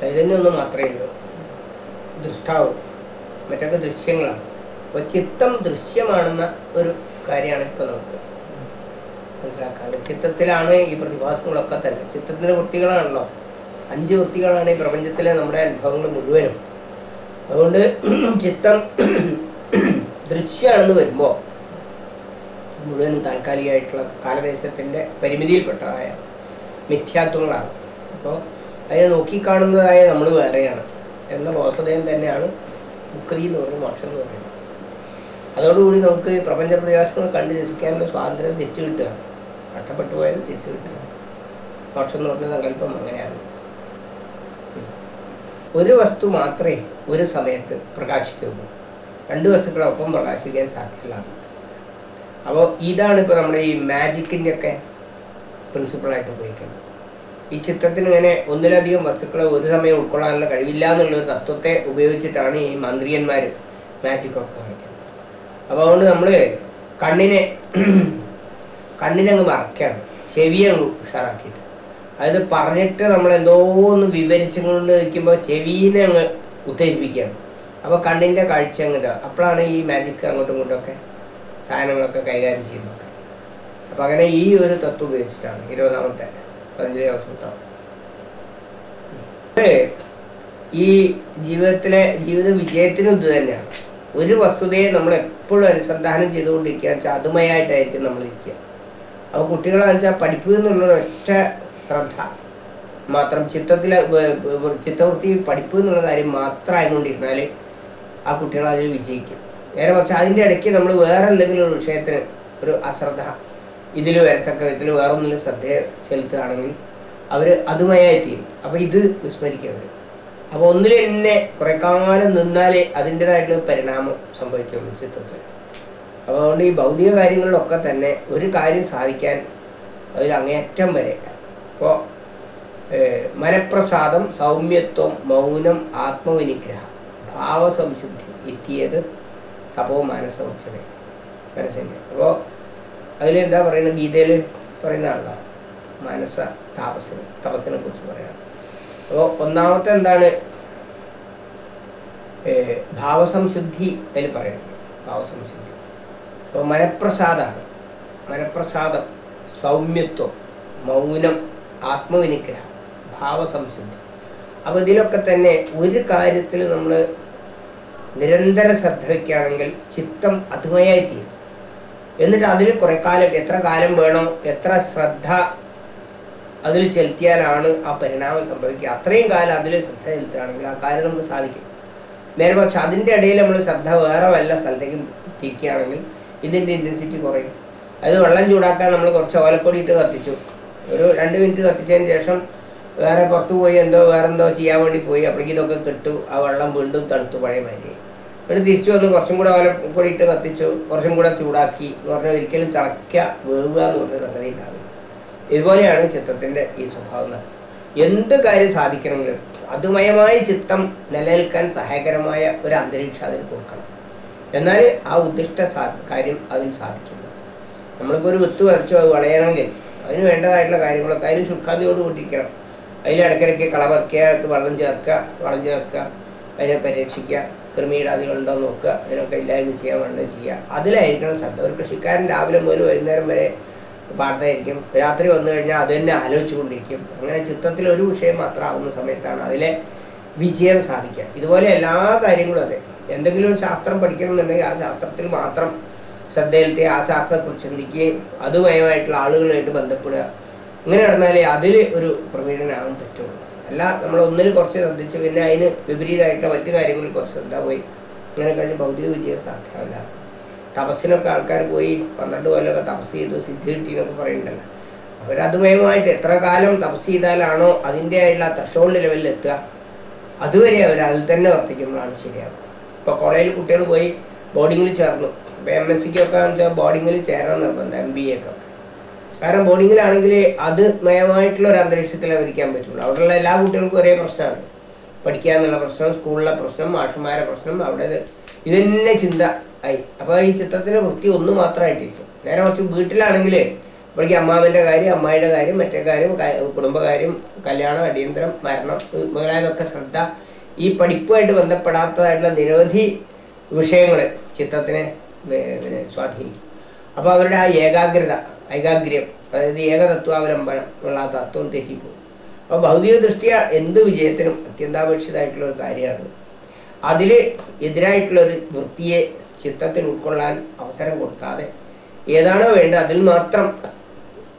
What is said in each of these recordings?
ചൈതന്യം ഒന്ന് മാത്രമേ ഉള്ളൂ. ദൃഷ്ടാവ്. മറ്റൊക്കെ ദൃശ്യങ്ങളാണ്. അപ്പോൾ ചിത്തം ദൃശ്യമാണെന്ന ഒരു കാര്യമാണ് ഇപ്പോൾ നമുക്ക് മനസ്സിലാക്കാറ് ചിത്തത്തിലാണ് ഈ പ്രതിഭാസങ്ങളൊക്കെ തന്നെ. ചിത്തത്തിന്റെ വൃത്തികളാണല്ലോ അഞ്ച് വൃത്തികളാണ് ഈ പ്രപഞ്ചത്തിലെ നമ്മുടെ അനുഭവങ്ങൾ മുഴുവനും. അതുകൊണ്ട് ചിത്തം ദൃശ്യമാണെന്ന് വരുമ്പോൾ മുഴുവനും താൽക്കാലികമായിട്ടുള്ള കാലദേശത്തിന്റെ പരിമിതിയിൽപ്പെട്ടതായ മിഥ്യാത്വങ്ങളാണ്. അപ്പോൾ അതിനെ നോക്കിക്കാണുന്നതായ നമ്മൾ വേറെയാണ്. എന്ന ബോധതയും തന്നെയാണ് മുക്തി എന്ന് പറയുന്നത് മോക്ഷം എന്ന് പറയുന്നത്. അതോടുകൂടി നമുക്ക് പ്രപഞ്ച പ്രയാസങ്ങൾ കണ്ട് രസിക്കാനുള്ള സ്വാതന്ത്ര്യം തിരിച്ചു കിട്ടുക. നഷ്ടപ്പെട്ടു പോയാലും തിരിച്ചു കിട്ടുക. മോക്ഷം എന്ന് പറഞ്ഞ സങ്കല്പം അങ്ങനെയാണ്. ഒരു വസ്തു മാത്രമേ ഒരു സമയത്ത് പ്രകാശിക്കുള്ളൂ രണ്ട് വസ്തുക്കളൊപ്പം പ്രകാശിക്കാൻ സാധ്യമല്ല. അപ്പോൾ ഇതാണ് ഇപ്പോൾ നമ്മുടെ ഈ മാജിക്കിന്റെ ഒക്കെ പ്രിൻസിപ്പിളായിട്ട് ഉപയോഗിക്കുന്നത്. ഈ ചിത്രത്തിന് ഇങ്ങനെ ഒന്നിലധികം വസ്തുക്കളെ ഒരു സമയം ഉൾക്കൊള്ളാനുള്ള കഴിവില്ല എന്നുള്ള ഒരു തത്വത്തെ ഉപയോഗിച്ചിട്ടാണ് ഈ മന്ത്രിയന്മാർ മാജിക് ഒക്കെ കാണിക്കുന്നത് അപ്പോൾ അതുകൊണ്ട് നമ്മൾ കണ്ണിനെ കണ്ണിനെ അങ്ങ് മറക്കുകയാണ് ചെവിയെ അങ്ങ് ഉഷാറാക്കിയിട്ട്. അതായത് പറഞ്ഞിട്ട് നമ്മൾ എന്തോ ഒന്ന് വിവരിച്ചുകൊണ്ട് നിൽക്കുമ്പോൾ ചെവിനെ അങ്ങ് ഉത്തേജിപ്പിക്കുകയാണ്. അപ്പോൾ കണ്ണിന്റെ കാഴ്ച അങ്ങ് ഇതാ. അപ്പോഴാണ് ഈ മാജിക് അങ്ങോട്ടും ഇങ്ങോട്ടൊക്കെ സാധനങ്ങളൊക്കെ കൈകാര്യം ചെയ്യുന്നത് അപ്പോൾ അങ്ങനെ ഈ ഒരു തത്വം ഉപയോഗിച്ചിട്ടാണ് ഇരുപതാമത്തെ പതിനഞ്ചാം സൂത്രം ഈ ജീവിതത്തിലെ ജീവിത വിജയത്തിനും ഇത് തന്നെയാണ്. ഒരു വസ്തുതയെ നമ്മൾ എപ്പോഴും അനുസന്ധാനം ചെയ്തുകൊണ്ടിരിക്കുക വെച്ചാൽ അതുമയായിട്ടായിരിക്കും നമ്മൾ ഇരിക്കുക. അപ്പോൾ കുട്ടികളെ വെച്ചാൽ പഠിപ്പ് എന്നുള്ള ഒറ്റ ശ്രദ്ധ. മാത്രം ചിത്രത്തിലെ ചിത്തവൃത്തി പഠിപ്പ് എന്നുള്ള കാര്യം മാത്രം ആയതുകൊണ്ടിരുന്നാൽ ആ കുട്ടികൾ അതിൽ വിജയിക്കും. നേരെ പക്ഷെ അതിന്റെ ഇടയ്ക്ക് നമ്മൾ വേറെ എന്തെങ്കിലും ഒരു വിഷയത്തിന് ഒരു അശ്രദ്ധ ഇതിൽ വരത്തക്ക വിധത്തിൽ വേറൊന്നിലും ശ്രദ്ധ ചെലുത്തുകയാണെങ്കിൽ അവർ അതുമയായി തീരും അപ്പോൾ ഇത് വിസ്മരിക്കുക അവർ അപ്പോൾ ഒന്നിൽ തന്നെ കുറെ കാലം നിന്നാലേ അതിന്റെതായിട്ടുള്ള പരിണാമം സംഭവിക്കുള്ളൂ ചിത്രത്തിൽ അപ്പോൾ അതുകൊണ്ട് ഈ ഭൗതിക കാര്യങ്ങളിലൊക്കെ തന്നെ ഒരു കാര്യം സാധിക്കാൻ അതിൽ അങ്ങേയറ്റം വരെ. ഇപ്പോൾ മനപ്രസാദം സൗമ്യത്വം മൗനം ആത്മവിനിഗ്രഹം ഭാവസംശുദ്ധി എത്തിയത് തപോ മാനസമുച്ചത മനസ്സിന്റെ അപ്പോൾ അതിലെന്താ പറയുന്നത് ഗീതയിൽ പറയുന്ന ആളാണ് മനസ്സ താപസിന് തപസ്സിനെ കുറിച്ച് പറയാം. അപ്പോൾ ഒന്നാമത്തെ എന്താണ്? ഭാവസംശുദ്ധി അതിൽ പറയുന്നത്. ഭാവസംശുദ്ധി. അപ്പോൾ മനപ്രസാദമാണ് മനപ്രസാദം സൗമ്യത്വം മൗനം ആത്മവിനിഗ്രഹം ഭാവസംശുദ്ധി. അപ്പോൾ ഇതിലൊക്കെ തന്നെ ഒരു കാര്യത്തിൽ നമ്മൾ നിരന്തര ശ്രദ്ധ വയ്ക്കുകയാണെങ്കിൽ ചിത്തം അതുമയായി തീരും എന്നിട്ട് അതിന് കുറെ കാലം എത്ര കാലം വേണോ എത്ര ശ്രദ്ധ അതിൽ ചെലുത്തിയാലാണ് ആ പരിണാമം സംഭവിക്കുക. അത്രയും കാലം അതിൽ ശ്രദ്ധ ചെലുത്തുകയാണെങ്കിൽ ആ കാര്യം നമുക്ക് സാധിക്കും. നേരെ പക്ഷെ അതിന്റെ ഇടയിൽ നമ്മൾ ശ്രദ്ധ വേറെ വല്ല സ്ഥലത്തേക്കും തിരിക്കുകയാണെങ്കിൽ ഇതിന്റെ ഇന്റൻസിറ്റി കുറയും. അത് വെള്ളം ചൂടാക്കാൻ നമ്മൾ കുറച്ച് ഓലപ്പൊടി ഇട്ട് കത്തിച്ചു. ഒരു രണ്ട് മിനിറ്റ് കത്തിച്ചതിന് ശേഷം വേറെ പുറത്ത് പോയി എന്തോ വേറെന്തോ ചെയ്യാൻ വേണ്ടി പോയി. അപ്പോഴേക്കും ഇതൊക്കെ കിട്ടു. ആ വെള്ളം വീണ്ടും തണുത്തു പഴയ മാതിരി എന്നിട്ട് തിരിച്ചു വന്ന് കുറച്ചും കൂടെ അവരെ ഇട്ട് കത്തിച്ചു കുറച്ചും കൂടെ ചൂടാക്കി എന്ന് പറഞ്ഞാൽ ഒരിക്കലും ചളയ്ക്ക വേവുക എന്ന് പറഞ്ഞ സംഗതി ഉണ്ടാവില്ല. ഇതുപോലെയാണ് ചിത്രത്തിന്റെ ഈ സ്വഭാവം എന്ത് കാര്യം സാധിക്കണമെങ്കിലും അതുമയമായ ചിത്തം നിലനിൽക്കാൻ സഹായകരമായ ഒരു അന്തരീക്ഷം അതിന് കൊടുക്കണം. എന്നാൽ ആ ഉദ്ദിഷ്ട കാര്യം അതിന് സാധിക്കുന്നു നമ്മളിപ്പോൾ ഒരു വിത്ത് വരച്ചു അത് വളയണമെങ്കിൽ അതിന് വേണ്ടതായിട്ടുള്ള കാര്യങ്ങളൊക്കെ അതിന് ശുഷ്കാന്തിയോട് കൂട്ടിയിരിക്കണം. അതിൽ ഇടയ്ക്കിടയ്ക്ക് കളപറിക്കുക അതിൽ വെള്ളം ചേർക്കുക വളം ചേർക്കുക അതിനെ പരീക്ഷിക്കുക കൃമിയിടാദികളുണ്ടോ ഉണ്ടോ നോക്കുക അതിനൊക്കെ ഇല്ലായ്മ ചെയ്യാൻ വേണ്ടത് ചെയ്യുക അതിലായിരിക്കണം ശ്രദ്ധ. ഒരു കൃഷിക്കാരൻ രാവിലെ മുതൽ വൈകുന്നേരം വരെ വാർത്തയായിരിക്കും. രാത്രി വന്നു കഴിഞ്ഞാൽ അത് തന്നെ ആലോചിച്ചുകൊണ്ടിരിക്കും. അങ്ങനെ ചിത്രത്തിൽ ഒരു വിഷയം മാത്രം ആവുന്ന സമയത്താണ് അതിലെ വിജയം സാധിക്കുക. ഇതുപോലെ എല്ലാ കാര്യങ്ങളും അതെ. എന്തെങ്കിലും ഒരു ശാസ്ത്രം പഠിക്കണമെന്നുണ്ടെങ്കിൽ ആ ശാസ്ത്രത്തിൽ മാത്രം ശ്രദ്ധയിലെത്തി ആ ശാസ്ത്രത്തെക്കുറിച്ച് ചിന്തിക്കുകയും അതുമയമായിട്ടുള്ള ആളുകളുമായിട്ട് ബന്ധപ്പെടുക. ഇങ്ങനെ നടന്നാലേ അതിൽ ഒരു പ്രവീണനാകാൻ പറ്റുള്ളൂ. അല്ല നമ്മൾ ഒന്നിൽ കുറച്ച് ശ്രദ്ധിച്ച് പിന്നെ അതിന് വിപരീതമായിട്ടുള്ള മറ്റു കാര്യങ്ങളിൽ കുറച്ച് ശ്രദ്ധ പോയി. ഇങ്ങനെ കഴിഞ്ഞ് ഭൗതിക വിജയം സാധ്യമല്ല. തപസ്സിനൊക്കെ ആൾക്കാർ പോയി പന്ത്രണ്ട് കൊല്ലമൊക്കെ തപസ് ചെയ്തു സിദ്ധി കിട്ടി എന്നൊക്കെ പറയുന്നുണ്ടല്ലോ അവരതുമയമായിട്ട് എത്ര കാലം തപസ് ചെയ്താലാണോ അതിന്റെ ആയിട്ടുള്ള ത്രഷോൾഡ് ലെവലിൽ എത്തുക? അതുവരെ അവർ അതിൽ തന്നെ വർത്തിക്കുമ്പോഴാണ് ശരിയാവുക. ഇപ്പോൾ കോളേജിൽ കുട്ടികൾ പോയി ബോർഡിങ്ങിൽ ചേർന്നു. ഇപ്പോൾ എം എസ് സിക്കൊക്കെ ബോർഡിങ്ങിൽ ചേരണം നിർബന്ധം എം ബി എക്ക് കാരണം ബോർഡിങ്ങിലാണെങ്കിൽ അത് നയമായിട്ടുള്ള ഒരു അന്തരീക്ഷത്തിൽ അവരിക്കാൻ പറ്റുള്ളൂ. അവിടെയുള്ള എല്ലാ കുട്ടികൾക്കും ഒരേ പ്രശ്നമാണ്. പഠിക്കാന്നുള്ള പ്രശ്നം സ്കൂളിലെ പ്രശ്നം മാഷന്മാരെ പ്രശ്നം അവിടെ ഇത് ഇതന്നെ ചിന്ത ആയി. അപ്പോൾ ഈ ചിത്രത്തിന്റെ വൃത്തി ഒന്ന് മാത്രമായിട്ടിരിക്കും. നേരെ കുറച്ച് വീട്ടിലാണെങ്കിൽ ഇപ്പോഴേക്ക് അമ്മാവന്റെ കാര്യം അമ്മായിയുടെ കാര്യം മറ്റേ കാര്യം കുടുംബകാര്യം കല്യാണം അടിയന്തരം മരണം മുതലായതൊക്കെ ശ്രദ്ധ ഈ പഠിപ്പുമായിട്ട് ബന്ധപ്പെടാത്തതായിട്ടുള്ള നിരവധി വിഷയങ്ങൾ ചിത്രത്തിനെ സ്വാധീനിക്കും. അപ്പോൾ അവരുടെ ആ ഏകാഗ്രത ഏകാഗ്ര്യം അതായത് ഏകതത്വാവലംബനം ഉള്ള ആ തത്വം തെറ്റിപ്പോകും. അപ്പോൾ ഭൗതിക ദൃഷ്ടിയ എന്ത് വിജയത്തിനും അത്യന്താപേക്ഷിതമായിട്ടുള്ള ഒരു കാര്യമാണ്. അതിൽ എതിരായിട്ടുള്ള ഒരു വൃത്തിയെ ചിത്തത്തിൽ ഉൾക്കൊള്ളാൻ അവസരം കൊടുക്കാതെ ഏതാണോ വേണ്ടത് അതിൽ മാത്രം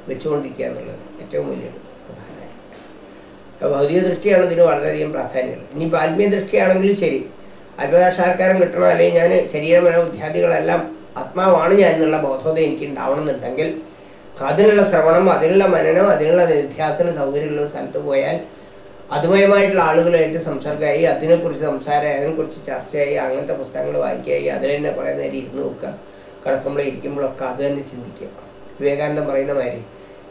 വെച്ചുകൊണ്ടിരിക്കുക എന്നുള്ളത് ഏറ്റവും വലിയ പ്രധാനമായിട്ട്. ഭൗതിക ദൃഷ്ടിയാണ് ഇതിന് വളരെയധികം പ്രാധാന്യമുള്ളത് ഇനിയിപ്പോൾ ആത്മീയ ദൃഷ്ടിയാണെങ്കിലും ശരി. ആത്മസാക്ഷാത്കാരം കിട്ടണം അല്ലെങ്കിൽ ഞാൻ ശരീരമന ബുദ്ധ്യാദികളെല്ലാം ആത്മാവാണ് ഞാൻ എന്നുള്ള ബോധത എനിക്ക് ഉണ്ടാവണമെന്നുണ്ടെങ്കിൽ അതിനുള്ള ശ്രവണം അതിനുള്ള മനനം അതിനുള്ള നിധ്യാസന സൗകര്യമുള്ള സ്ഥലത്ത് പോയാൽ അതുമയമായിട്ടുള്ള ആളുകളായിട്ട് സംസർഗമായി അതിനെക്കുറിച്ച് സംസാരമായി അതിനെക്കുറിച്ച് ചർച്ചയായി അങ്ങനത്തെ പുസ്തകങ്ങൾ വായിക്കുകയായി അതിൽ തന്നെ കുറേ നേരം ഇരുന്ന് നോക്കുക. കിടക്കുമ്പോൾ ഇരിക്കുമ്പോഴൊക്കെ അത് തന്നെ ചിന്തിക്കുക. വിവേകാനന്ദം പറയുന്ന മാതിരി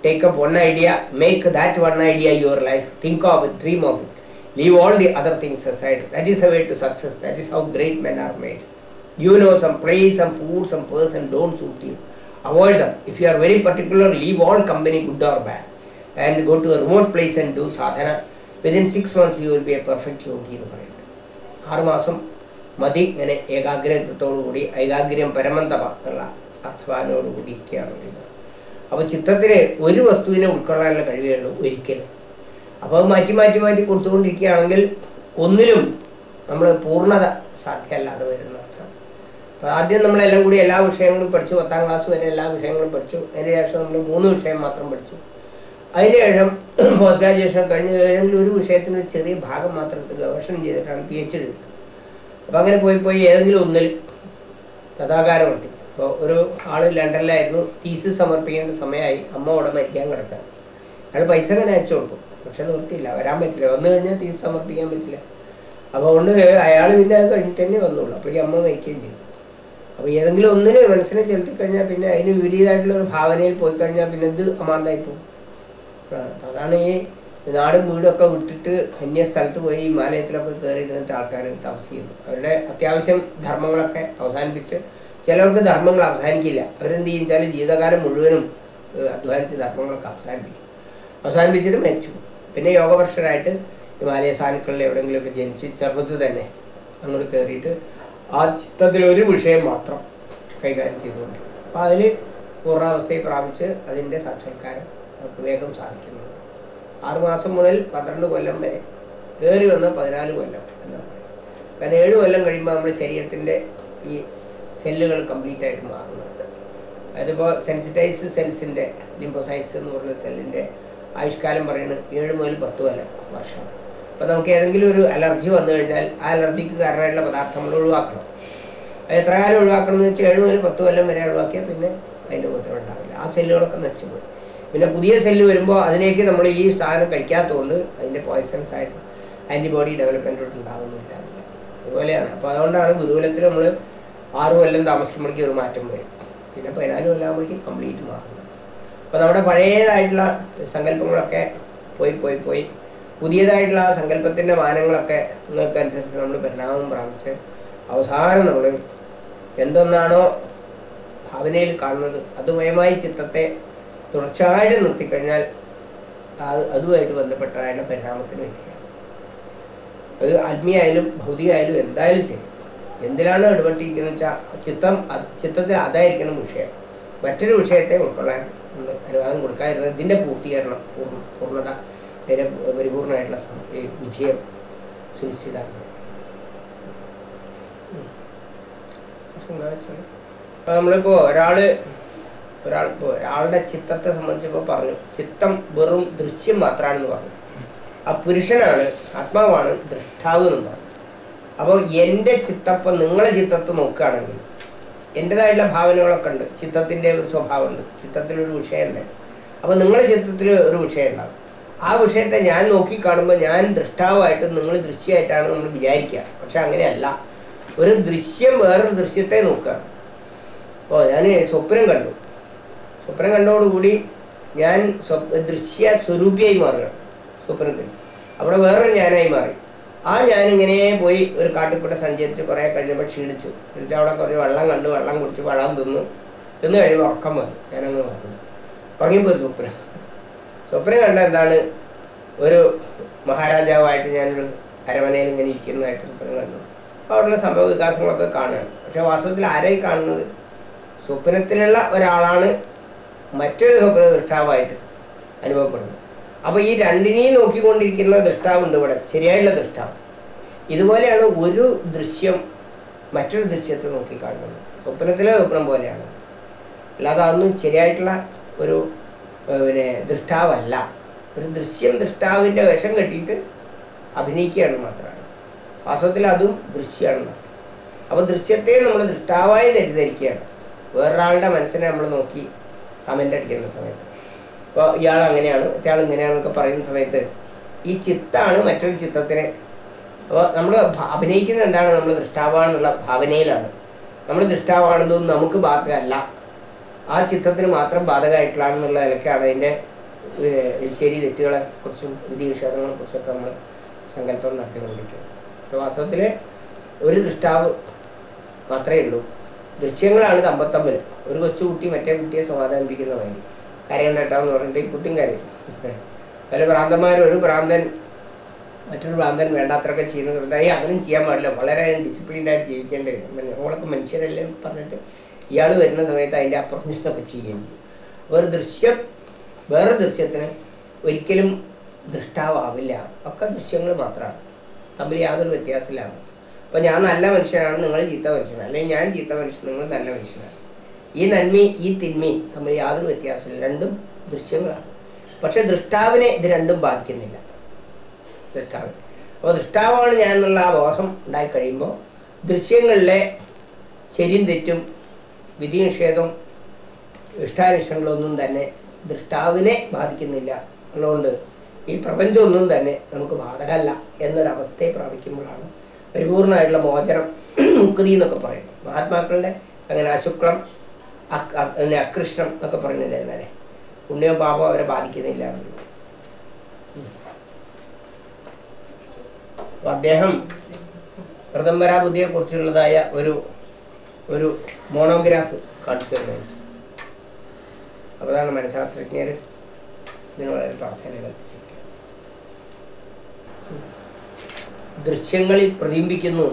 take up one idea make that one idea your life think of it dream of it leave all the other things aside that is a way to success that is how great men are made you know some place some food some person don't suit you. Avoid them. If you are very particular leave all company good or bad and go to a remote place and do sadhana. Within six months you will be a perfect yogi എന്ന് പറയുന്നത് ആറുമാസം മതി. ഇങ്ങനെ ഏകാഗ്രതത്തോടുകൂടി ഏകാഗ്രം പരമന്തമ എന്നുള്ള അർത്ഥവാനോടുകൂടി ഇരിക്കുകയാണെങ്കിൽ അപ്പോൾ ചിത്രത്തിന് ഒരു വസ്തുവിനെ ഉൾക്കൊള്ളാനുള്ള കഴിവേ ഒരിക്കലും. അപ്പോൾ മാറ്റി മാറ്റി മാറ്റി കൊടുത്തുകൊണ്ടിരിക്കുകയാണെങ്കിൽ ഒന്നിലും നമ്മൾ പൂർണത സാധ്യമല്ലാതെ വരുന്ന അർത്ഥം അപ്പോൾ ആദ്യം നമ്മളെല്ലാം കൂടി എല്ലാ വിഷയങ്ങളും പഠിച്ചു പത്താം ക്ലാസ് വരെ എല്ലാ വിഷയങ്ങളും പഠിച്ചു. അതിന് ശേഷം നമ്മൾ മൂന്ന് വിഷയം മാത്രം പഠിച്ചു. അതിന് ശേഷം പോസ്റ്റ് ഗ്രാജുവേഷൻ കഴിഞ്ഞ് ഏതെങ്കിലും ഒരു വിഷയത്തിന് ഒരു ചെറിയ ഭാഗം മാത്രം എടുത്ത് ഗവേഷണം ചെയ്തിട്ടാണ് പി എച്ച് ഡി അപ്പോൾ അങ്ങനെ പോയി പോയി ഏതെങ്കിലും ഒന്നിൽ കഥാകാരമെത്തി ഇപ്പോൾ ഒരു ആൾ ലണ്ടനിലായിരുന്നു. തീസ് സമർപ്പിക്കേണ്ട സമയമായി. അമ്മ അവിടെ മരിക്കാൻ കിടക്കാൻ അയാൾ പൈസ അങ്ങനെ അയച്ചു കൊടുക്കും. പക്ഷെ നിർത്തിയില്ല. വരാൻ പറ്റില്ല. വന്നു കഴിഞ്ഞാൽ തീസ് സമർപ്പിക്കാൻ പറ്റില്ല. അപ്പോൾ അതുകൊണ്ട് അയാൾ പിന്നെ അത് കഴിഞ്ഞിട്ട് തന്നെ വന്നുള്ളൂ. അപ്പോഴേക്കും അമ്മ മരിക്കുകയും ചെയ്തു. അപ്പോൾ ഏതെങ്കിലും ഒന്നിനെ മനസ്സിനെ ചെലുത്തി കഴിഞ്ഞാൽ പിന്നെ അതിന് വിപരീതമായിട്ടുള്ള ഒരു ഭാവനയിൽ പോയി കഴിഞ്ഞാൽ പിന്നെ ഇത് അമാന്തായി പോകും. അതാണ് ഈ നാടും വീടും ഒക്കെ വിട്ടിട്ട് അന്യ സ്ഥലത്ത് പോയി ഹിമാലയത്തിലൊക്കെ മാലയത്തിലൊക്കെ കയറി ഇരുന്നിട്ട് ആൾക്കാർ താമസിക്കുന്നു. അവരുടെ അത്യാവശ്യം ധർമ്മങ്ങളൊക്കെ അവസാനിപ്പിച്ച് ചിലർക്ക് ധർമ്മങ്ങൾ അവസാനിക്കില്ല. അവരെന്ത് ചെയ്യും വെച്ചാൽ ജീവിതകാലം മുഴുവനും അധ്വാനിച്ച് ധർമ്മങ്ങളൊക്കെ അവസാനിപ്പിക്കും. അവസാനിപ്പിച്ചിട്ട് മരിച്ചു. പിന്നെ യോഗപർഷരായിട്ട് ഹിമാലയ സാനുക്കളിൽ എവിടെയെങ്കിലുമൊക്കെ ജനിച്ച് ചെറുപ്പത്തിൽ തന്നെ അങ്ങോട്ട് കയറിയിട്ട് ആ ചിത്രത്തിൽ ഒരു വിഷയം മാത്രം കൈകാര്യം ചെയ്തുകൊണ്ട്. അപ്പം അതിൽ പൂർണാവസ്ഥയെ പ്രാപിച്ച് അതിന്റെ സാക്ഷാത്കാരം നമുക്ക് വേഗം സാധിക്കുന്നു. ആറുമാസം മുതൽ പന്ത്രണ്ട് കൊല്ലം വരെ കയറി വന്ന പതിനാല് കൊല്ലം എന്നാണ് കാരണം ഏഴ് കൊല്ലം കഴിയുമ്പോൾ നമ്മുടെ ശരീരത്തിന്റെ ഈ സെല്ലുകൾ കംപ്ലീറ്റ് ആയിട്ട് മാറുന്നുണ്ട്. അതിപ്പോൾ സെൻസിറ്റൈസ് സെൽസിന്റെ ലിംബോസൈറ്റ്സ് എന്ന് പറയുന്ന സെല്ലിന്റെ ആയുഷ്കാലം പറയുന്നത് ഏഴ് മുതൽ പത്ത് കൊല്ലം വർഷം അപ്പോൾ നമുക്ക് ഏതെങ്കിലും ഒരു അലർജി വന്നു കഴിഞ്ഞാൽ ആ അലർജിക്ക് കാരണമായിട്ടുള്ള പദാർത്ഥം നമ്മൾ ഒഴിവാക്കണം. അത് എത്ര കാലം ഒഴിവാക്കണം എന്ന് വെച്ചാൽ ഏഴ് മുതൽ പത്ത് കൊല്ലം വരെ ഒഴിവാക്കിയാൽ പിന്നെ അതിന്റെ ഉപദ്രവം ഉണ്ടാവില്ല ആ സെല്ലുകളൊക്കെ നശിച്ചു പോയി പിന്നെ പുതിയ സെല്ല് വരുമ്പോൾ അതിനേക്ക് നമ്മൾ ഈ സാധനം കഴിക്കാത്തതുകൊണ്ട് അതിന്റെ പോയ്സൺസ് ആയിട്ട് ആന്റിബോഡി ഡെവലപ്മെന്റോട്ട് ഉണ്ടാകുന്നില്ല അതുപോലെയാണ് അപ്പോൾ അതുകൊണ്ടാണ് ഗുരുകുലത്തിൽ നമ്മൾ ആറ് കൊല്ലം താമസിക്കുമ്പോഴേക്കും ഒരു മാറ്റം വരും പിന്നെ പതിനാല് കൊല്ലാകുമ്പോഴേക്കും കംപ്ലീറ്റ് മാറുന്നു അപ്പോൾ നമ്മുടെ പഴയതായിട്ടുള്ള സങ്കല്പങ്ങളൊക്കെ പോയി പോയി പോയി പുതിയതായിട്ടുള്ള ആ സങ്കല്പത്തിന്റെ മാനങ്ങളൊക്കെ നിങ്ങൾക്കനുസരിച്ച് നമ്മൾ പരിണാമം പ്രാപിച്ച് അവസാനം നമ്മൾ എന്തൊന്നാണോ ഭാവനയിൽ കാണുന്നത് അതുമയമായി ചിത്രത്തെ തുടർച്ചയായിട്ട് നിർത്തിക്കഴിഞ്ഞാൽ അത് അതുമായിട്ട് ബന്ധപ്പെട്ടതായിട്ട് പരിണാമത്തിന് വിധേയമാണ് അത് ആത്മീയായാലും ഭൗതികമായാലും എന്തായാലും ശരി. എന്തിനാണ് ഇടപെട്ടിരിക്കുന്നത് വെച്ചാൽ ചിത്രം ചിത്തത്തെ അതായിരിക്കണം വിഷയം. മറ്റൊരു വിഷയത്തെ ഉൾക്കൊള്ളാൻ അനുവാദം കൊടുക്കാതിരുന്നത് ഇതിന്റെ പൂർത്തീകരണം പൂർണ പൂർണത പരിപൂർണമായിട്ടുള്ള വിജയം സുനിശ്ചിതമാണ് അപ്പോൾ നമ്മളിപ്പോൾ ഒരാൾ ഇപ്പോൾ ഒരാളുടെ ചിത്തത്തെ സംബന്ധിച്ചപ്പോൾ പറഞ്ഞു. ചിത്തം വെറും ദൃശ്യം മാത്രമാണെന്ന് പറഞ്ഞു. ആ പുരുഷനാണ് ആത്മാവാണ് ദൃഷ്ടാവ് എന്ന് പറഞ്ഞു. അപ്പോൾ എന്റെ ചിത്തപ്പം നിങ്ങളെ ചിത്തത്ത് നോക്കുകയാണെങ്കിൽ എന്റെതായിട്ടുള്ള ഭാവനകളൊക്കെ ഉണ്ട്. ചിത്തത്തിന്റെ ഒരു സ്വഭാവമുണ്ട്. ചിത്തത്തിലൊരു വിഷയമുണ്ട്. അപ്പോൾ നിങ്ങളുടെ ചിത്രത്തിൽ ഒരു വിഷയം ഉണ്ടാകും ആ വിഷയത്തെ ഞാൻ നോക്കി കാണുമ്പോൾ ഞാൻ ദൃഷ്ടാവായിട്ടും നിങ്ങൾ ദൃശ്യമായിട്ടാണ് നമ്മൾ വിചാരിക്കുക പക്ഷെ അങ്ങനെയല്ല. ഒരു ദൃശ്യം വേറൊരു ദൃശ്യത്തെ നോക്കുകയാണ് ഓ ഞാൻ സ്വപ്നം കണ്ടു. സ്വപ്നം കണ്ടോടുകൂടി ഞാൻ ദൃശ്യ സ്വരൂപിയായി മാറുകയാണ് സ്വപ്നത്തിൽ. അവിടെ വേറൊരു ഞാനായി മാറി. ആ ഞാനിങ്ങനെ പോയി ഒരു കാട്ടിക്കൂടെ സഞ്ചരിച്ച് കുറേ കഴിഞ്ഞപ്പോൾ ക്ഷീണിച്ചു. ക്ഷീണിച്ച് അവിടെ കുറേ വെള്ളം കണ്ടു. വെള്ളം കുടിച്ച് വെള്ളം തിന്നു. തിന്നു കഴിയുമ്പോൾ ഉറക്കം വന്നു. ഞാനങ്ങ് പറഞ്ഞു ഉറങ്ങിപ്പോയി സ്വപ്നം. സ്വപ്നം കണ്ട എന്താണ് ഒരു മഹാരാജാവായിട്ട് ഞാനൊരു അരമനയിൽ ഇങ്ങനെ ഇരിക്കുന്നതായിട്ട് സ്വപ്നം കണ്ടു. അവിടെയുള്ള സംഭവ വികാസങ്ങളൊക്കെ കാണുകയാണ്. പക്ഷെ വാസ്തവത്തിൽ ആരായി കാണുന്നത്? സ്വപ്നത്തിലുള്ള ഒരാളാണ് മറ്റൊരു സ്വപ്ന ദൃഷ്ടാവായിട്ട് അനുഭവപ്പെടുന്നത്. അപ്പോൾ ഈ രണ്ടിനെയും നോക്കിക്കൊണ്ടിരിക്കുന്ന ദൃഷ്ടാവുണ്ട് ഇവിടെ ശരിയായുള്ള ദൃഷ്ടാവ്. ഇതുപോലെയാണ് ഒരു ദൃശ്യം മറ്റൊരു ദൃശ്യത്തെ നോക്കി കാണുന്നത് സ്വപ്നത്തിലെ സ്വപ്നം പോലെയാണ്. അല്ലാതെ അതൊന്നും ശരിയായിട്ടുള്ള ഒരു പിന്നെ ദൃഷ്ടാവല്ല. ഒരു ദൃശ്യം ദൃഷ്ടാവിന്റെ വേഷം കെട്ടിയിട്ട് അഭിനയിക്കുകയാണ് മാത്രമാണ്. വാസ്തവത്തിൽ അതും ദൃശ്യമാണ് അപ്പോൾ ദൃശ്യത്തെ നമ്മൾ ദൃഷ്ടാവായി തെറ്റിദ്ധരിക്കുകയാണ് വേറൊരാളുടെ മനസ്സിനെ നമ്മൾ നോക്കി കമന്റ് അടിക്കുന്ന സമയത്ത്. അപ്പോൾ ഇയാൾ അങ്ങനെയാണ് ഇയാൾ ഇങ്ങനെയാണെന്നൊക്കെ പറയുന്ന സമയത്ത് ഈ ചിത്താണ് മറ്റൊരു ചിത്രത്തിന് അപ്പോൾ നമ്മൾ അഭിനയിക്കുന്നത് എന്താണ്? നമ്മൾ ദൃഷ്ടാവാണെന്നുള്ള ഭാവനയിലാണ്. നമ്മൾ ദൃഷ്ടാവാണെന്നൊന്നും നമുക്ക് ബാധകമല്ല. ആ ചിത്രത്തിന് മാത്രം ബാധകമായിട്ടുള്ളതാണെന്നുള്ള നിലയ്ക്കാണ് അതിന്റെ ശരി തെറ്റുകളെ കുറിച്ചും വിധി നിഷേധങ്ങളെ കുറിച്ചൊക്കെ നമ്മൾ സങ്കല്പം നടത്തിക്കൊണ്ടിരിക്കുന്നത് അപ്പോൾ വാസ്തവത്തിൽ ഒരു ദൃഷ്ടാവ് മാത്രമേ ഉള്ളൂ. ദൃശ്യങ്ങളാണ് തമ്പത്തമ്മിൽ ഒരു കൊച്ചുകുട്ടി മറ്റേ കുട്ടിയെ സമാധാനിപ്പിക്കുന്ന വഴി കരയണ്ട കേട്ടോ എന്ന് പറഞ്ഞിട്ട് ഈ കുട്ടിയും കരയും. പല ഭ്രാന്തന്മാർ ഒരു ഭ്രാന്തൻ മറ്റൊരു ഭ്രാന്തൻ വേണ്ടാത്രയൊക്കെ ചെയ്യുന്നത് അവനും ചെയ്യാൻ പാടില്ല. വളരെ ഡിസിപ്ലിൻഡായിട്ട് ജീവിക്കേണ്ടത് ഓളൊക്കെ മനുഷ്യരല്ലേ പറഞ്ഞിട്ട് ഇയാൾ വരുന്ന സമയത്ത് അതിന്റെ അപ്പുറം ഒക്കെ ചെയ്യുന്നു വേറെ ദൃശ്യം വേറെ ദൃശ്യത്തിന് ഒരിക്കലും ദൃഷ്ടാവാവില്ല. ഒക്കെ ദൃശ്യങ്ങൾ മാത്രമാണ്. തമ്മിൽ യാതൊരു വ്യത്യാസമില്ല അപ്പോൾ ഞാൻ നല്ല മനുഷ്യനാണ് നിങ്ങൾ ചീത്ത മനുഷ്യനാണ്. അല്ലെങ്കിൽ ഞാൻ ചീത്ത മനുഷ്യൻ നിങ്ങൾ നല്ല മനുഷ്യനാണ്. ഈ നന്മയും ഈ തിന്മയും തമ്മിൽ യാതൊരു വ്യത്യാസമില്ല. രണ്ടും ദൃശ്യങ്ങളാണ്. പക്ഷെ ദൃഷ്ടാവിനെ ഇത് രണ്ടും ബാധിക്കുന്നില്ല. ദൃഷ്ടാവ്. അപ്പോൾ ദൃഷ്ടാവാണ് ഞാൻ എന്നുള്ള ആ ബോധം ഉണ്ടായി കഴിയുമ്പോൾ ദൃശ്യങ്ങളിലെ ശരിയും തെറ്റും വിധി നിഷേധം ഇഷ്ടാനിഷ്ടങ്ങളൊന്നും തന്നെ ദൃഷ്ടാവിനെ ബാധിക്കുന്നില്ല. അതുകൊണ്ട് ഈ പ്രപഞ്ചമൊന്നും തന്നെ നമുക്ക് ബാധകമല്ല എന്നൊരവസ്ഥയെ പ്രാപിക്കുമ്പോഴാണ് പരിപൂർണമായിട്ടുള്ള മോചനം മുക്തി എന്നൊക്കെ പറയുന്നത്. മഹാത്മാക്കളുടെ അങ്ങനെ അശുക്ലം അങ്ങനെ അകൃഷ്ണം എന്നൊക്കെ പറഞ്ഞില്ലേ എന്നാലേ പുണ്യവും പാപവും അവരെ ബാധിക്കുന്നില്ല അദ്ദേഹം പ്രഥംബരാബുദ്ധിയെ കുറിച്ചുള്ളതായ ഒരു ഒരു മോണോഗ്രാഫ് കാണിച്ചു തരുന്നുണ്ട് അപ്പോൾ അതാണ് മനഃശാസ്ത്രജ്ഞർ ഇതിന് വളരെ പ്രാധാന്യം ദൃശ്യങ്ങളിൽ പ്രതിബിംബിക്കുന്നു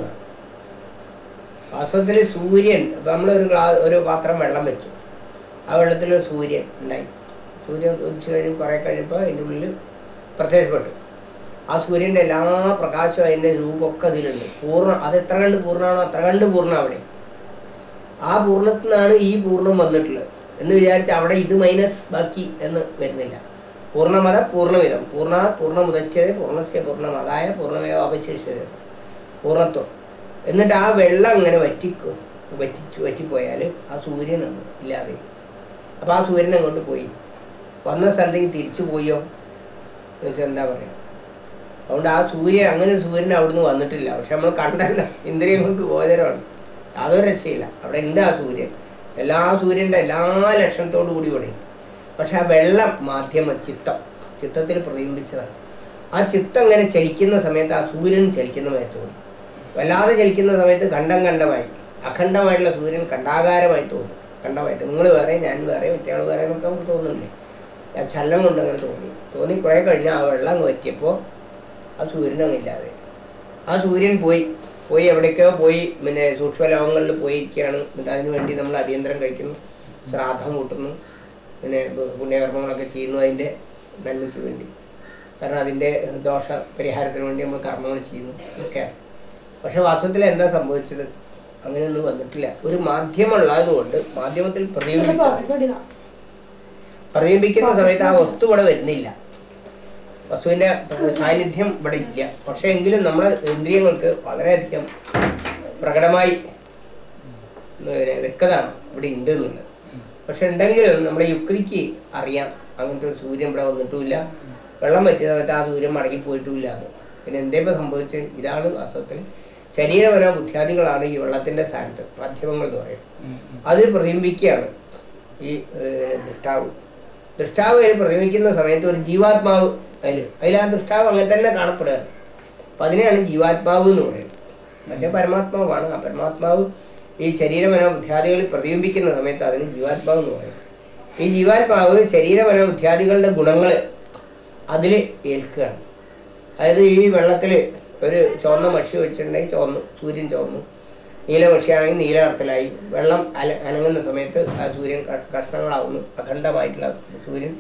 വാസ്തവത്തിൽ സൂര്യൻ നമ്മളൊരു ഗ്ലാ ഒരു പാത്രം വെള്ളം വെച്ചു. ആ വെള്ളത്തിൽ ഒരു സൂര്യൻ ഉണ്ടായി. സൂര്യൻ ഉദിച്ചു കഴിഞ്ഞ് കുറേ കഴിയുമ്പോൾ അതിന്റെ ഉള്ളിൽ പ്രത്യക്ഷപ്പെട്ടു. ആ സൂര്യന്റെ എല്ലാ പ്രകാശവും അതിന്റെ രൂപമൊക്കെ അതിലുണ്ട്. പൂർണ അത് എത്ര കണ്ട് പൂർണമാണോ അത്ര കണ്ട് പൂർണം അവിടെ. ആ പൂർണത്തിൽ നിന്നാണ് ഈ പൂർണം വന്നിട്ടുള്ളത് എന്ന് വിചാരിച്ച് അവിടെ ഇത് മൈനസ് ബാക്കി എന്ന് വരുന്നില്ല. പൂർണമത പൂർണമിതം പൂർണ പൂർണമുദച്ഛത് പൂർണസ്യ പൂർണമതായ പൂർണമേവ അവശേഷിച്ചത് പൂർണത്വം. എന്നിട്ട് ആ വെള്ളം അങ്ങനെ വറ്റിക്കും വറ്റിച്ചു വറ്റിപ്പോയാൽ ആ സൂര്യനാണ് ഇല്ലാതെ. അപ്പോൾ ആ സൂര്യൻ അങ്ങോട്ട് പോയി. വന്ന സ്ഥലത്തേക്ക് തിരിച്ചു പോയോ? എന്ന് വെച്ചാൽ എന്താ പറയുക അതുകൊണ്ട് ആ സൂര്യൻ അങ്ങനെ ഒരു സൂര്യൻ അവിടുന്ന് വന്നിട്ടില്ല. പക്ഷെ നമ്മൾ കണ്ടല്ല ഇന്ദ്രിയങ്ങൾക്ക് ഗോചരമാണ്. യാതൊരു രക്ഷയില്ല. അവിടെ ഇല്ല ആ സൂര്യൻ. എല്ലാ സൂര്യന്റെ എല്ലാ ലക്ഷണത്തോടു കൂടി ഇവിടെ. പക്ഷെ ആ വെള്ളം മാധ്യമ ചിത്തം. ചിത്തത്തിൽ പ്രതിബിംബിച്ചതാണ് ആ ചിത്തം ഇങ്ങനെ ചലിക്കുന്ന സമയത്ത് ആ സൂര്യൻ ചലിക്കുന്ന പോലെ തോന്നും. വല്ലാതെ ചലിക്കുന്ന സമയത്ത് ഖണ്ഡം ഖണ്ഡമായി. അഖണ്ഡമായിട്ടുള്ള സൂര്യൻ ഖണ്ഡാകാരമായി തോന്നും. ഖണ്ഡമായിട്ട്. നിങ്ങൾ വേറെ ഞാൻ വേറെ മറ്റേ വേറെ എന്നൊക്കെ നമുക്ക് തോന്നുന്നില്ലേ? ആ ചലനം കൊണ്ട് അങ്ങനെ തോന്നി. തോന്നി കുറേ കഴിഞ്ഞ് ആ വെള്ളം വറ്റിയപ്പോൾ ആ സൂര്യൻ ഇല്ലാതെ ആ സൂര്യൻ പോയി. പോയി എവിടേക്കോ പോയി പിന്നെ സൂക്ഷ്മലോകങ്ങളിൽ പോയിരിക്കുകയാണ്. എന്നിട്ട് അതിനുവേണ്ടി നമ്മൾ അടിയന്തരം കഴിക്കുന്നു. ശ്രാദ്ധം കൂട്ടുന്നു. പിന്നെ പുണ്യകർമ്മങ്ങളൊക്കെ ചെയ്യുന്നു അതിന്റെ നന്മയ്ക്ക് വേണ്ടി. കാരണം അതിന്റെ ദോഷ പരിഹാരത്തിന് വേണ്ടി നമ്മൾ കർമ്മങ്ങൾ ചെയ്യുന്നു. ഒക്കെയാണ് പക്ഷെ വാസ്തവത്തിൽ എന്താ സംഭവിച്ചത്? അങ്ങനെയൊന്നും വന്നിട്ടില്ല. ഒരു മാധ്യമമുള്ളത് കൊണ്ട് മാധ്യമത്തിൽ പ്രതിബിംബിച്ച പ്രതിബിംബിക്കുന്ന സമയത്ത് ആ വസ്തു ഇവിടെ വരുന്നില്ല. വസ്തുവിന്റെ സാന്നിധ്യം ഇവിടെ ഇല്ല. പക്ഷെ എങ്കിലും നമ്മുടെ ഇന്ദ്രിയങ്ങൾക്ക് വളരെയധികം പ്രകടമായി വ്യക്തതാണ് ഇവിടെ ഉണ്ട് എന്നുള്ളത്. പക്ഷെ ഉണ്ടെങ്കിലും നമ്മുടെ യുക്തിക്ക് അറിയാം. അങ്ങനത്തെ ഒരു സൂര്യൻ ഇവിടെ വന്നിട്ടുമില്ല. വെള്ളം പറ്റിയ സമയത്ത് ആ സൂര്യൻ മടങ്ങി പോയിട്ടുമില്ല. അത് പിന്നെ എന്തേപ്പോ സംഭവിച്ച്? ഇതാണ് വാസ്തവത്തിൽ ശരീരപര ബുദ്ധിയാദികളാണ് ഈ വെള്ളത്തിന്റെ സ്ഥാനത്ത് മാധ്യമങ്ങൾ എന്ന് പറയും. അതിൽ പ്രതിബിംബിക്കുകയാണ് ഈ ദൃഷ്ടാവ്. ദൃഷ്ടാവ് അതിൽ പ്രതിമിക്കുന്ന സമയത്ത് ഒരു ജീവാത്മാവ് അതിൽ അതിൽ ആ ദൃഷ്ടാവ് അങ്ങനെ തന്നെ കാണപ്പെടുകയാണ്. അപ്പം അതിനെയാണ് ജീവാത്മാവ് എന്ന് പറയുന്നത്. മറ്റേ പരമാത്മാവാണ്. ആ പരമാത്മാവ് ഈ ശരീരമനോബുദ്ധ്യാദികളിൽ പ്രതിബിംബിക്കുന്ന സമയത്ത് അതിന് ജീവാത്മാവ് എന്ന് പറയും. ഈ ജീവാത്മാവ് ശരീരമന ബുദ്ധ്യാദികളുടെ ഗുണങ്ങൾ അതിൽ ഏൽക്കുകയാണ്. അതായത് ഈ വെള്ളത്തിൽ ഒരു ചുവന്ന മഷി വെച്ചിട്ടുണ്ടെങ്കിൽ ചുവന്നു സൂര്യൻ ചുവന്നു നീല മഷിയാണെങ്കിൽ നീല നിറത്തിലായി. വെള്ളം അല അനങ്ങുന്ന സമയത്ത് ആ സൂര്യൻ കഷ്ണങ്ങളാവുന്നു. അഖണ്ഡമായിട്ടുള്ള സൂര്യൻ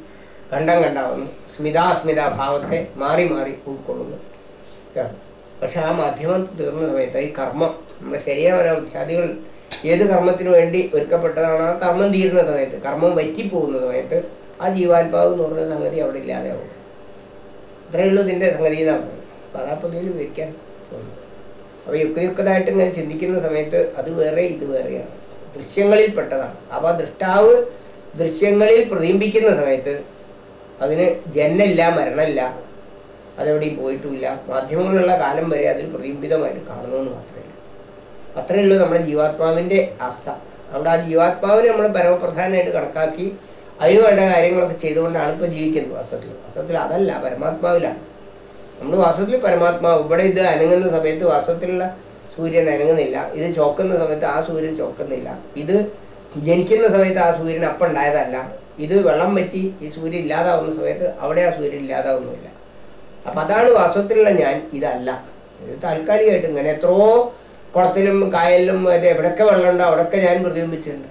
ഖണ്ഡം കണ്ടാവുന്നു സ്മിതാസ്മിത ഭാവത്തെ മാറി മാറി ഉൾക്കൊള്ളുന്നു. പക്ഷെ ആ മാധ്യമം തീർന്ന സമയത്ത് ഈ കർമ്മം നമ്മുടെ ശരീരമന ബുദ്ധ്യാദികൾ ഏത് കർമ്മത്തിനു വേണ്ടി ഒരുക്കപ്പെട്ടതാണ് ആ കർമ്മം തീരുന്ന സമയത്ത് കർമ്മം വറ്റിപ്പോകുന്ന സമയത്ത് ആ ജീവാത്മാവ് എന്ന് പറയുന്ന സംഗതി അവിടെ ഇല്ലാതെ ആവും അത്രയുള്ളൂ ഇതിന്റെ സംഗതി എന്നാണ്. അതാ പൊതുവിൽ വിവരിക്കാൻ തോന്നുന്നു അപ്പോൾ യുക്തിയുക്തമായിട്ട് ഇങ്ങനെ ചിന്തിക്കുന്ന സമയത്ത് അത് വേറെ ഇത് വേറെയാണ്. ദൃശ്യങ്ങളിൽ പെട്ടതാണ് അപ്പോൾ ദൃഷ്ടാവ് ദൃശ്യങ്ങളിൽ പ്രതിബിംബിക്കുന്ന സമയത്ത് അതിന് ജനമില്ല മരണമില്ല അതെവിടെയും പോയിട്ടുമില്ല. മാധ്യമങ്ങളുള്ള കാലം വരെ അതിൽ പ്രതിബിംബിതമായിട്ട് കാണണമെന്ന് മാത്രമേ ഉള്ളൂ. അത്രയേ ഉള്ളൂ നമ്മുടെ ജീവാത്മാവിന്റെ അവസ്ഥ. അതുകൊണ്ട് ആ ജീവാത്മാവിനെ നമ്മൾ പരമപ്രധാനമായിട്ട് കണക്കാക്കി അതിന് വേണ്ട കാര്യങ്ങളൊക്കെ ചെയ്തുകൊണ്ടാണ് ഇപ്പോൾ ജീവിക്കുന്നത്. അസത്തിൽ അസത്തിൽ അതല്ല പരമാത്മാവിലാണ്. നമ്മൾ വാസ്തവത്തിൽ പരമാത്മാവ് ഇവിടെ ഇത് അനങ്ങുന്ന സമയത്ത് വാസ്തവത്തിലുള്ള സൂര്യൻ അനങ്ങുന്നില്ല. ഇത് ചോക്കുന്ന സമയത്ത് ആ സൂര്യൻ ചോക്കുന്നില്ല. ഇത് ജനിക്കുന്ന സമയത്ത് ആ സൂര്യൻ അപ്പം ഉണ്ടായതല്ല. ഇത് വെള്ളം വറ്റി ഈ സൂര്യൻ ഇല്ലാതാവുന്ന സമയത്ത് അവിടെ ആ സൂര്യൻ ഇല്ലാതാവുന്നില്ല അപ്പം അതാണ് വാസ്തവത്തിലുള്ള ഞാൻ ഇതല്ല. ഇത് താൽക്കാലികമായിട്ട് ഇങ്ങനെ എത്രയോ കുളത്തിലും കായലിലും മറ്റേ എവിടെയൊക്കെ വെള്ളമുണ്ടോ അവിടെയൊക്കെ ഞാൻ പ്രതിബിംബിച്ചിട്ടുണ്ട്.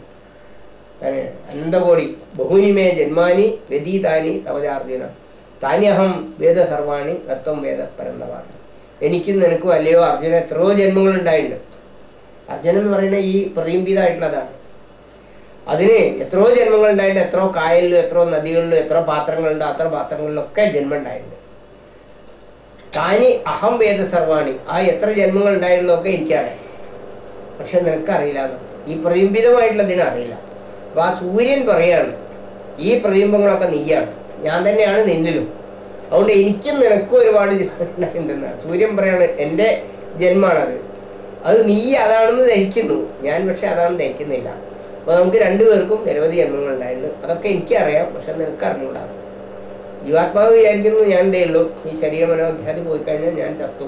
അനന്തകോടി ബഹുനിമേ ജന്മാനി വ്യതീതാനി തവജാർജുന താന്യഹം വേദ സർവാണി തത്വം വേദ പരന്തവാണ് എനിക്കും നിനക്കും അല്ലയോ അർജുന എത്രയോ ജന്മങ്ങൾ ഉണ്ടായിട്ടുണ്ട് അർജുനൻ എന്ന് പറയുന്നത് ഈ പ്രതിബിംബിതമായിട്ടുള്ളതാണ്. അതിന് എത്രയോ ജന്മങ്ങൾ ഉണ്ടായിട്ട് എത്രയോ കായലിലും എത്രയോ നദികളിലും എത്ര പാത്രങ്ങളുണ്ട് അത്ര പാത്രങ്ങളിലൊക്കെ ജന്മം ഉണ്ടായിട്ടുണ്ട് താനി അഹം വേദ സർവാണി ആ എത്ര ജന്മങ്ങൾ ഉണ്ടായിട്ടുള്ളതൊക്കെ എനിക്കറിയാം. പക്ഷെ നിനക്കറിയില്ല. ഈ പ്രതിബിംബിതമായിട്ടുള്ളതിന് അറിയില്ല. അപ്പൊ ആ സൂര്യൻ പറയാണ് ഈ പ്രതിബിംബങ്ങളൊക്കെ നീയാണ്. ഞാൻ തന്നെയാണ് നിന്നിലും. അതുകൊണ്ട് എനിക്കും നിനക്കും ഒരുപാട് ഉണ്ടെന്നാണ് സൂര്യൻ പറയാണ് എന്റെ ജന്മാണത്. അത് നീ അതാണെന്ന് ധരിക്കുന്നു ഞാൻ പക്ഷെ അതാണ് ധരിക്കുന്നില്ല അപ്പോൾ നമുക്ക് രണ്ടുപേർക്കും നിരവധി ജന്മങ്ങൾ ഉണ്ടായിട്ടുണ്ട് അതൊക്കെ എനിക്കറിയാം പക്ഷെ നിനക്ക് അറിഞ്ഞൂടാ. ജീവാത്മാവ് വിചാരിക്കുന്നു ഞാൻ എന്തേ ഉള്ളൂ. ഈ ശരീര മനോധ്യാതി പോയി കഴിഞ്ഞാൽ ഞാൻ ചത്തു.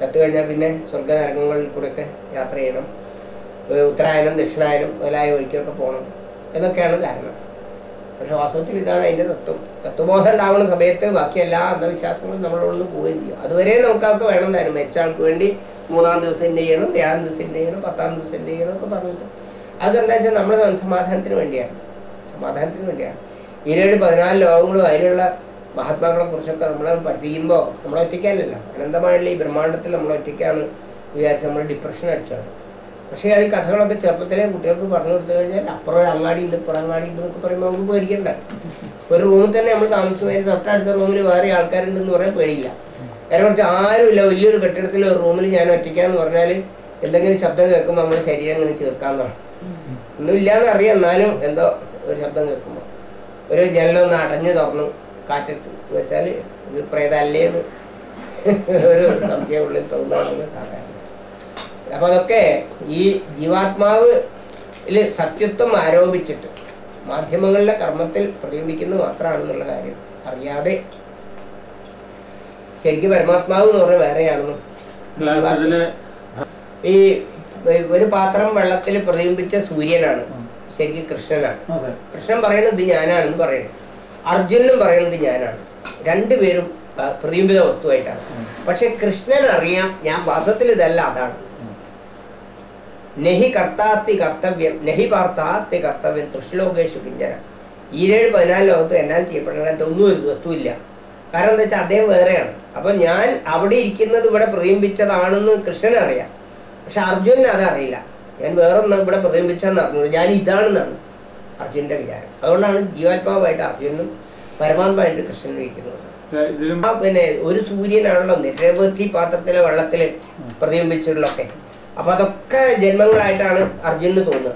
ചത്തു കഴിഞ്ഞാൽ പിന്നെ സ്വർഗനരകങ്ങളിൽ കൂടെയൊക്കെ യാത്ര ചെയ്യണം. ഉത്തരായനം ദക്ഷിണായനം മുതലായ വഴിക്കൊക്കെ പോകണം. എന്നൊക്കെയാണ് ധാരണ. പക്ഷെ വാസ്തവത്തിൽ ഇതാണ് അതിന്റെ തത്വം. തത്വബോധം ഉണ്ടാവുന്ന സമയത്ത് ബാക്കി എല്ലാ അന്ധവിശ്വാസങ്ങളും നമ്മളോടൊന്ന് പോവുകയും ചെയ്യും. അതുവരെ നമുക്ക് അവർക്ക് വേണം താനും മരിച്ച ആൾക്ക് വേണ്ടി മൂന്നാം ദിവസം എന്ത് ചെയ്യണം ഏഴാം ദിവസം എന്ത് ചെയ്യണം പത്താം ദിവസം എന്ത് ചെയ്യണം ഒക്കെ പറഞ്ഞിട്ട്. അതെന്താ വെച്ചാൽ നമ്മുടെ സമാധാനത്തിന് വേണ്ടിയാണ്. സമാധാനത്തിന് വേണ്ടിയാണ്. ഇരുപത് പതിനാല് ലോകങ്ങളും അതിലുള്ള മഹാത്മാക്കളെ കുറിച്ചൊക്കെ നമ്മൾ പഠിപ്പിക്കുമ്പോൾ നമ്മൾ ഒറ്റയ്ക്കാനല്ല അനന്തമായുള്ള ഈ ബ്രഹ്മാണ്ടത്തിൽ നമ്മൾ ഒറ്റയ്ക്കാണ് വിചാരിച്ച് നമ്മൾ ഡിപ്രഷൻ അടിച്ചത്. പക്ഷേ അത് കഥകളൊക്കെ ചെറുപ്പത്തിലെ കുട്ടികൾക്ക് പറഞ്ഞു കൊടുത്തു കഴിഞ്ഞാൽ അപ്പുറം അങ്ങാടി ഉണ്ട് ഇപ്പുറം അങ്ങാടി ഉണ്ട് എന്നൊക്കെ പറയുമ്പോൾ നമുക്ക് പേടിക്കണ്ട. ഒരു റൂമിൽ തന്നെ നമ്മൾ താമസിക്കുന്നതിന് തൊട്ടടുത്ത റൂമിൽ വേറെ ആൾക്കാരുണ്ടെന്ന് പറയാൻ പേടിയില്ല. നേരെ കുറച്ച് ആരുമില്ല വലിയൊരു കെട്ടിടത്തിൽ ഒരു റൂമിൽ ഞാൻ ഒറ്റയ്ക്കാന്ന് പറഞ്ഞാൽ എന്തെങ്കിലും ശബ്ദം കേൾക്കുമ്പോൾ നമ്മുടെ ശരീരം ഇങ്ങനെ ചേർക്കാൻ തുടങ്ങും. ഒന്നുമില്ലാന്ന് അറിയാം എന്നാലും എന്തോ ഒരു ശബ്ദം കേൾക്കുമ്പോൾ. ഒരു ജനലൊന്ന് അടഞ്ഞു തുറന്നു കാറ്റത്ത് വെച്ചാൽ ഇത് പ്രേതല്ലേന്ന് ഒരു സംശയം ഉള്ളിൽ തോന്നുകയാണെങ്കിൽ സാധാരണ. അപ്പൊ അതൊക്കെ ഈ ജീവാത്മാവ് സത്യത്വം ആരോപിച്ചിട്ട് മാധ്യമങ്ങളുടെ കർമ്മത്തിൽ പ്രതിബിംബിക്കുന്നത് മാത്രമാണെന്നുള്ള കാര്യം അറിയാതെ ശരിക്കും പരമാത്മാവ് എന്ന് പറഞ്ഞാൽ വേറെയാണെന്നും ഈ ഒരു പാത്രം വെള്ളത്തിൽ പ്രതിബിംബിച്ച സൂര്യനാണ്. ശരിക്കും കൃഷ്ണനാണ്. കൃഷ്ണൻ പറയണത് ഞാനാണെന്ന് പറയുന്നത് അർജുനനും പറയണത് ഞാനാണ്. രണ്ടുപേരും പ്രതിബിംബിത വസ്തുവായിട്ടാണ്. പക്ഷെ കൃഷ്ണൻ അറിയാം ഞാൻ വാസത്തിൽ ഇതല്ല അതാണ്. നഹി കർത്താസ്തി കർത്തവ്യം നെഹി പാർത്താസ്തി കർത്തവ്യം തൃശ്ലോകേഷു കിഞ്ചന. ഈരേഴ് പതിനാല് ലോകത്ത് എന്നാൽ ചെയ്യപ്പെടാനായിട്ട് ഒന്നും ഒരു വസ്തുവില്ല. കാരണം എന്താ വെച്ചാൽ അദ്ദേഹം വേറെയാണ്. അപ്പൊ ഞാൻ അവിടെ ഇരിക്കുന്നത് ഇവിടെ പ്രതിബിംബിച്ചതാണെന്ന് കൃഷ്ണൻ അറിയാം. പക്ഷെ അർജുനൻ അതറിയില്ല ഞാൻ വേറൊന്നും ഇവിടെ പ്രതിബിംബിച്ചതെന്ന് അറിഞ്ഞു ഞാൻ ഇതാണെന്നാണ് അർജുനന്റെ വിചാരം. അതുകൊണ്ടാണ് ജീവാത്മാവായിട്ട് അർജുനും പരമാത്മാവായിട്ട് കൃഷ്ണൻ ഇരിക്കുന്നത്. ഇതിലും പിന്നെ ഒരു സൂര്യനാണല്ലോ നിരവധി പാത്രത്തിലെ വെള്ളത്തിൽ പ്രതിബിംബിച്ചുള്ളൊക്കെ അപ്പൊ അതൊക്കെ ജന്മങ്ങളായിട്ടാണ് അർജുനന് തോന്നുന്നത്.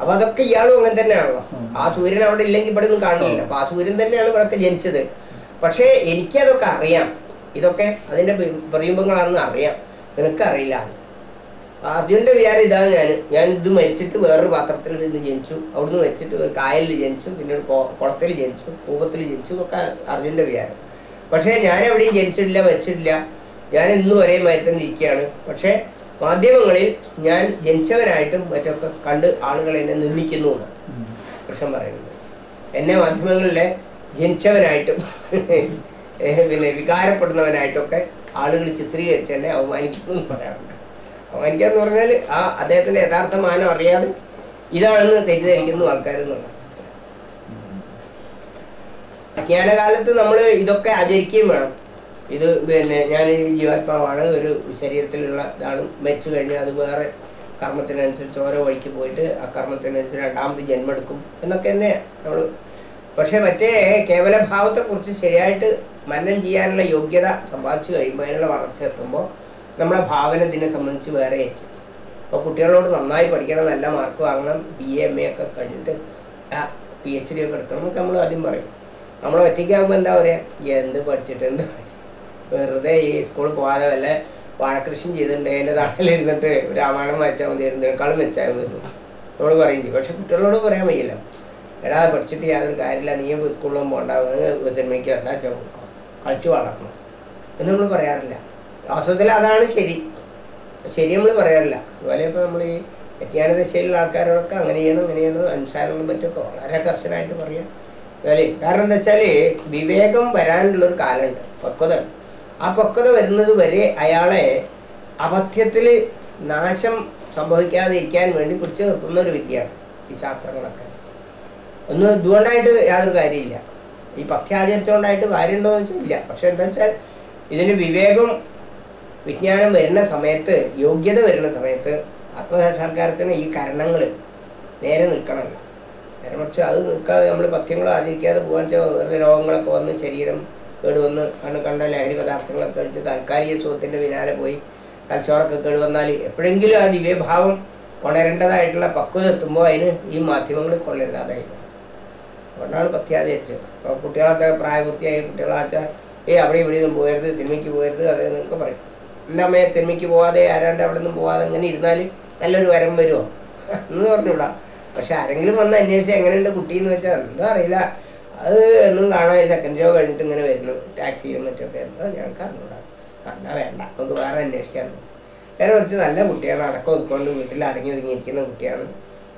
അപ്പൊ അതൊക്കെ ഇയാളും അങ്ങനെ തന്നെയാണല്ലോ. ആ. സൂര്യൻ അവിടെ ഇല്ലെങ്കിൽ ഇവിടെ ഒന്നും കാണുന്നില്ല അപ്പൊ ആ സൂര്യൻ തന്നെയാണ് ഇവിടെയൊക്കെ ജനിച്ചത്. പക്ഷേ എനിക്കതൊക്കെ അറിയാം. ഇതൊക്കെ അതിന്റെ പ്രതിബിംബങ്ങളാണെന്ന് അറിയാം. നിനക്ക് അറിയില്ല. അർജുനന്റെ വിചാരം ഇതാണ് ഞാൻ ഞാൻ ഇത് മരിച്ചിട്ട് വേറൊരു പാത്രത്തിൽ നിന്ന് ജനിച്ചു. അവിടുന്ന് മരിച്ചിട്ട് ഒരു കായലിൽ ജനിച്ചു. പിന്നെ ഒരു കൊ- കുളത്തിൽ ജനിച്ചു. കൂപത്തിൽ ജനിച്ചു എന്നൊക്കെ അർജുനന്റെ വിചാരം. പക്ഷേ ഞാൻ എവിടെയും ജനിച്ചിട്ടില്ല മരിച്ചിട്ടില്ല. ഞാൻ ഇന്നും ഒരേ മരത്തിൽ ഇരിക്കുകയാണ്. പക്ഷേ മാധ്യമങ്ങളിൽ ഞാൻ ജനിച്ചവനായിട്ടും മറ്റൊക്കെ കണ്ട് ആളുകൾ എന്നെ നിന്ദിക്കുന്നു പ്രശ്നം കൃഷ്ണൻ പറയുന്നത്. എന്നെ മാധ്യമങ്ങളിലെ ജനിച്ചവനായിട്ടും പിന്നെ വികാരപ്പെടുന്നവനായിട്ടൊക്കെ ആളുകൾ ചിത്രീകരിച്ച് എന്നെ അവമാനിക്കുന്നു എന്ന് പറയാറുണ്ട്. അവമാനിക്കുക എന്ന് പറഞ്ഞാൽ ആ അദ്ദേഹത്തിന്റെ യഥാർത്ഥ മാനം അറിയാതെ ഇതാണെന്ന് തെറ്റിദ്ധരിക്കുന്നു ആൾക്കാർ എന്നുള്ളത് അജ്ഞാനകാലത്ത് നമ്മൾ ഇതൊക്കെ ആചരിക്കുകയും വേണം. ഇത് പിന്നെ ഞാൻ ഈ ജീവാത്മാവാണ്. ഒരു ശരീരത്തിലുള്ള ഇതാണ് മരിച്ചു കഴിഞ്ഞാൽ അത് വേറെ കർമ്മത്തിനനുസരിച്ച് ഓരോ വഴിക്ക് പോയിട്ട് ആ കർമ്മത്തിനനുസരിച്ച് രണ്ടാമത് ജന്മം എടുക്കും എന്നൊക്കെ തന്നെയാണ് നമ്മൾ പക്ഷേ മറ്റേ കേവല ഭാവത്തെക്കുറിച്ച് ശരിയായിട്ട് മനനം ചെയ്യാനുള്ള യോഗ്യത സമ്പാദിച്ചു കഴിയുമ്പോൾ അതിനുള്ള വളർച്ച എത്തുമ്പോൾ നമ്മളെ ഭാവനത്തിനെ സംബന്ധിച്ച് വേറെ ആയിരിക്കും. അപ്പോൾ കുട്ടികളോട് നന്നായി പഠിക്കണം നല്ല മാർക്ക് വാങ്ങണം ബി എ എം എ ഒക്കെ കഴിഞ്ഞിട്ട് പി എച്ച് ഡി ഒക്കെ എടുക്കണം എന്നൊക്കെ നമ്മൾ ആദ്യം പറയും. നമ്മൾ ഒറ്റയ്ക്കാകുമ്പോൾ എന്താ പറയുക എന്ത് പഠിച്ചിട്ട് എന്ത് വെറുതെ ഈ സ്കൂളിൽ പോകാതെ വല്ല വാഴക്കൃഷി ചെയ്തിട്ടുണ്ട് അതിന്റെ താഴെയിരുന്നിട്ട് രാമായണം വായിച്ചാൽ മതി ഇരുന്നേക്കാളും വെച്ചാൽ വരുന്നു നമ്മൾ പറയും ചെയ്യും. പക്ഷെ കുട്ടികളോട് പറയാൻ വയ്യല്ല. എടാ പഠിച്ചിട്ട് യാതൊരു കാര്യമില്ല. നീ സ്കൂളിലും പോകണ്ട സിനിമയ്ക്ക് എന്താ കളിച്ചു വളർത്തണം എന്ന് നമ്മൾ പറയാറില്ല. വാസ്തവത്തിൽ അതാണ് ശരി. ശരി നമ്മൾ പറയാറില്ല. അതുപോലെ ഇപ്പോൾ നമ്മൾ ഈ വ്യജ്ഞാന ദശയിലുള്ള ആൾക്കാരോടൊക്കെ അങ്ങനെ ചെയ്യണം ഇങ്ങനെ ചെയ്യണം അനുസാരങ്ങളും മറ്റൊക്കെ വളരെ കർശനമായിട്ട് പറയാം. അതുപോലെ കാരണം എന്താ വെച്ചാൽ വിവേകം വരാനുള്ളൊരു കാലമുണ്ട്. പക്വത ആ പക്വത വരുന്നത് വരെ അയാളെ അബദ്ധ്യത്തിൽ നാശം സംഭവിക്കാതിരിക്കാൻ വേണ്ടി പിടിച്ചു നിർത്തുന്ന ഒരു വിദ്യയാണ് ഈ ശാസ്ത്രങ്ങളൊക്കെ. ഒന്ന് ഇതുകൊണ്ടായിട്ട് യാതൊരു കാര്യമില്ല. ഈ പഥ്യാചരിച്ചുകൊണ്ടായിട്ട് കാര്യമുണ്ടോ എന്ന് വെച്ചാൽ ഇല്ല. പക്ഷെ എന്താ വെച്ചാൽ ഇതിന് വിവേകം വിജ്ഞാനം വരുന്ന സമയത്ത് യോഗ്യത വരുന്ന സമയത്ത് ആത്മസാക്ഷാത്കാരത്തിന് ഈ കരണങ്ങൾ നേരെ നിൽക്കണമല്ലോ നേരെ മറിച്ച് അത് നിൽക്കാതെ നമ്മൾ പഥ്യങ്ങളോ ആചരിക്കാതെ പോകാൻ വെച്ചാൽ വെറുതെ രോഗങ്ങളൊക്കെ വന്ന് ശരീരം കേടുവന്ന് കണ്ട് കണ്ട ലഹരി പദാർത്ഥങ്ങളൊക്കെ കഴിച്ച് താൽക്കാലിക സുഖത്തിന്റെ പിന്നാലെ പോയി. തലച്ചോറൊക്കെ കേടുവന്നാൽ എപ്പോഴെങ്കിലും ആ ദിവ്യഭാവം ഉണരേണ്ടതായിട്ടുള്ള പക്വത എത്തുമ്പോൾ അതിന് ഈ മാധ്യമങ്ങൾ കൊള്ളരുതാതായി അതുകൊണ്ടാണ് പഥ്യാചരിച്ചത് അപ്പോൾ കുട്ടികളൊക്കെ പ്രായപൂർത്തിയായ കുട്ടികളാച്ചാൽ ഏയ് അവിടെ ഇവിടെ നിന്നും പോകരുത് സിനിമയ്ക്ക് പോകരുത് അത് എന്നൊക്കെ പറയും. എന്റെ അമ്മയെ സിനിമയ്ക്ക് പോവാതെ ആരാണ്ട് അവിടെ നിന്നും പോവാതെ ഇങ്ങനെ ഇരുന്നാൽ നല്ലൊരു വരം വരുമോ എന്ന് പറഞ്ഞുവിടാം പക്ഷെ ആരെങ്കിലും വന്ന് അന്വേഷിച്ച് എങ്ങനെയുണ്ട് കുട്ടി എന്ന് വെച്ചാൽ എന്താ അറിയില്ല. അത് എന്നും കാണാൻ സെക്കൻഡ് ഷോ കഴിഞ്ഞിട്ട് ഇങ്ങനെ വരുന്നു. ടാക്സിയും മറ്റൊക്കെ എന്താ ഞങ്ങൾക്ക് അറിഞ്ഞൂടാ. എന്നാ വേണ്ട. നമുക്ക് വേറെ അന്വേഷിക്കാൻ വേറെ കുറച്ച് നല്ല കുട്ടിയാണ് അടക്കം ഒതുക്കൊണ്ട് വീട്ടിൽ അടങ്ങി ഒതുങ്ങിയിരിക്കുന്ന കുട്ടിയാണ്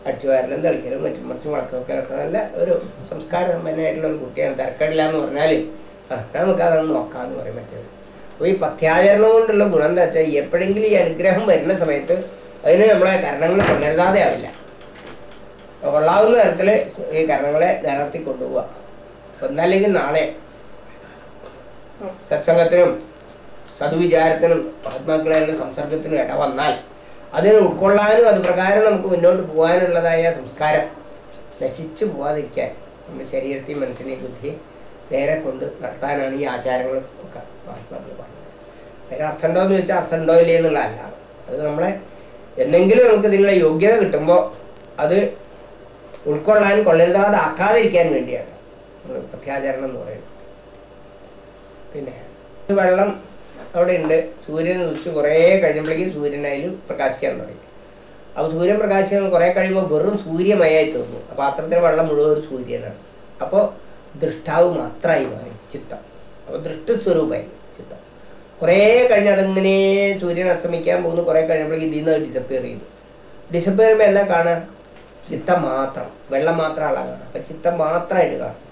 അടിച്ചു വാരലും തെളിക്കലും മറ്റും മറിച്ചും ഒക്കെ നല്ല ഒരു സംസ്കാര സമ്പന്നമായിട്ടുള്ള ഒരു കുട്ടിയാണ്. തിരക്കടില്ല എന്ന് പറഞ്ഞാൽ നമുക്ക് അതൊന്ന് നോക്കാമെന്ന് പറയും മറ്റേത് അപ്പോൾ ഈ പഥ്യാചരണം കൊണ്ടുള്ള ഗുണം എന്താ വെച്ചാൽ എപ്പോഴെങ്കിലും ഈ അനുഗ്രഹം വരുന്ന സമയത്ത് അതിന് നമ്മളെ കരണങ്ങൾ കൊണ്ടുവരുതാതെ ആവില്ല. കൊള്ളാവുന്ന തരത്തിൽ ഈ കരണങ്ങളെ നിലനിർത്തി കൊണ്ടുപോവുക ഒന്നല്ലെങ്കിൽ നാളെ. സത്സംഗത്തിനും സതുവിചാരത്തിനും മഹാത്മാക്കളായുള്ള സംസർഗത്തിനും ഇട വന്നാൽ അതിനെ ഉൾക്കൊള്ളാനും അത് പ്രകാരം നമുക്ക് മുന്നോട്ട് പോകാനുള്ളതായ സംസ്കാരം നശിച്ചു പോവാതിരിക്കാൻ നമ്മുടെ ശരീരത്തെയും മനസ്സിനെയും ബുദ്ധിയെ നേരെ കൊണ്ട് നടത്താനാണ് ഈ ആചാരങ്ങൾ ഒക്കെ മഹാത്മാക്കൾ പറഞ്ഞത്. അതിന് അർത്ഥമുണ്ടോ എന്ന് ചോദിച്ചാൽ അർത്ഥമുണ്ടോ ഇല്ലേ എന്നുള്ളതല്ല. അത് നമ്മളെ എന്തെങ്കിലും നമുക്ക് ഇതിനുള്ള യോഗ്യത കിട്ടുമ്പോൾ അത് ഉൾക്കൊള്ളാൻ കൊള്ളരുതാതെ ആക്കാതിരിക്കാൻ വേണ്ടിയാണ്. പ്രത്യാചരണം എന്ന് പറയുന്നത് പിന്നെ വെള്ളം അവിടെ ഉണ്ട് സൂര്യൻ ഉദിച്ച് കുറേ കഴിയുമ്പോഴേക്കും സൂര്യനെ അതിൽ പ്രകാശിക്കാൻ തുടങ്ങി. അപ്പോൾ സൂര്യൻ പ്രകാശിക്കാൻ കുറേ കഴിയുമ്പോൾ വെറും സൂര്യമയായി തീർന്നു അപ്പോൾ പാത്രത്തിലെ വെള്ളം മുഴുവൻ ഒരു സൂര്യനാണ്. അപ്പോൾ ദൃഷ്ടാവ് മാത്രമായി മാറി. ചിത്തം. അപ്പോൾ ദൃഷ്ടസ്വരൂപമായി. ചിത്തം. കുറേ കഴിഞ്ഞ് അതിങ്ങനെ സൂര്യൻ അസ്തമിക്കാൻ പോകുന്നു. കുറേ കഴിയുമ്പോഴേക്കും ഇതിൽ നിന്ന് ഡിസപ്പിയർ ചെയ്തു ഡിസപ്പിയർ ചെയ്യുമ്പോൾ എന്താ കാണാൻ ചിത്തം മാത്രം. വെള്ളം മാത്രം കാണുക അപ്പം ചിത്തം മാത്രമായിട്ട് കാണും.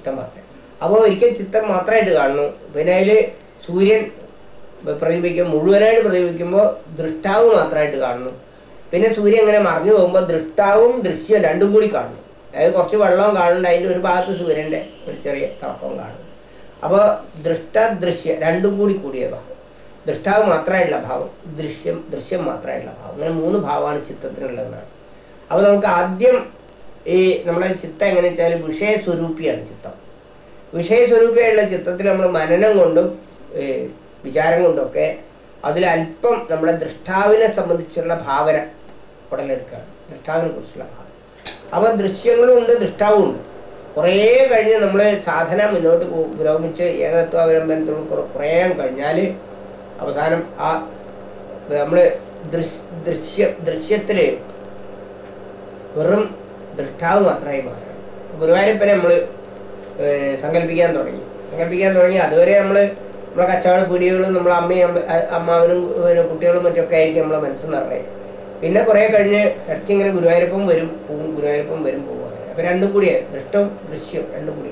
ചിത്തം മാത്രമേ അപ്പോൾ ഒരിക്കൽ ചിത്രം മാത്രമായിട്ട് കാണുന്നു. പിന്നെ അതിൽ സൂര്യൻ പ്രതിബിക്കും മുഴുവനായിട്ട് പ്രതിബിക്കുമ്പോൾ ദൃഷ്ടാവ് മാത്രമായിട്ട് കാണുന്നു. പിന്നെ സൂര്യൻ ഇങ്ങനെ മറിഞ്ഞു പോകുമ്പോൾ ദൃഷ്ടാവും ദൃശ്യവും രണ്ടും കൂടി കാണുന്നു. അതായത് കുറച്ച് വെള്ളവും കാണുന്നുണ്ട് അതിന്റെ ഒരു ഭാഗത്ത് സൂര്യന്റെ ഒരു ചെറിയ തിളക്കവും കാണുന്നു. അപ്പോൾ ദൃഷ്ട ദൃശ്യ രണ്ടും കൂടി കൂടിയ ഭാവം ദൃഷ്ടാവ് മാത്രമായിട്ടുള്ള ഭാവം ദൃശ്യം ദൃശ്യം മാത്രമായിട്ടുള്ള ഭാവം. അങ്ങനെ മൂന്ന് ഭാവമാണ് ചിത്രത്തിനുള്ളതെന്നാണ് അപ്പോൾ നമുക്ക് ആദ്യം ഈ നമ്മുടെ ചിത്തം എങ്ങനെ വെച്ചാൽ വിഷയസ്വരൂപിയാണ് ചിത്തം. വിഷയസ്വരൂപിയുള്ള ചിത്രത്തിൽ നമ്മൾ മനനം കൊണ്ടും വിചാരം കൊണ്ടൊക്കെ അതിലല്പം നമ്മുടെ ദൃഷ്ടാവിനെ സംബന്ധിച്ചുള്ള ഭാവന ഉടലെടുക്കുകയാണ് ദൃഷ്ടാവിനെ കുറിച്ചുള്ള ഭാവന. അപ്പോൾ ദൃശ്യങ്ങളും ഉണ്ട് ദൃഷ്ടാവും ഉണ്ട്. കുറേ കഴിഞ്ഞ് നമ്മൾ സാധന മുന്നോട്ട് പുരോഗമിച്ച് ഏകത്വാവലംബനത്തോട് കുറെ കഴിഞ്ഞാൽ അവസാനം ആ നമ്മൾ ദൃശ് ദൃശ്യ ദൃശ്യത്തിൽ വെറും ദൃഷ്ടാവ് മാത്രമായി മാറണം ഗുരുവായൂരപ്പനെ നമ്മൾ സങ്കല്പിക്കാൻ തുടങ്ങി. സങ്കല്പിക്കാൻ തുടങ്ങി. അതുവരെ നമ്മൾ നമ്മളെ കച്ചവട പീടികകളും നമ്മളെ അമ്മയും അമ്മ- അമ്മാവനും പിന്നെ കുട്ടികളും മറ്റൊക്കെ ആയിരിക്കും നമ്മളെ മനസ്സിൽ നിറയെ പിന്നെ കുറേ കഴിഞ്ഞ് ഇടയ്ക്ക് ഇങ്ങനെ ഗുരുവായൂരപ്പം വരും പോവും ഗുരുവായൂരപ്പം വരും പോവും അപ്പം രണ്ടും കൂടിയായി ദൃഷ്ടം ദൃശ്യം രണ്ടും കൂടി.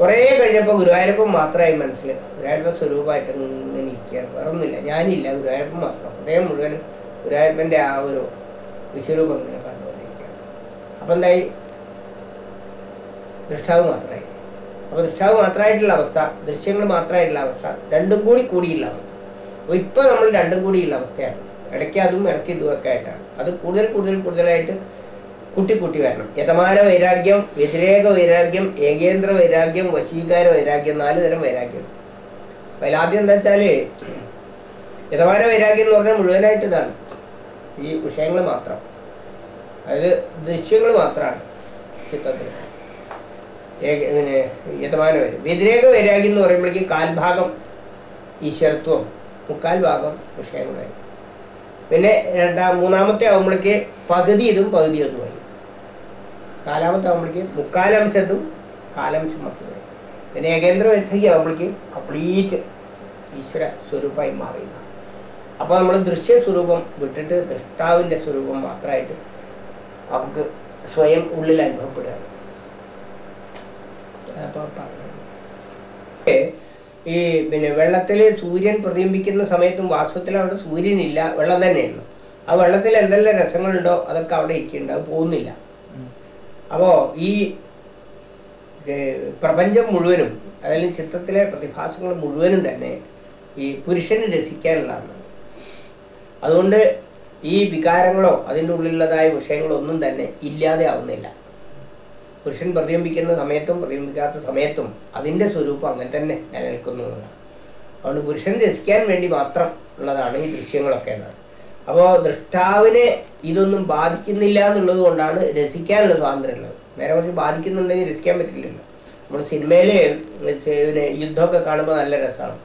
കുറേ കഴിഞ്ഞപ്പോൾ ഗുരുവായൂരപ്പം മാത്രമായി മനസ്സിൽ ഗുരുവായൂരപ്പ സ്വരൂപമായിട്ട് ഇങ്ങനെ ഇരിക്കുകയാണ്. വേറെ ഒന്നുമില്ല ഞാനില്ല. ഗുരുവായൂരപ്പം മാത്രം. ഹൃദയം മുഴുവൻ ഗുരുവായൂരപ്പന്റെ ആ ഒരു വിശ്വരൂപം ഇങ്ങനെ അപ്പം എന്തായി? ദൃഷ്ടാവ് മാത്രമായി. അപ്പോൾ ദൃഷ്ടാവ് മാത്രമായിട്ടുള്ള അവസ്ഥ ദൃശ്യങ്ങൾ മാത്രമായിട്ടുള്ള അവസ്ഥ രണ്ടും കൂടി കൂടിയുള്ള അവസ്ഥ. അപ്പോൾ ഇപ്പോൾ നമ്മൾ രണ്ടും കൂടിയുള്ള അവസ്ഥയാണ്. ഇടയ്ക്ക് അതും ഇടയ്ക്ക് ഇതുമൊക്കെ ആയിട്ടാണ്. അത് കൂടുതൽ കൂടുതൽ കൂടുതലായിട്ട് കൂട്ടിക്കൂട്ടി കൂട്ടി വരണം. യഥമാന വൈരാഗ്യം വ്യതിരേക വൈരാഗ്യം ഏകേന്ദ്ര വൈരാഗ്യം വശീകാര വൈരാഗ്യം നാല് തരം വൈരാഗ്യം. അതിൽ ആദ്യം എന്താ വെച്ചാൽ യഥമാന വൈരാഗ്യം എന്ന് പറഞ്ഞാൽ മുഴുവനായിട്ട് ഇതാണ്. ഈ വിഷയങ്ങൾ മാത്രം. അതായത് ദൃശ്യങ്ങൾ മാത്രമാണ് ചിത്രത്തിൽ പിന്നെ യഥമാന വൈരാഗ്യം വ്യതിരേക വൈരാഗ്യം എന്ന് പറയുമ്പോഴേക്ക് കാൽഭാഗം ഈശ്വരത്വം മുക്കാൽ ഭാഗം വിഷയങ്ങളായി പിന്നെ രണ്ടാം മൂന്നാമത്തെ ആകുമ്പോഴേക്ക് പകുതി ഇതും പകുതി അതുമായി നാലാമത്തെ ആകുമ്പോഴേക്ക് മുക്കാലംശത്തും കാലംശം മൊത്തമായി പിന്നെ ഏകേന്ദ്ര വ്യക്തിക്ക് ആകുമ്പോഴേക്ക് കംപ്ലീറ്റ് ഈശ്വര സ്വരൂപമായി മാറിയതാണ്. അപ്പോൾ നമ്മൾ ദൃശ്യ സ്വരൂപം വിട്ടിട്ട് ദൃഷ്ടാവിന്റെ സ്വരൂപം മാത്രമായിട്ട് നമുക്ക് സ്വയം ഉള്ളിൽ അനുഭവപ്പെടുകയാണ് പറഞ്ഞു. ഈ പിന്നെ വെള്ളത്തിൽ സൂര്യൻ പ്രതിബിംബിക്കുന്ന സമയത്തും വാസ്തവത്തിൽ അവിടെ സൂര്യനില്ല വെള്ളം തന്നെയുള്ളൂ ആ വെള്ളത്തിൽ എന്തെല്ലാം രസങ്ങളുണ്ടോ അതൊക്കെ അവിടെ ഇരിക്കുന്നുണ്ട് അത് പോകുന്നില്ല. അപ്പോൾ ഈ പ്രപഞ്ചം മുഴുവനും അതായത് ചിത്രത്തിലെ പ്രതിഭാസങ്ങൾ മുഴുവനും തന്നെ ഈ പുരുഷന് രസിക്കാനുള്ളതാണ്. അതുകൊണ്ട് ഈ വികാരങ്ങളോ അതിന്റെ ഉള്ളിലുള്ളതായ വിഷയങ്ങളോ ഒന്നും തന്നെ ഇല്ലാതെ ആവുന്നില്ല പുരുഷൻ പ്രതിബിംബിക്കുന്ന സമയത്തും പ്രതിബിംബിക്കാത്ത സമയത്തും അതിന്റെ സ്വരൂപം അങ്ങനെ തന്നെ നിലനിൽക്കുന്നു അതുകൊണ്ട് പുരുഷൻ രസിക്കാൻ വേണ്ടി മാത്രം ഉള്ളതാണ് ഈ ദൃശ്യങ്ങളൊക്കെ എന്നാണ്. അപ്പോൾ ദൃഷ്ടാവിനെ ഇതൊന്നും ബാധിക്കുന്നില്ല എന്നുള്ളത് കൊണ്ടാണ് രസിക്കാനുള്ള സ്വാതന്ത്ര്യം ഉള്ളത്. നേരെ കുറച്ച് ബാധിക്കുന്നുണ്ടെങ്കിൽ രസിക്കാൻ പറ്റില്ലല്ലോ. നമ്മൾ സിനിമയിൽ യുദ്ധമൊക്കെ കാണുമ്പോൾ നല്ല രസമാണ്.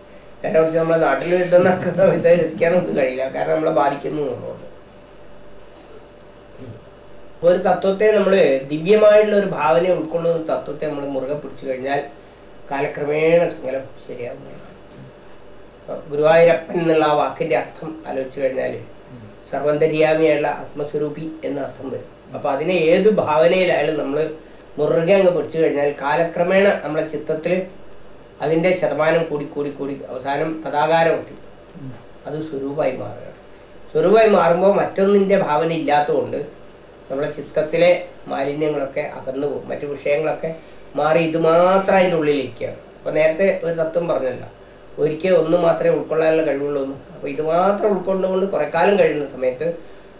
നേരെ മറിച്ച് നമ്മുടെ നാട്ടിൽ യുദ്ധം നടക്കുന്ന സമയത്ത് രസിക്കാൻ നമുക്ക് കഴിയില്ല. കാരണം നമ്മളെ ബാധിക്കുന്നു ഒരു തത്വത്തെ നമ്മൾ ദിവ്യമായിട്ടുള്ള ഒരു ഭാവന ഉൾക്കൊള്ളുന്ന ഒരു തത്വത്തെ നമ്മൾ മുറുകെ പിടിച്ചു കഴിഞ്ഞാൽ കാലക്രമേണ സങ്കലം ശരിയാവുന്നതാണ് ഗുരുവായൂരപ്പൻ എന്നുള്ള ആ വാക്കിന്റെ അർത്ഥം ആലോചിച്ചു കഴിഞ്ഞാൽ സർവന്തര്യാമിയായുള്ള ആത്മസ്വരൂപി എന്ന അർത്ഥം വരും. അപ്പൊ അതിനെ ഏത് ഭാവനയിലായാലും നമ്മൾ മുറുകെ അങ്ങ് പിടിച്ചു കഴിഞ്ഞാൽ കാലക്രമേണ നമ്മളെ ചിത്തത്തിൽ അതിന്റെ ശതമാനം കൂടി കൂടി കൂടി അവസാനം തഥാകാരം എത്തി. അത് സ്വരൂപമായി മാറുകയാണ്. സ്വരൂപമായി മാറുമ്പോൾ മറ്റൊന്നിന്റെ ഭാവന ഇല്ലാത്തതുകൊണ്ട് നമ്മുടെ ചിത്തത്തിലെ മാലിന്യങ്ങളൊക്കെ അകന്നു പോകും. മറ്റു വിഷയങ്ങളൊക്കെ മാറി ഇത് മാത്രം അതിന്റെ ഉള്ളിലിരിക്കുകയാണ്. അപ്പോൾ നേരത്തെ ഒരു തത്വം പറഞ്ഞല്ലോ. ഒരിക്കൽ ഒന്ന് മാത്രമേ ഉൾക്കൊള്ളാനുള്ള കഴിവുള്ളൂ അപ്പോൾ ഇത് മാത്രം ഉൾക്കൊണ്ടുകൊണ്ട് കുറെ കാലം കഴിയുന്ന സമയത്ത്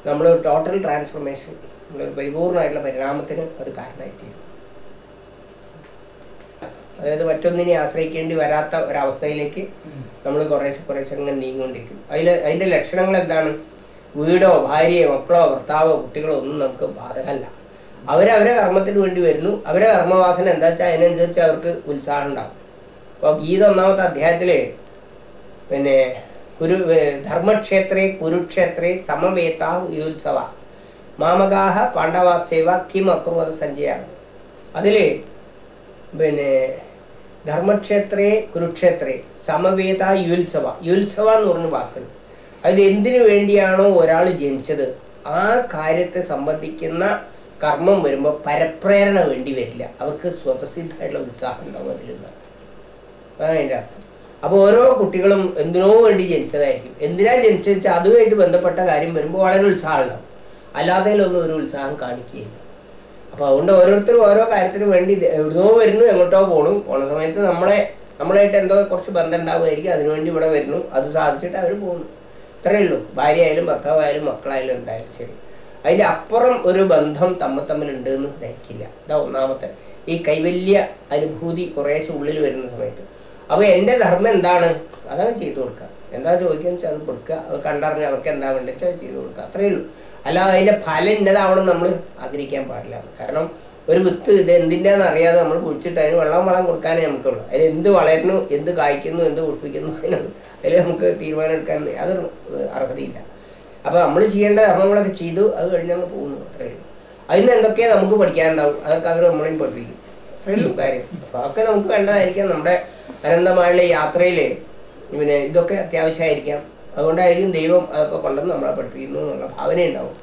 നമ്മൾ ടോട്ടൽ ട്രാൻസ്ഫോർമേഷൻ നമ്മളൊരു പരിപൂർണമായിട്ടുള്ള പരിണാമത്തിന് ഒരു കാരണമായിത്തീരും അതായത് മറ്റൊന്നിനെ ആശ്രയിക്കേണ്ടി വരാത്ത ഒരവസ്ഥയിലേക്ക് നമ്മൾ കുറേശ്ശെ കുറേശ്ശെ അങ്ങനെ നീങ്ങിക്കൊണ്ടിരിക്കും. അതിൽ അതിന്റെ ലക്ഷണങ്ങൾ എന്താണ്? വീടോ ഭാര്യയോ മക്കളോ ഭർത്താവോ കുട്ടികളോ ഒന്നും നമുക്ക് ബാധകമല്ല. അവരവരെ കർമ്മത്തിന് വേണ്ടി വരുന്നു. അവരെ കർമ്മവാസന എന്താ വെച്ചാൽ അതിനനുസരിച്ച് അവർക്ക് ഉത്സാഹം ഉണ്ടാകും. അപ്പോൾ ഗീത ഒന്നാമത്തെ അധ്യായത്തിൽ പിന്നെ കുരു ധർമ്മക്ഷേത്രേ കുരുക്ഷേത്രേ സമവേത യുത്സവ മാമകാഹ പാണ്ഡവാസേവ കിം അക്രുവത സഞ്ജയാണ് അതിൽ പിന്നെ ധർമ്മക്ഷേത്രേ കുരുക്ഷേത്രേ സമവേത യുത്സവ യുത്സവ എന്ന് പറഞ്ഞ വാക്കുണ്ട് അതിൽ എന്തിനു വേണ്ടിയാണോ ഒരാൾ ജനിച്ചത്? ആ കാര്യത്തെ സംബന്ധിക്കുന്ന കർമ്മം വരുമ്പോൾ പരപ്രേരണ വേണ്ടി വരില്ല. അവർക്ക് സ്വതസിദ്ധമായിട്ടുള്ള ഉത്സാഹം ഉണ്ടാവും അതാണ് അതിന്റെ അർത്ഥം. അപ്പോൾ ഓരോ കുട്ടികളും എന്തിനോ വേണ്ടി ജനിച്ചതായിരിക്കും. എന്തിനാ ജനിച്ചത് വെച്ചാൽ അതുമായിട്ട് ബന്ധപ്പെട്ട കാര്യം വരുമ്പോൾ വളരെ ഉത്സാഹമുണ്ടാവും അല്ലാതെ ഒന്നും ഒരു ഉത്സാഹം കാണിക്കുകയില്ല. അപ്പോൾ അതുകൊണ്ട് ഓരോരുത്തരും ഓരോ കാര്യത്തിന് വേണ്ടി എവിടുന്നോ വരുന്നു എങ്ങോട്ടോ പോണു. പോണ സമയത്ത് നമ്മളെ നമ്മളായിട്ട് എന്തോ കുറച്ച് ബന്ധം ഉണ്ടാവുമായിരിക്കും. അതിനുവേണ്ടി ഇവിടെ വരുന്നു. അത് സാധിച്ചിട്ട് അവർ പോകുന്നു ഇത്രയേ ഉള്ളൂ. ഭാര്യ ആയാലും ഭർത്താവായാലും മക്കളായാലും എന്തായാലും ശരി. അതിന്റെ അപ്പുറം ഒരു ബന്ധം തമ്മ തമ്മിലുണ്ട് എന്ന് ധരിക്കില്ല ഇതാ ഒന്നാമത്തെ. ഈ കൈവല്യ അനുഭൂതി കുറേശ്ശെ ഉള്ളിൽ വരുന്ന സമയത്ത്. അപ്പോൾ എന്റെ ധർമ്മം എന്താണ്? അതങ്ങ് ചെയ്തു കൊടുക്കുക. എന്താ ചോദിക്കുക അത് കൊടുക്കുക. അത് കണ്ടറിഞ്ഞ് അവർക്ക് എന്താ വേണ്ടത് വെച്ചാൽ ചെയ്തു കൊടുക്കുക. അത്രയേ ഉള്ളൂ. അല്ലാതെ അതിന്റെ ഫലം ഇന്നതാവണം നമ്മൾ ആഗ്രഹിക്കാൻ പാടില്ല. കാരണം ഒരു വിത്ത് ഇത് എന്തിന്റെന്ന് അറിയാതെ നമ്മൾ കുഴിച്ചിട്ട് അതിന് വെള്ളം വളം കൊടുക്കാനേ നമുക്കുള്ളൂ. അതിന് എന്ത് വളരുന്നു എന്ത് കായ്ക്കുന്നു എന്ത് കുടിപ്പിക്കുന്നു അതിന് അതിൽ നമുക്ക് തീരുമാനം എടുക്കാൻ ഏഹ്, അർഹതയില്ല. അപ്പോൾ നമ്മൾ ചെയ്യേണ്ട കർമ്മങ്ങളൊക്കെ ചെയ്തു അത് കഴിഞ്ഞ് നമ്മൾ പോകുന്നു അത്രേ ഉള്ളൂ. അതിന് എന്തൊക്കെയാ നമുക്ക് പഠിക്കാനുണ്ടാവും? അതൊക്കെ അവർ നമ്മളെയും പഠിപ്പിക്കും. അത്രേ ഉള്ളൂ കാര്യം. അപ്പോൾ അതൊക്കെ നമുക്ക് വേണ്ടതായിരിക്കാം. നമ്മുടെ അനന്തമായുള്ള യാത്രയിൽ പിന്നെ ഇതൊക്കെ അത്യാവശ്യമായിരിക്കാം. അതുകൊണ്ടായിരിക്കും ദൈവം അതൊക്കെ കൊണ്ടെന്ന് നമ്മളെ പഠിപ്പിക്കുന്നു എന്നുള്ള ഭാവന ഉണ്ടാവും.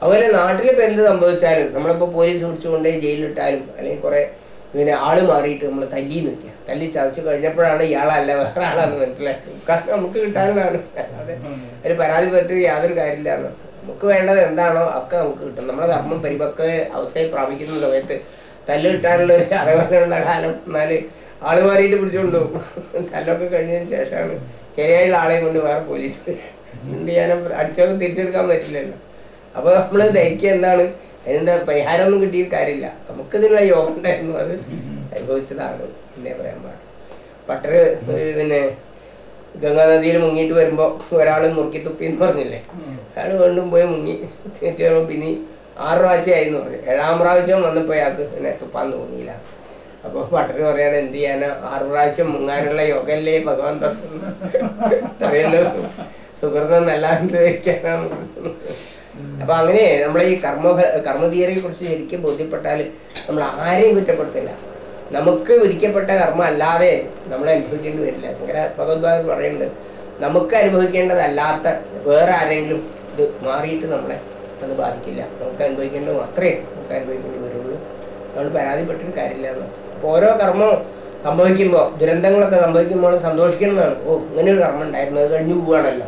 അതുപോലെ നാട്ടിലിപ്പോൾ എന്ത് സംഭവിച്ചാലും നമ്മളിപ്പോൾ പോലീസ് പിടിച്ചുകൊണ്ട് ജയിലിലിട്ടാലും അല്ലെങ്കിൽ കുറേ ഇങ്ങനെ ആൾ മാറിയിട്ട് നമ്മൾ തല്ലി നിൽക്കുക. തല്ലി ചതച്ചു കഴിഞ്ഞപ്പോഴാണ് ഇയാളല്ല വേറെ ആളാന്ന് മനസ്സിലായത്. കാരണം നമുക്ക് കിട്ടാനാണ് അല്ലാതെ ഒരു പരാതി പറ്റി യാതൊരു കാര്യമില്ല നമുക്ക് വേണ്ടത് എന്താണോ ഒക്കെ നമുക്ക് കിട്ടും. നമ്മുടെ ധർമ്മം പരിപക്വ അവസ്ഥയിൽ പ്രാപിക്കുന്ന സമയത്ത് തല്ല് കിട്ടാനുള്ള ഒരു അറിവുള്ള കാലം എന്നാൽ ആൾ മാറിയിട്ട് പിടിച്ചുകൊണ്ടു തല്ലൊക്കെ കഴിഞ്ഞതിന് ശേഷമാണ് ശരിയായുള്ള ആളെയും കൊണ്ട് വേറെ പോലീസ് എന്ത് ചെയ്യാനും അടിച്ചൊക്കെ തിരിച്ചെടുക്കാൻ പറ്റില്ലല്ലോ. അപ്പൊ നമ്മൾ ധരിക്കുക എന്താണ്? അതിനെന്താ പരിഹാരമൊന്നും കിട്ടിയ കാര്യമില്ല. നമുക്കിതിനുള്ള യോഗം ഉണ്ടായിരുന്നു. അത് അനുഭവിച്ചതാണ് എന്നേ പറയാൻ പാടില്ല പട്ടര് പിന്നെ ഗംഗാനദിയിൽ മുങ്ങിയിട്ട് വരുമ്പോ ഒരാൾ മുറുക്കി തുപ്പി എന്ന് പറഞ്ഞില്ലേ? അയാൾ വീണ്ടും പോയി മുങ്ങി തിരിച്ചു വരുമ്പോ പിന്നെ ആറ് പ്രാവശ്യമായിരുന്നു. പറഞ്ഞു ഏഴാം പ്രാവശ്യം വന്നപ്പോ അയാൾക്ക് പിന്നെ തുപ്പാൻ തോന്നിയില്ല. അപ്പൊ പട്ടര് പറയാണ് എന്ത് ചെയ്യാനോ? ആറു പ്രാവശ്യം മുങ്ങാനുള്ള യോഗല്ലേ ഭഗവാൻ അറിയല്ലോ സുഹൃതം നല്ലാണ്ട് വയ്ക്കാനാണ് അപ്പൊ അങ്ങനെ നമ്മളെ ഈ കർമ്മ കർമ്മധീരയെ കുറിച്ച് ശരിക്കും ബോധ്യപ്പെട്ടാൽ നമ്മൾ ആരെയും കുറ്റപ്പെടുത്തില്ല. നമുക്ക് വിധിക്കപ്പെട്ട കർമ്മം അല്ലാതെ നമ്മൾ അനുഭവിക്കേണ്ടി വരില്ല. അങ്ങനെ ഭഗവത് പറയുന്നുണ്ട്. നമുക്ക് അനുഭവിക്കേണ്ടതല്ലാത്ത വേറെ ആരെങ്കിലും ഇത് മാറിയിട്ട് നമ്മളെ അത് ബാധിക്കില്ല. നമുക്ക് അനുഭവിക്കേണ്ടത് മാത്രമേ നമുക്ക് അനുഭവിക്കേണ്ടി വരുള്ളൂ. നമ്മൾ പരാതിപ്പെട്ടിട്ട് കാര്യമില്ല എന്ന്. അപ്പോൾ ഓരോ കർമ്മവും സംഭവിക്കുമ്പോൾ ദുരന്തങ്ങളൊക്കെ സംഭവിക്കുമ്പോൾ സന്തോഷിക്കുന്നതാണ് ഓ ഇങ്ങനെ ഒരു കർമ്മം ഉണ്ടായിരുന്നു അത് കഴിഞ്ഞു പോവുകയാണല്ലോ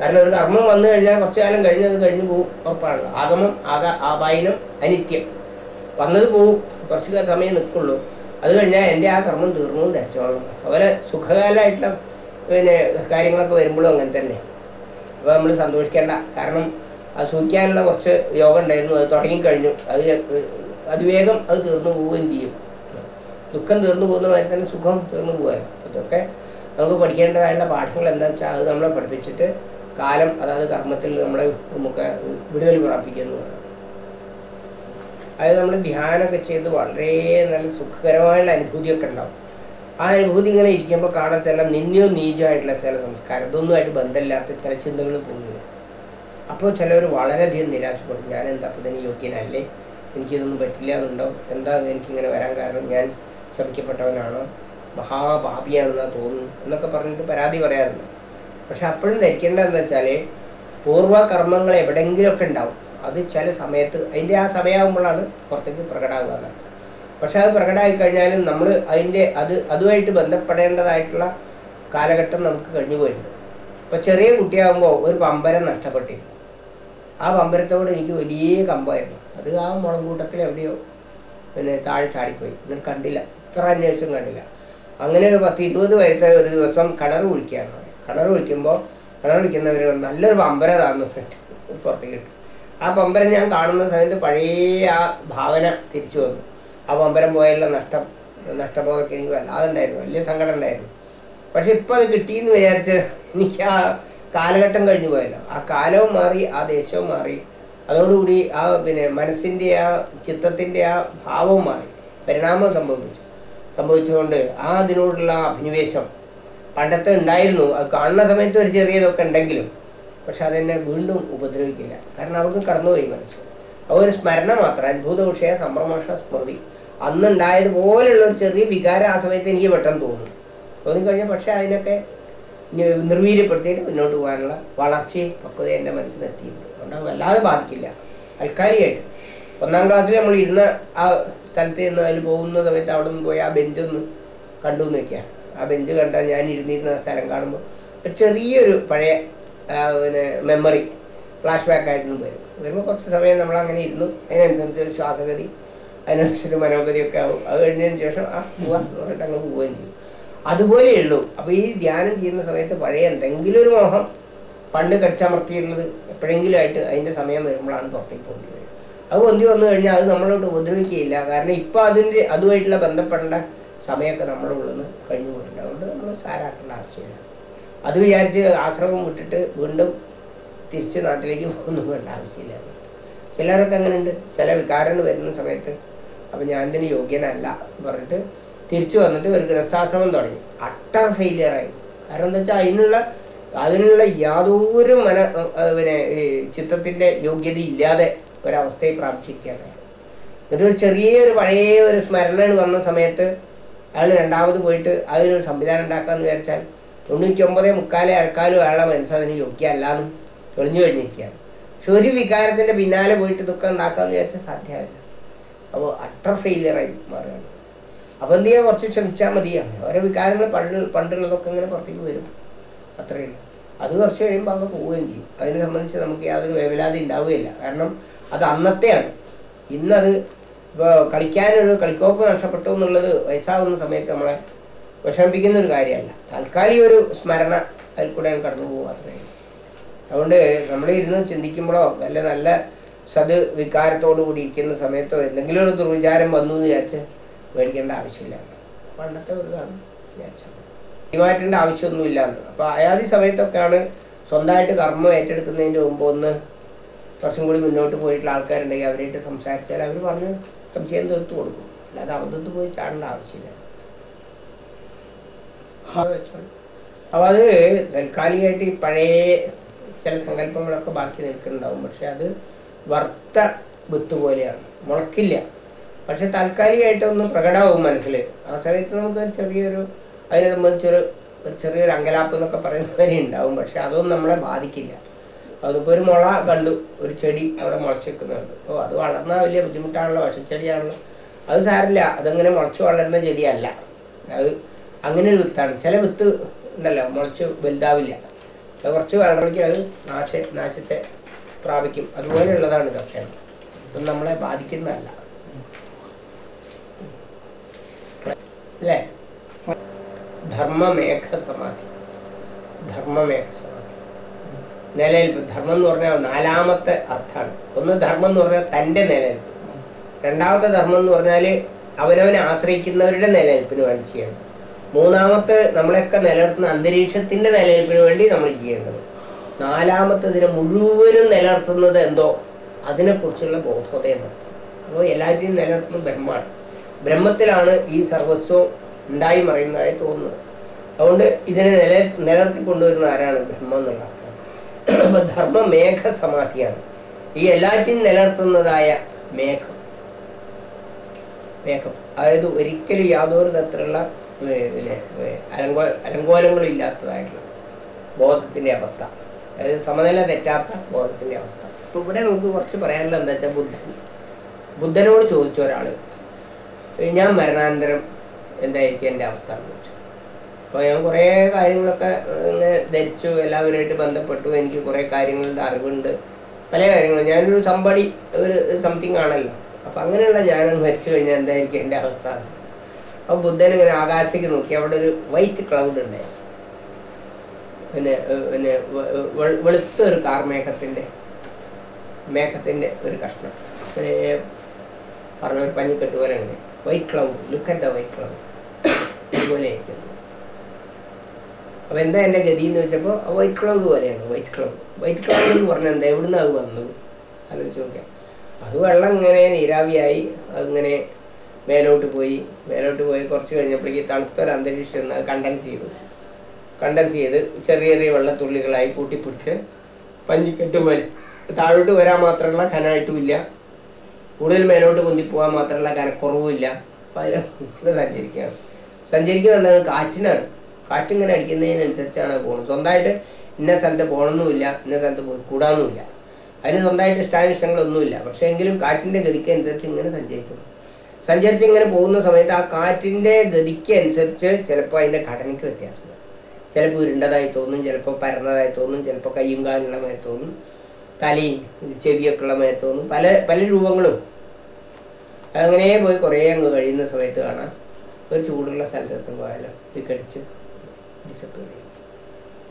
കാരണം ഒരു കർമ്മം വന്നു കഴിഞ്ഞാൽ കുറച്ചു കാലം കഴിഞ്ഞ് അത് കഴിഞ്ഞു പോകും ഉറപ്പാണല്ലോ. ആഗമം ആക ആപായനം അനിത്യം. വന്നത് പോവും കുറച്ച് സമയം നിൽക്കുള്ളൂ. അത് കഴിഞ്ഞാൽ എന്റെ ആ കർമ്മം തീർന്നു ധരിച്ചോളും അതുപോലെ സുഖകാലമായിട്ടുള്ള പിന്നെ കാര്യങ്ങളൊക്കെ വരുമ്പോഴും അങ്ങനെ തന്നെ. അപ്പോൾ നമ്മൾ സന്തോഷിക്കേണ്ട. കാരണം അത് സൂക്ഷിക്കാനുള്ള കുറച്ച് യോഗം ഉണ്ടായിരുന്നു അത് തുടങ്ങിക്കഴിഞ്ഞു. അത് അതിവേഗം അത് തീർന്നു പോവുകയും ചെയ്യും. ദുഃഖം തീർന്നു പോകുന്ന മാതിരി തന്നെ സുഖം തീർന്നു പോകാൻ അതൊക്കെ നമുക്ക് പഠിക്കേണ്ടതായുള്ള പാഠങ്ങൾ എന്താ വെച്ചാൽ അത് നമ്മളെ പഠിപ്പിച്ചിട്ട് കാലം അതായത് കർമ്മത്തിൽ നമ്മളെ നമുക്ക് വിടുതൽ പ്രാപിക്കുന്നു. അതായത് നമ്മൾ ധ്യാനമൊക്കെ ചെയ്ത് വളരെ നല്ല സുഖകരമായുള്ള അനുഭൂതിയൊക്കെ ഉണ്ടാവും. ആ അനുഭൂതി ഇങ്ങനെ ഇരിക്കുമ്പോൾ കാണാൻ ചില നിന്ദ്യവും നീചമായിട്ടുള്ള ചില സംസ്കാരം ഇതൊന്നുമായിട്ട് ബന്ധമില്ലാത്ത ചില ചിന്തകൾ പോകുന്നത്. അപ്പോൾ ചിലവർ വളരെയധികം നിരാശപ്പെടും. ഞാൻ എന്താ അപ്പം തന്നെ യോഗ്യനല്ലേ? എനിക്കിതൊന്നും പറ്റില്ല എന്നുണ്ടോ എന്താ എനിക്കിങ്ങനെ വരാൻ കാരണം? ഞാൻ ശപിക്കപ്പെട്ടവനാണോ മഹാപാപിയാണെന്നാണ് തോന്നുന്നു എന്നൊക്കെ പറഞ്ഞിട്ട് പരാതി പറയാറുണ്ട്. പക്ഷെ അപ്പോഴും ധരിക്കേണ്ടതെന്ന് വെച്ചാൽ പൂർവകർമ്മങ്ങൾ എവിടെയെങ്കിലുമൊക്കെ ഉണ്ടാവും. അത് ചില സമയത്ത് അതിന്റെ ആ സമയമാകുമ്പോഴാണ് പുറത്തേക്ക് പ്രകടമാകുന്നത് പക്ഷെ അത് പ്രകടമായി കഴിഞ്ഞാലും നമ്മൾ അതിന്റെ അത് അതുമായിട്ട് ബന്ധപ്പെടേണ്ടതായിട്ടുള്ള കാലഘട്ടം നമുക്ക് കഴിഞ്ഞു പോയിട്ടുണ്ട്. ഇപ്പോൾ ചെറിയ കുട്ടിയാകുമ്പോൾ ഒരു പമ്പരം നഷ്ടപ്പെട്ടിരുന്നു. ആ പമ്പരത്തോട് എനിക്ക് വലിയ കമ്പായിരുന്നു അത് ആ മുളങ്കൂട്ടത്തിൽ എവിടെയോ പിന്നെ താഴെ ചാടിപ്പോയി. എന്നിട്ട് കണ്ടില്ല. ഇത്ര അന്വേഷിച്ചും കണ്ടില്ല. അങ്ങനെ ഒരു പത്ത് ഇരുപത് വയസ്സായ ഒരു ദിവസം കിണർ കുഴിക്കുകയാണ്. കിണർ കുഴിക്കുമ്പോൾ കിണർ കുഴിക്കുന്നവർ നല്ലൊരു പമ്പര താന്നു. പുറത്തേക്ക് കിട്ടും ആ പമ്പരം ഞാൻ കാണുന്ന സമയത്ത് പഴയ ആ ഭാവന തിരിച്ചു വന്നു. ആ പമ്പരം പോയല്ല നഷ്ടം നഷ്ടബോധമൊക്കെ എനിക്ക് വല്ലാതെ ഉണ്ടായിരുന്നു. വലിയ സങ്കടം ഉണ്ടായിരുന്നു. പക്ഷെ ഇപ്പം അത് കിട്ടിയെന്ന് വിചാരിച്ച് എനിക്ക് ആ കാലഘട്ടം കഴിഞ്ഞു പോയല്ലോ. ആ കാലവും മാറി ആ ദേശവും മാറി. അതോടുകൂടി ആ പിന്നെ മനസ്സിന്റെ ആ ചിത്തത്തിന്റെ ആ ഭാവവും മാറി. പരിണാമം സംഭവിച്ചു. സംഭവിച്ചുകൊണ്ട് ആ അതിനോടുള്ള അഭിനിവേശം പണ്ടത്തെ ഉണ്ടായിരുന്നു. അത് കാണുന്ന സമയത്ത് ഒരു ചെറിയതൊക്കെ ഉണ്ടെങ്കിലും പക്ഷെ അതെന്നെ വീണ്ടും ഉപദ്രവിക്കില്ല. കാരണം അവിടുന്ന് കടന്നുപോയി മനസ്സ് ആ ഒരു സ്മരണ മാത്രം അത്ഭുത വിഷയ സംഭ്രമോഷ സ്മൃതി അന്നുണ്ടായതുപോലെയുള്ള ഒരു ചെറിയ വികാരം ആ സമയത്ത് എനിക്ക് പെട്ടെന്ന് തോന്നും. തോന്നിക്കഴിഞ്ഞാൽ പക്ഷെ അതിനൊക്കെ നിർവീര്യപ്പെടുത്തിയിട്ട് മുന്നോട്ട് പോകാനുള്ള വളർച്ചയും പക്വതയും എന്റെ മനസ്സിലെത്തിയിട്ടുണ്ട് അതുകൊണ്ട് അത് വല്ലാതെ ബാധിക്കില്ല. തൽക്കാലികമായിട്ട്. ഒന്നാം ക്ലാസ്സിൽ നമ്മൾ ഇരുന്ന ആ സ്ഥലത്ത് നിന്ന് അതിൽ പോകുന്ന സമയത്ത് അവിടെ നിന്ന് പോയി ആ ബെഞ്ചൊന്ന് കണ്ടു എന്ന് വെക്കുക ആ ബെഞ്ച് കണ്ടാൽ ഞാൻ ഇരുന്നിരുന്ന സ്ഥലം കാണുമ്പോൾ ഒരു ചെറിയൊരു പഴയ പിന്നെ മെമ്മറി ഫ്ലാഷ് ബാക്ക് ആയിട്ട് വരും. വരുമ്പോൾ കുറച്ച് സമയം നമ്മൾ അങ്ങനെ ഇരുന്നു. അതിനനുസരിച്ച് ഒരു ശ്വാസഗതി അതിനനുസരിച്ച് മനോഗതിയൊക്കെ ആവും. അത് കഴിഞ്ഞതിന് ശേഷം ആ പോവാ പറഞ്ഞിട്ട് അങ്ങ് പോവുകയും ചെയ്യും. അതുപോലെയുള്ളൂ അപ്പോൾ ഈ ധ്യാനം ചെയ്യുന്ന സമയത്ത് പഴയ എന്തെങ്കിലും ഒരു മോഹം പണ്ട് കടിച്ചമർത്തിയിട്ടുള്ളത് എപ്പോഴെങ്കിലും ആയിട്ട് അതിന്റെ സമയം വരുമ്പോഴാണ് പുറത്തേക്ക് വരിക അത് പൊന്തി വന്നു കഴിഞ്ഞാൽ അത് നമ്മളോട് ഉപദ്രവിക്കുകയില്ല. കാരണം ഇപ്പം അതിന്റെ അതുമായിട്ടുള്ള ബന്ധപ്പെടേണ്ട സമയമൊക്കെ നമ്മുടെ ഉള്ളിൽ നിന്ന് കഴിഞ്ഞു പോയിട്ടുണ്ട്. അതുകൊണ്ട് നമ്മൾ സാരാക്കേണ്ട ആവശ്യമില്ല. അത് വിചാരിച്ച് ആശ്രമം വിട്ടിട്ട് വീണ്ടും തിരിച്ച് നാട്ടിലേക്ക് പോകുന്നു വേണ്ട ആവശ്യമില്ല. ചിലരൊക്കെ അങ്ങനെയുണ്ട്. ചില വികാരങ്ങൾ വരുന്ന സമയത്ത് അപ്പം ഞാൻ ഇതിന് യോഗ്യനല്ല എന്ന് പറഞ്ഞിട്ട് തിരിച്ചു വന്നിട്ട് ഒരു ഗൃഹസ്ഥാശ്രമം തുടങ്ങി. അട്ടർ ഫെയിലിയറായി കാരണം എന്താ വെച്ചാൽ അതിനുള്ള അതിനുള്ള യാതൊരു മന പിന്നെ ഈ ചിത്തത്തിന്റെ യോഗ്യത ഇല്ലാതെ ഒരവസ്ഥയെ പ്രാപിച്ചിരിക്കുകയാണ്. എന്നിട്ട് ഒരു ചെറിയൊരു പഴയ ഒരു സ്മരണകൾ വന്ന സമയത്ത് അയാൾ രണ്ടാമത് പോയിട്ട് അതിനൊരു സംവിധാനം ഉണ്ടാക്കാമെന്ന് വിചാരിച്ചാൽ തൊണ്ണൂറ്റി ഒമ്പതേ മുക്കാലേ അരക്കാലും അയാളെ മനസ്സതിന് യോഗ്യമല്ലാന്നും തെളിഞ്ഞു കഴിഞ്ഞിരിക്കുകയാണ്. പക്ഷെ ഒരു വികാരത്തിന്റെ പിന്നാലെ പോയിട്ട് ദുഃഖം ഉണ്ടാക്കാന്ന് വിചാരിച്ചാൽ സാധ്യമല്ല. അപ്പോൾ അട്ടർ ഫെയിലിയറായി മാറുകയാണ്. അപ്പോൾ എന്ത് ചെയ്യാൻ കുറച്ച് ക്ഷമിച്ചാൽ മതിയാണ് ഓരോ വികാരങ്ങൾ പണ്ട് പണ്ടുള്ളതൊക്കെ ഇങ്ങനെ പുറത്തേക്ക് വരും. അത്രയേ ഉള്ളൂ. അത് കുറച്ച് കഴിയുമ്പോൾ അങ്ങ് പോവുകയും ചെയ്യും. അതിനെ സംബന്ധിച്ച് നമുക്ക് യാതൊരു വേവലാതി ഉണ്ടാവുകയില്ല. കാരണം അത് അന്നത്തെയാണ്. ഇന്നത് ഇപ്പോൾ കളിക്കാനൊരു കളിക്കോപ്പ് നഷ്ടപ്പെട്ടു എന്നുള്ളത് വയസ്സാവുന്ന സമയത്ത് നമ്മളെ വിഷമിപ്പിക്കുന്ന ഒരു കാര്യമല്ല. താൽക്കാലിക ഒരു സ്മരണ അതിൽ കൂടെ കടന്നു പോകും അതുകൊണ്ട് നമ്മൾ ഇരുന്ന് ചിന്തിക്കുമ്പോഴോ നല്ല നല്ല സത് വികാരത്തോടു കൂടി ഇരിക്കുന്ന സമയത്തോ എന്തെങ്കിലും ഒരു ദുർവിചാരം വന്നു എന്ന് വിചാരിച്ച് മേടിക്കേണ്ട ആവശ്യമില്ല. പണ്ടത്തെ ഒരു ഇതാണ് വിചാരിച്ചത്. ആവശ്യമൊന്നുമില്ല അപ്പോൾ അയാതി സമയത്തൊക്കെയാണ് സ്വന്തമായിട്ട് കർമ്മം ഏറ്റെടുക്കുന്നതിന്റെ മുമ്പ് ഒന്ന് കുറച്ചും കൂടി മുന്നോട്ട് പോയിട്ടുള്ള ആൾക്കാരുണ്ടെങ്കിൽ അവരായിട്ട് സംസാരിച്ചാൽ അവർ പറഞ്ഞ് സംശയം തീർത്തു കൊടുക്കും. അല്ലാതെ അവധത്ത് പോയി ചാടേണ്ട ആവശ്യമില്ല. അപ്പോൾ അത് തൽക്കാലികമായിട്ട് ഈ പഴയ ചില സങ്കല്പങ്ങളൊക്കെ ബാക്കി നിൽക്കുന്നുണ്ടാവും. പക്ഷെ അത് വർത്ത വിത്ത് പോലെയാണ്. മുളക്കില്ല. പക്ഷെ താൽക്കാലികമായിട്ടൊന്ന് പ്രകടമാവും മനസ്സിൽ. ആ സമയത്ത് നമുക്ക് ചെറിയൊരു അതിനെ സംബന്ധിച്ചൊരു ചെറിയൊരു അങ്കലാപ്പ് എന്നൊക്കെ പറയുന്നവരെ ഉണ്ടാവും. പക്ഷെ അതൊന്നും നമ്മളെ ബാധിക്കില്ല. അതിപ്പോൾ ഒരു മുള കണ്ടു ഒരു ചെടി അവിടെ മുളച്ച് നിൽക്കുന്നുണ്ട് അപ്പോൾ അത് വളർന്നാൽ വലിയ ബുദ്ധിമുട്ടാണല്ലോ വിഷച്ചെടിയാണല്ലോ അത് സാരില്ല അതങ്ങനെ മുളച്ച് വളരുന്ന ചെടിയല്ല. അത് അങ്ങനെ ഒരു വിത്താണ്. ചില വിത്ത് ഉണ്ടല്ലോ മുളച്ച് വലുതാവില്ല. അത് കുറച്ച് വളർന്നെങ്കിൽ അത് നാശ നാശത്തെ പ്രാപിക്കും. അതുപോലെയുള്ളതാണ് ഇതൊക്കെ. ഇതൊന്നും നമ്മളെ ബാധിക്കുന്നതല്ല. അല്ലേ? ധർമ്മമേഘ സമാധി ധർമ്മമേഘ സമാധി നിലനിൽപ്പ് ധർമ്മം എന്ന് പറഞ്ഞാൽ നാലാമത്തെ അർത്ഥമാണ്. ഒന്ന് ധർമ്മം എന്ന് പറഞ്ഞാൽ തന്റെ നിലനിൽപ്പ്. രണ്ടാമത്തെ ധർമ്മം എന്ന് പറഞ്ഞാൽ അവനവനെ ആശ്രയിക്കുന്നവരുടെ നിലനിൽപ്പിന് വേണ്ടി ചെയ്യണം. മൂന്നാമത്തെ നമ്മളെയൊക്കെ നിലനിർത്തുന്ന അന്തരീക്ഷത്തിന്റെ നിലനിൽപ്പിന് വേണ്ടി നമ്മൾ ചെയ്യേണ്ടത്. നാലാമത്തതിനെ മുഴുവനും നിലനിർത്തുന്നത് എന്തോ? അതിനെക്കുറിച്ചുള്ള ബോധോദയം അപ്പോൾ എല്ലാറ്റിനും നിലനിർത്തുന്നത് ബ്രഹ്മമാണ്. ബ്രഹ്മത്തിലാണ് ഈ സർവസ്വം ഉണ്ടായി മറയുന്നതായി തോന്നുന്നത്. അതുകൊണ്ട് ഇതിനെ നില നിലനിർത്തി കൊണ്ടുവരുന്ന ആരാണ്? ബ്രഹ്മം എന്നുള്ള അർത്ഥം അപ്പൊ ധർമ്മ മേഘ സമാധിയാണ് ഈ എല്ലാറ്റിനും നിലനിർത്തുന്നതായ മേഘം. മേഘം. അതായത് ഒരിക്കലും യാതൊരു തരത്തിലുള്ള പിന്നെ അലങ്കോ അലങ്കോലങ്ങളും ഇല്ലാത്തതായിട്ടുള്ള ബോധത്തിന്റെ അവസ്ഥ. അതായത് സമനില തെറ്റാത്ത ബോധത്തിന്റെ അവസ്ഥ. ഇപ്പൊ ഇവിടെ നമുക്ക് കുറച്ച് പറയാനുള്ളത് എന്താ വെച്ചാൽ ബുദ്ധൻ ബുദ്ധനോട് ചോദിച്ച ഒരാൾ ഞാൻ മരണാനന്തരം എന്തായിരിക്കും എന്റെ അവസ്ഥ? അപ്പോൾ ഞാൻ കുറേ കാര്യങ്ങളൊക്കെ ധരിച്ചു എല്ലാവരുമായിട്ട് ബന്ധപ്പെട്ടു. എനിക്ക് കുറേ കാര്യങ്ങളുടെ അറിവുണ്ട്. പല കാര്യങ്ങളും. ഞാനൊരു സമ്പടി ഒരു സംതിങ് ആണല്ലോ. അപ്പം അങ്ങനെയുള്ള ഞാൻ മരിച്ചു കഴിഞ്ഞാൽ എന്തായിരിക്കും എന്റെ അവസ്ഥ? അപ്പോൾ ബുദ്ധൻ ഇങ്ങനെ ആകാശത്തേക്ക് നോക്കി. അവിടെ ഒരു വൈറ്റ് ക്ലൗഡ് ഉണ്ടായിരുന്നു പിന്നെ പിന്നെ വെളുത്ത ഒരു കാർമേഘത്തിന്റെ മേഘത്തിന്റെ ഒരു കഷ്ണം. പിന്നെ പറഞ്ഞ ഒരു പഞ്ഞിക്കെട്ട് പോലെ അങ്ങനെ white cloud look at the white cloud ഇതുപോലെ ആയിരിക്കുന്നു. അപ്പൊ എന്താ എന്റെ ഗതി എന്ന് വെച്ചപ്പോ വൈറ്റ് ക്ലൗഡ് പോലെയാണ് വൈറ്റ് ക്ലൗഡ് വൈറ്റ് ക്ലൗഡ് എന്ന് പറഞ്ഞാൽ എന്താ? എവിടുന്ന് അത് വന്നത്? ആലോചിച്ച് നോക്കാം അത് വെള്ളം ഇങ്ങനെ നീരാവിയായി അതിങ്ങനെ മേലോട്ട് പോയി. മേലോട്ട് പോയി കുറച്ച് കഴിഞ്ഞപ്പോഴേക്ക് തണുത്തൊരു അന്തരീക്ഷം അത് കണ്ടൻസ് ചെയ്തു. കണ്ടൻസ് ചെയ്ത് ചെറിയ ചെറിയ വെള്ളത്തുള്ളികളായി കൂട്ടിപ്പിടിച്ച് പഞ്ഞിക്കെട്ട് പോലെ താഴോട്ട് വരാൻ മാത്രമുള്ള കനായിട്ടും ഇല്ല. കൂടുതൽ മേലോട്ട് പൊന്തി പോകാൻ മാത്രമുള്ള കനക്കുറവുമില്ല അപ്പം അതിൽ സഞ്ചരിക്കുകയാണ് സഞ്ചരിക്കുന്നത് എന്താണ് കാറ്റിനാണ്. കാറ്റിങ്ങനെ അടിക്കുന്നതിനനുസരിച്ചാണ് പോകുന്നത്. സ്വന്തമായിട്ട് ഇന്ന സ്ഥലത്ത് പോകണമെന്നുമില്ല ഇന്ന സ്ഥലത്ത് പോയി കൂടാന്നുമില്ല അതിന് സ്വന്തമായിട്ട് ഇഷ്ടാനിഷ്ടങ്ങളൊന്നുമില്ല പക്ഷേ എങ്കിലും കാറ്റിന്റെ ഗതിക്ക് അനുസരിച്ച് ഇങ്ങനെ സഞ്ചരിക്കും സഞ്ചരിച്ച് ഇങ്ങനെ പോകുന്ന സമയത്ത് ആ കാറ്റിന്റെ ഗതിക്ക് അനുസരിച്ച് ചിലപ്പോൾ അതിന്റെ ഘടനയ്ക്ക് വ്യത്യാസം ചിലപ്പോൾ ഉരുണ്ടതായി തോന്നും ചിലപ്പോൾ പരന്നതായി തോന്നും ചിലപ്പോൾ കയ്യും കാലുള്ള തോന്നും തലയും ചെവിയൊക്കെ ഉള്ള തോന്നും. പല പല രൂപങ്ങളും. അങ്ങനെ പോയി കുറേ അങ്ങ് കഴിയുന്ന സമയത്ത് കാണാം. ഒരു ചൂടുള്ള സ്ഥലത്തെത്തും ഇത് വിഘടിച്ച് ഡിസപ്പിയർ ചെയ്യും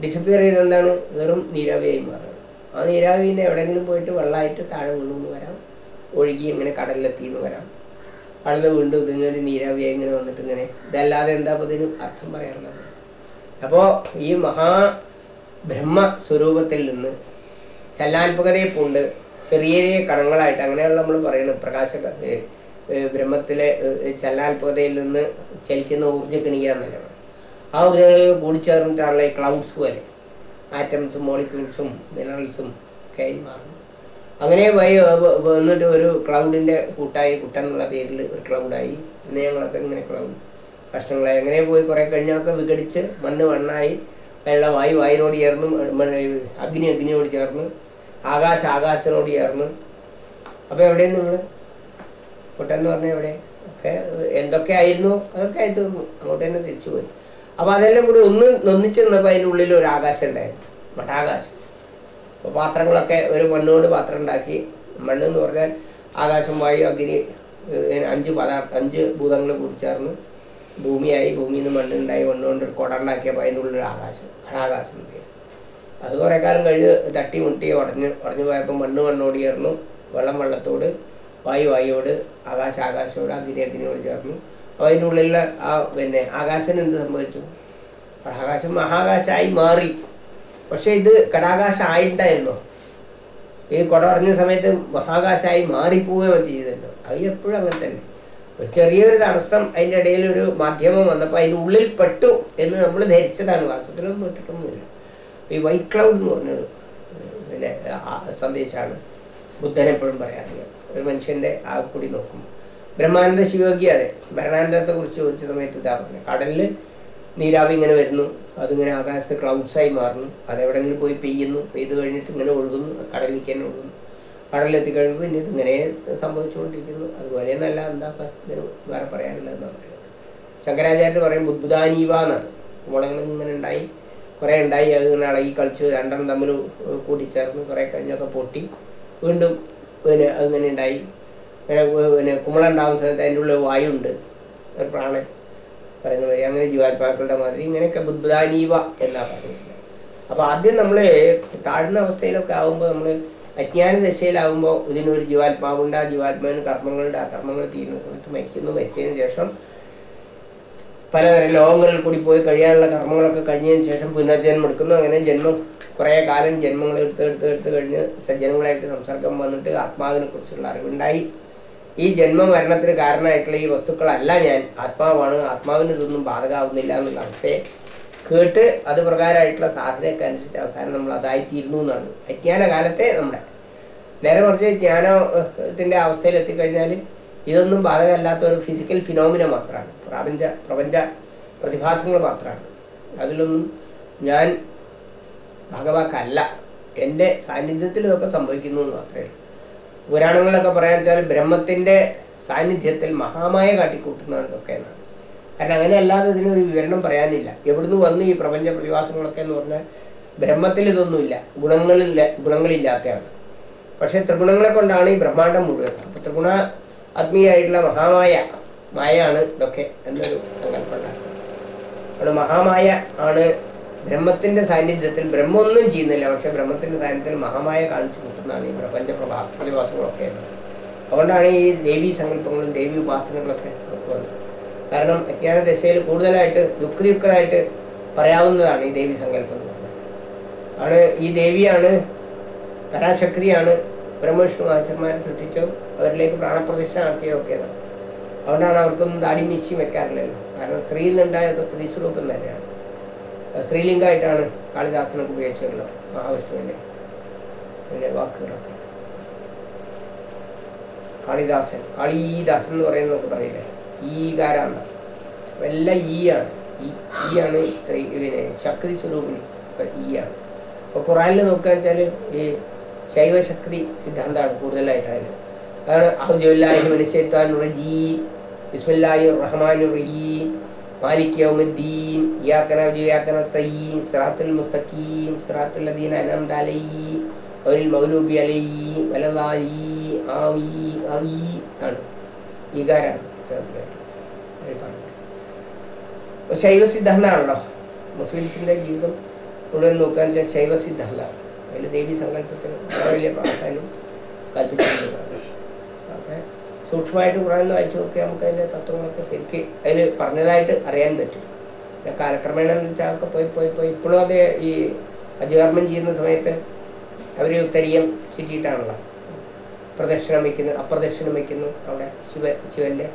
ഡിസപ്പിയർ ചെയ്ത് എന്താണ് വെറും നീരാവിയായി മാറുന്നത് ആ നീരാവിനെ എവിടെയെങ്കിലും പോയിട്ട് വെള്ളമായിട്ട് താഴെ വീണെന്ന് വരാം. ഒഴുകി ഇങ്ങനെ കടലിലെത്തിന്ന് വരാം. കടലിൽ വീണ്ടും ഇതിങ്ങനെ ഒരു നീരാവിയായി ഇങ്ങനെ വന്നിട്ട് ഇങ്ങനെ. ഇതല്ലാതെ എന്താ അപ്പോൾ ഇതിന് അർത്ഥം പറയാറുള്ളത് അപ്പോൾ ഈ മഹാ ബ്രഹ്മ സ്വരൂപത്തിൽ നിന്ന് ചലനാത്മകതയെ പൂണ്ട് ചെറിയ ചെറിയ കണങ്ങളായിട്ട് അങ്ങനെയുള്ള നമ്മൾ പറയുന്നത് പ്രകാശ ബ്രഹ്മത്തിലെ ചലനാത്മകതയിൽ നിന്ന് ചലിക്കുന്ന ഊർജ കണിക ആ ഊർജങ്ങളിൽ കൂടിച്ചേർന്നിട്ടാണല്ലോ ഈ ക്ലൗഡ്സ് വരെ ആറ്റംസും മോളിക്യൂൾസും മിനറൽസും ഒക്കെ ആയി മാറുന്നു. അങ്ങനെ വൈ വന്നിട്ട് ഒരു ക്ലൗഡിന്റെ കൂട്ടായി കുട്ടെന്നുള്ള പേരിൽ ഒരു ക്ലൗഡായി പിന്നെ ഞങ്ങളൊക്കെ ഇങ്ങനെ ക്ലൗഡ് കഷ്ണങ്ങളായി അങ്ങനെ പോയി കുറേ കഴിഞ്ഞൊക്കെ വിഘടിച്ച് മണ്ണ് മണ്ണായി വെള്ള വായു വായുവിനോട് ചേർന്ന് അഗ്നി അഗ്നിയോട് ചേർന്ന് ആകാശ ആകാശത്തിനോട് ചേർന്ന്. അപ്പോൾ എവിടെയാണ് നിങ്ങൾ കുട്ടെന്ന് പറഞ്ഞാൽ എവിടെ? ഒക്കെ എന്തൊക്കെ ആയിരുന്നു? അതൊക്കെ ആയി തീർന്നു. അങ്ങോട്ട് തന്നെ തിരിച്ചു പോയി. അപ്പോൾ അതെല്ലാം കൂടി ഒന്ന് ഒന്നിച്ച് നിന്നപ്പോൾ അതിന്റെ ഉള്ളിൽ ഒരു ആകാശം ഉണ്ടായിരുന്നു. മഠാകാശം അപ്പോൾ പാത്രങ്ങളൊക്കെ ഒരു മണ്ണുകൊണ്ട് പാത്രം ഉണ്ടാക്കി. മണ്ണ് എന്ന് പറഞ്ഞാൽ ആകാശം വായു അഗ്നി അഞ്ച് പദാർത്ഥ അഞ്ച് ഭൂതങ്ങൾ കൂടി ഭൂമിയായി ഭൂമിയിൽ നിന്ന് മണ്ണുണ്ടായി മണ്ണുകൊണ്ട് ഒരു കുട ഉണ്ടാക്കിയപ്പോൾ അതിന്റെ ഉള്ളിൽ ആകാശം. മഠാകാശം. അത് കുറേ കാലം കഴിഞ്ഞ് തട്ടി മുട്ടി ഉടഞ്ഞ് ഉടഞ്ഞു പോയപ്പോൾ മണ്ണ് മണ്ണോട് ചേർന്നു. വെള്ളം വെള്ളത്തോട് വായു വായുവോട് ആകാശ ആകാശത്തോട് അഗ്നി അഗ്നിയോട് ചേർന്നു. ഉള്ളിലുള്ള ആ പിന്നെ ആകാശം എന്ത് സംഭവിച്ചു? ആകാശം മഹാകാശമായി മാറി. പക്ഷെ ഇത് കടാകാശമായിട്ടായിരുന്നോ ഈ കുട പറഞ്ഞ സമയത്ത് മഹാകാശമായി മാറിപ്പോവുകയോ ചെയ്തല്ലോ അത് എപ്പോഴും അങ്ങനെ തന്നെ. ഒരു ചെറിയൊരു തടസ്സം അതിന്റെ ഇടയിൽ ഒരു മാധ്യമം വന്നപ്പോൾ അതിന്റെ ഉള്ളിൽ പെട്ടു എന്ന് നമ്മൾ ധരിച്ചതാണ്. വാസ്തവത്തിലൊന്നും പെട്ടിട്ടൊന്നുമില്ല ഈ വൈറ്റ് ക്ലൗഡ് എന്ന് പറഞ്ഞൊരു പിന്നെ സന്ദേശമാണ് ബുദ്ധനെപ്പോഴും പറയാറില്ല ഒരു മനുഷ്യന്റെ ആ കൂടി നോക്കും ബ്രഹ്മാനന്ദ ശിവയോഗി അതെ ഭരണാനന്ദത്തെ കുറിച്ച് ചോദിച്ച സമയത്ത് ഇതാ പറഞ്ഞു. കടലിൽ നീരാവി ഇങ്ങനെ വരുന്നു. അതിങ്ങനെ ആകാശത്ത് ക്ലൗഡ്സായി മാറുന്നു. അതെവിടെങ്കിലും പോയി പെയ്യുന്നു. പെയ്തു കഴിഞ്ഞിട്ട് ഇങ്ങനെ ഒഴുകുന്നു. കടലിലേക്ക് തന്നെ ഒഴുകുന്നു. കടലിലെത്തി കഴിയുമ്പോൾ പിന്നെ ഇതിങ്ങനെ സംഭവിച്ചുകൊണ്ടിരിക്കുന്നു. അതുപോലെ നല്ല എന്താ ഇതിന് വേറെ പറയാനുള്ളതെന്നാണ് പറയുന്നത് ശങ്കരാചാര്യർ പറയും ബുദ്ധുദാനീവാന്ന് ഇങ്ങനെ ഉണ്ടായി. കുറേ ഉണ്ടായി. അത് ഇങ്ങനെ ഇളകി കളിച്ചു. രണ്ടെണ്ണം തമ്മിൽ കൂട്ടിച്ചേർന്ന് കുറേ കഴിഞ്ഞൊക്കെ പൊട്ടി. വീണ്ടും പിന്നെ അതിങ്ങനെ ഉണ്ടായി. പിന്നെ പിന്നെ ഉണ്ടാകുന്ന സമയത്ത് അതിന്റെ ഉള്ളിൽ വായുണ്ട്. ഒരു പ്രാണൻ പറയുന്ന മാതിരി. അങ്ങനെ ജീവാത്മാക്കളുടെ മാതിരി ഇങ്ങനെയൊക്കെ ബുദ്ധാനീവ എന്നാ പറയുന്നത്. അപ്പോൾ ആദ്യം നമ്മൾ താഴ്ന്ന അവസ്ഥയിലൊക്കെ ആകുമ്പോൾ നമ്മൾ അജ്ഞാന ദശയിലാകുമ്പോൾ ഇതിനൊരു ജീവാത്മാവുണ്ട്. ആ ജീവാത്മാവിന് കർമ്മങ്ങളുണ്ട്. ആ കർമ്മങ്ങൾ തീരുന്ന സമയത്ത് മരിക്കുന്നു. മരിച്ചതിന് ശേഷം പലതരം ലോകങ്ങളിൽ കൂടി പോയി കഴിയാനുള്ള കർമ്മങ്ങളൊക്കെ കഴിഞ്ഞതിന് ശേഷം പുനർജന്മം എടുക്കുന്നു. അങ്ങനെ ജന്മം കുറേ കാലം ജന്മങ്ങൾ എടുത്ത് എടുത്ത് എടുത്ത് കഴിഞ്ഞ് സജ്ജനങ്ങളായിട്ട് സംസർഗം വന്നിട്ട് ആത്മാവിനെ കുറിച്ചുള്ള അറിവുണ്ടായി. ഈ ജന്മ മരണത്തിന് കാരണമായിട്ടുള്ള ഈ വസ്തുക്കളല്ല ഞാൻ ആത്മാവാണ്. ആത്മാവിന് ഇതൊന്നും ബാധകാവുന്നില്ല എന്നുള്ള അവസ്ഥയെ കേട്ട് അത് പ്രകാരമായിട്ടുള്ള സാധനയൊക്കെ അനുസരിച്ച് അവസാനം നമ്മൾ അതായിത്തീരുന്നു എന്നാണ്. അജ്ഞാന കാലത്തെ നമ്മുടെ. നേരെ കുറച്ച് ജ്ഞാനത്തിന്റെ അവസ്ഥയിൽ എത്തിക്കഴിഞ്ഞാൽ ഇതൊന്നും ബാധകമല്ലാത്ത ഒരു ഫിസിക്കൽ ഫിനോമിന മാത്രമാണ്. പ്രപഞ്ച പ്രപഞ്ച പ്രതിഭാസങ്ങൾ മാത്രമാണ്. അതിലൊന്നും ഞാൻ ഭാഗവാക്കല്ല. എന്റെ സാന്നിധ്യത്തിൽ ഇതൊക്കെ സംഭവിക്കുന്നു എന്ന് മാത്രമേ ഉള്ളൂ. പുരാണങ്ങളൊക്കെ പറയാൻ വെച്ചാൽ ബ്രഹ്മത്തിന്റെ സാന്നിധ്യത്തിൽ മഹാമായ കാട്ടിക്കൂട്ടുന്നതാണ് ഇതൊക്കെ എന്നാണ്. കാരണം അങ്ങനെ അല്ലാതെ ഇതിനൊരു വിവരണം പറയാനില്ല. എവിടുന്ന് വന്ന് ഈ പ്രപഞ്ച പ്രതിഭാസങ്ങളൊക്കെ എന്ന് പറഞ്ഞാൽ ബ്രഹ്മത്തിൽ ഇതൊന്നുമില്ല. ഗുണങ്ങളില്ല ഗുണങ്ങളില്ലാത്തതാണ് പക്ഷേ ത്രിഗുണങ്ങളെ കൊണ്ടാണ് ഈ ബ്രഹ്മാണ്ടം മുഴുവൻ. അപ്പൊ ത്രിഗുണ ആത്മീയായിട്ടുള്ള മഹാമായ മായയാണ് ഇതൊക്കെ എന്നൊരു സങ്കല്പ മഹാമായ ആണ് ബ്രഹ്മത്തിന്റെ സാന്നിധ്യത്തിൽ ബ്രഹ്മം ഒന്നും ചെയ്യുന്നില്ല. പക്ഷെ ബ്രഹ്മത്തിന്റെ സാന്നിധ്യത്തിൽ മഹമായ കാണിച്ചു കൂട്ടുന്നതാണ് ഈ പ്രപഞ്ച പ്രഭാ പ്രതിഭാസങ്ങളൊക്കെ അതുകൊണ്ടാണ് ഈ ദേവി സങ്കല്പങ്ങളും ദേവി ഉപാസനകളൊക്കെ കാരണം അജ്ഞാന ദശയിൽ കൂടുതലായിട്ട് ദുഃഖയുക്തമായിട്ട് പറയാവുന്നതാണ് ഈ ദേവി സങ്കല്പം എന്ന് ആണ് ഈ ദേവിയാണ് പരാശക്തിയാണ് ബ്രഹ്മവിഷ്ണു ആചാര്യന്മാരെ സൃഷ്ടിച്ചു അവരിലേക്ക് പ്രാണപ്രതിഷ്ഠ നടത്തിയതൊക്കെയാണ് അതുകൊണ്ടാണ് അവർക്കൊന്നും ദാടി മീശിയും വെക്കാറില്ലല്ലോ. കാരണം സ്ത്രീയിൽ നിന്നുണ്ടായതൊക്കെ സ്ത്രീ സ്വരൂപം തന്നെയാണ്. സ്ത്രീലിംഗമായിട്ടാണ് കാളിദാസനൊക്കെ ഉപയോഗിച്ചിട്ടുള്ളത് മഹാവിഷ്ണുവിന്റെ പിന്നെ വാക്കുകളൊക്കെ. കാളിദാസൻ കാളീദാസൻ എന്ന് പറയുന്നതൊക്കെ പറയില്ലേ? ഈകാരാന്ത. എല്ലാം ഈ ആണ്. ഈ ആണ് സ്ത്രീ പിന്നെ ശക്തി സ്വരൂപിണി. ഈ ആണ്. അപ്പോൾ ഖുറാനിൽ നോക്കുക വെച്ചാൽ ഈ ശൈവശക്തി സിദ്ധാന്തമാണ് കൂടുതലായിട്ട് അതിന് അതാണ് അഹുജുല്ലാഹി മനുഷ്യത്താൻ റജീ ബിസ്മില്ലാഹി റഹ്മാൻ റഹീം മാലിക് വഇയ്യാക നസ്തഈൻ സിറാത്തുൽ മുസ്തഖീം സിറാത്തുൽ ലദീന അനംത അലൈഹി അവരിൽ മൗലൂബി അലൈഹി വലദായി ആമീ ആമീ ആണ്. ഈകാരാണ് ശൈവ സിദ്ധാന്താണല്ലോ മുസ്ലിംസിന്റെ ജീവിതം മുഴുവൻ നോക്കാൻ വെച്ചാൽ ശൈവ സിദ്ധാന്താണ് അതിൽ ദേവി സങ്കല്പത്തിന് വലിയ പ്രാധാന്യം കൽപ്പിച്ചിട്ടുള്ളതാണ് സൂക്ഷ്മമായിട്ട് ഖുറാൻ വായിച്ചു നോക്കിയാൽ നമുക്ക് അതിന്റെ തത്വങ്ങളൊക്കെ ശരിക്ക് അതിൽ പറഞ്ഞതായിട്ട് അറിയാൻ പറ്റും. കാലക്രമേണ ഒക്കെ പോയി പോയി പോയി. ഇപ്പോഴും അത് ഈ അധികർമ്മം ചെയ്യുന്ന സമയത്ത് അവർ ഉത്തരീയം ചുറ്റിയിട്ടാണല്ലോ. പ്രദക്ഷിണം വയ്ക്കുന്നു അപ്രദക്ഷിണം വയ്ക്കുന്നു അവിടെ ശിവ ശിവന്റെ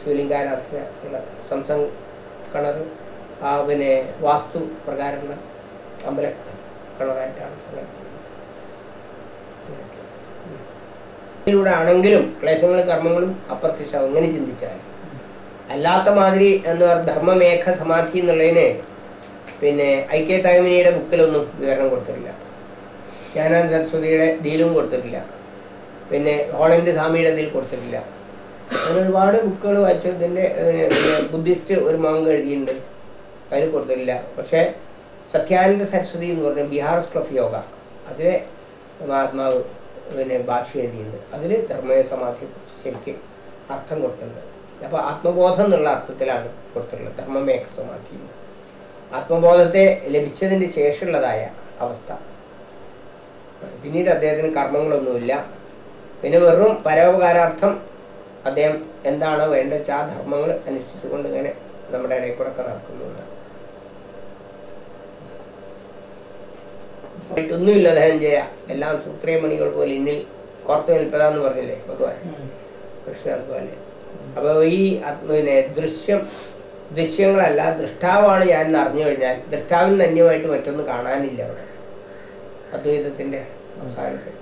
ശിവലിംഗാരാധന ഉള്ള സംസം കിണർ ആ പിന്നെ വാസ്തു പ്രകാരമുള്ള അമ്പല കിണറായിട്ടാണ് ഇതിലൂടെ ആണെങ്കിലും ക്ലേശങ്ങളും കർമ്മങ്ങളും അപ്രത്യക്ഷമാവും. ഇങ്ങനെ ചിന്തിച്ചാൽ അല്ലാത്ത മാതിരി എന്ന് പറഞ്ഞ ധർമ്മമേഖ സമാധി എന്നുള്ളതിന് പിന്നെ ഐക്യതായ്മനിയുടെ ബുക്കിലൊന്നും വിവരണം കൊടുത്തിട്ടില്ല. ജ്ഞാനാനന്ദ സരസ്വതിയുടെ ഡീലും കൊടുത്തിട്ടില്ല. പിന്നെ ഹോളണ്ട് സ്വാമിയുടെ ഇതിൽ കൊടുത്തിട്ടില്ല. അങ്ങനെ ഒരുപാട് ബുക്കുകൾ വായിച്ചു ഇതിന്റെ ബുദ്ധിസ്റ്റ് ഒരു മാങ്ങ് എഴുതിയിട്ടുണ്ട്. അതിൽ കൊടുത്തിട്ടില്ല. പക്ഷേ സത്യാനന്ദ സരസ്വതി എന്ന് പറഞ്ഞ ബിഹാർ സ്കൂൾ ഓഫ് യോഗ അതിലെ മഹാത്മാവ് പിന്നെ ഭാഷ എഴുതിയിട്ടുണ്ട്. അതിൽ ധർമ്മയ സമാധിയെക്കുറിച്ച് ശരിക്കും അർത്ഥം കൊടുത്തിട്ടുണ്ട്. അപ്പോൾ ആത്മബോധം എന്നുള്ള അർത്ഥത്തിലാണ് കൊടുത്തിട്ടുള്ളത്. ധർമ്മമേഘത്വമാക്കിയത് ആത്മബോധത്തെ ലഭിച്ചതിന് ശേഷമുള്ളതായ അവസ്ഥ. പിന്നീട് അദ്ദേഹത്തിന് കർമ്മങ്ങളൊന്നുമില്ല. പിന്നെ വെറും പരോപകാരാർത്ഥം അദ്ദേഹം എന്താണോ വേണ്ടത് വെച്ചാൽ ആ ധർമ്മങ്ങൾ അനുഷ്ഠിച്ചുകൊണ്ട് ഇങ്ങനെ നമ്മുടെ ഇടയിൽ കൂടെ ഒക്കെ നടക്കുന്നുണ്ട്. ഒന്നുമില്ല അദ്ദേഹം ചെയ്യാ. എല്ലാം സൂത്രേമണികൾ പോലെ ഇന്നിൽ കുറത്ത് നിൽപ്പതാന്ന് പറഞ്ഞില്ലേ? ഭഗവാൻ കൃഷ്ണ അതുപോലെ. അപ്പോൾ ഈ പിന്നെ ദൃശ്യം ദൃശ്യങ്ങളല്ല ദൃഷ്ടാവാണ് ഞാൻ എന്ന് അറിഞ്ഞു കഴിഞ്ഞാൽ. ദൃഷ്ടാവിൽ അന്യമായിട്ട് മറ്റൊന്ന് കാണാനില്ല അവിടെ. അദ്വൈതത്തിന്റെ അവസാനത്തിൽ.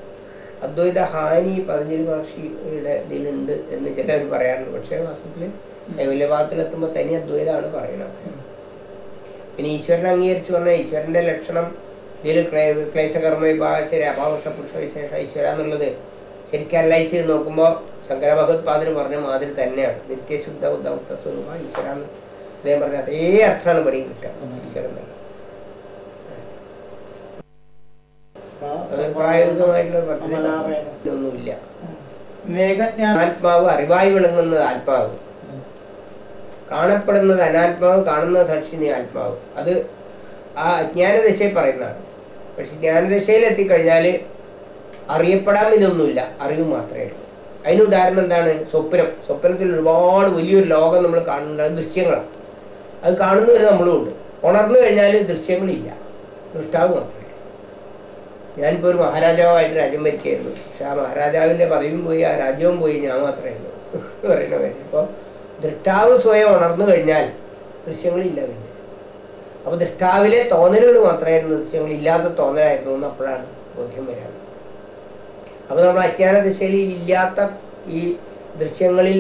അദ്വൈത ഹാനി പതഞ്ജലി മഹർഷിയുടെ ഇതിലുണ്ട് എന്ന് ചിലർ പറയാറുണ്ട്. പക്ഷേ വാസ്തവത്തിൽ നൈവല്യഭാഗത്തിലെത്തുമ്പോൾ തനി അദ്വൈതമാണ് പറയുന്നത്. പിന്നെ ഈശ്വരനെ അംഗീകരിച്ചു പറഞ്ഞാൽ ഈശ്വരന്റെ ലക്ഷണം ഇതിൽ ക്ലേശകർമ്മ വിഭാഗശരി അമാവർഷ പുരുഷ വിശേഷ ഈശ്വര എന്നുള്ളത് ശരിക്കും അനലൈസ് ചെയ്ത് നോക്കുമ്പോൾ ശങ്കര ഭഗവത് പാദർ പറഞ്ഞ മാതിരി തന്നെയാണ്. നിത്യശുദ്ധ ഉദ്ധ സ്വരൂപ ഈശ്വര എന്ന് അദ്ദേഹം പറഞ്ഞ അതേ അർത്ഥമാണ് ഇവിടെയും കിട്ടുക. ഈശ്വരൻ തന്നെ. പ്രായോഗികമായിട്ടുള്ള ഒന്നുമില്ല. ആത്മാവ് അറിവായി വിളങ്ങുന്നത് ആത്മാവ്. കാണപ്പെടുന്നത് അനാത്മാവ് കാണുന്ന സാക്ഷിനി ആത്മാവ്. അത് ആ അജ്ഞാനദശയെ പറയുന്നതാണ്. പക്ഷെ ജ്ഞാനദശയിൽ എത്തിക്കഴിഞ്ഞാൽ അറിയപ്പെടാൻ ഇതൊന്നുമില്ല. അറിവ് മാത്രമേ ഉള്ളൂ. അതിന് ഉദാഹരണം എന്താണ്? സ്വപ്നം. സ്വപ്നത്തിൽ ഒരുപാട് വലിയൊരു ലോകം നമ്മൾ കാണുന്നുണ്ട്. ദൃശ്യങ്ങളാണ്. അത് കാണുന്നവർ നമ്മളും ഉണ്ട്. ഉണർന്നു കഴിഞ്ഞാൽ ദൃശ്യങ്ങളില്ല. ദൃഷ്ടാവ് മാത്രമേ. ഞാനിപ്പോൾ ഒരു മഹാരാജാവായിട്ട് രാജ്യം ഭരിക്കുകയായിരുന്നു. പക്ഷെ ആ മഹാരാജാവിന്റെ പദവിയും പോയി ആ രാജ്യവും പോയി ഞാൻ മാത്രമേ ഉള്ളൂ. എന്ന് പറയുന്ന കാര്യം അപ്പോൾ ദൃഷ്ടാവ് സ്വയം ഉണർന്നു കഴിഞ്ഞാൽ ദൃശ്യങ്ങളില്ല പിന്നെ. അപ്പോൾ ദൃഷ്ടാവിലെ തോന്നലുകൾ മാത്രമായിരുന്നു ദൃശ്യങ്ങളില്ലാത്ത തോന്നലായിരുന്നു എന്ന് അപ്പോഴാണ് ബോധ്യം വരാൻ അപ്പോൾ നമ്മൾ അജ്ഞാന ദിശയിൽ ഇല്ലാത്ത ഈ ദൃശ്യങ്ങളിൽ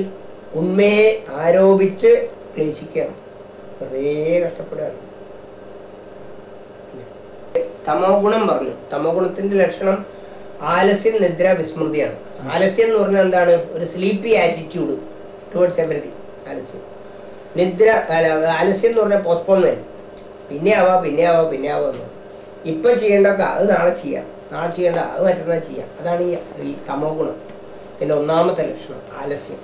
ഉണ്മയെ ആരോപിച്ച് ക്ലേശിക്കുകയാണ്. വെറുതെ കഷ്ടപ്പെടുകയാണ്. തമോ ഗുണം പറഞ്ഞു. തമോ ഗുണത്തിന്റെ ലക്ഷണം ആലസ്യം നിദ്ര വിസ്മൃതിയാണ്. ആലസ്യം എന്ന് പറഞ്ഞാൽ എന്താണ്? ഒരു സ്ലീപ്പി ആറ്റിറ്റ്യൂഡ് ടുവേർഡ്സ് എവറിഥിങ് ആലസ്യം. നിദ്ര ആലസ്യം എന്ന് പറഞ്ഞാൽ പോസ്റ്റ്പോൺമെന്റ് പിന്നെ ആവാ പിന്നെ ആവാ പിന്നെ ആവാ ഇപ്പൊ ചെയ്യേണ്ടതൊക്കെ അത് നാളെ ചെയ്യാം. നാളെ ചെയ്യേണ്ട അത് മറ്റന്നാ ചെയ്യാം. അതാണ് ഈ ഈ തമോ ഗുണം. പിന്നെ ഒന്നാമത്തെ ലക്ഷണം ആലസ്യം.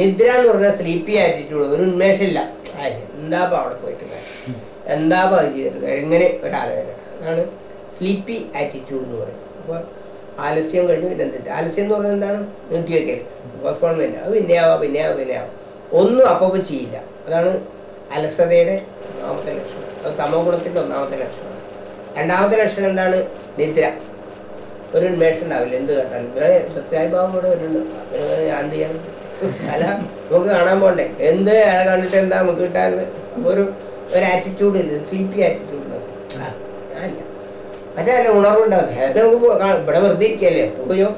നിദ്ര എന്ന് പറഞ്ഞാൽ സ്ലീപ്പി ആറ്റിറ്റ്യൂഡ് ഒരു ഉന്മേഷമില്ല. ആയ് എന്താ അവിടെ പോയിട്ട് കാര്യം? എന്താ അത് ചെയ്തിട്ട് എങ്ങനെ ഒരാലോചന അതാണ് സ്ലീപ്പി ആറ്റിറ്റ്യൂഡ് എന്ന് പറയും അപ്പോൾ ആലസ്യം കഴിഞ്ഞ് പിന്നെ എന്തിട്ട് ആലസ്യം എന്ന് പറഞ്ഞാൽ എന്താണ്? നീട്ടി വെക്കൽ പോസ്റ്റ്പോൺമെന്റ് അത് പിന്നെ ആവാം പിന്നെ ആവാം പിന്നെ ആവാം. ഒന്നും അപ്പോൾ ചെയ്യില്ല. അതാണ് അലസതയുടെ ഒന്നാമത്തെ ലക്ഷണം. അത് തമോ ഗുണത്തിന്റെ ഒന്നാമത്തെ ലക്ഷണം രണ്ടാമത്തെ ലക്ഷണം എന്താണ്? നിദ്ര. ഒരു ഉന്മേഷം ഉണ്ടാവില്ല എന്ത് കേട്ടാലും ഇവിടെ സത്യാഭിഭാവം കൂടെ വരുന്നുണ്ട് ഞാൻ ചെയ്യാൻ? അല്ല നമുക്ക് കാണാൻ പോണ്ടേ? എന്ത് അയാളെ കണ്ടിട്ട് എന്താ നമുക്ക് കിട്ടാൻ ഒരു ഒരു ആറ്റിറ്റ്യൂഡ് ഇല്ല സ്ലീപ്പി ആറ്റിറ്റ്യൂഡ് മറ്റേ അല്ല ഉണർവുണ്ടാവില്ല? അത് നമുക്ക് ഇവിടെ വെറുതെ ഇരിക്കല്ലേ പോയോ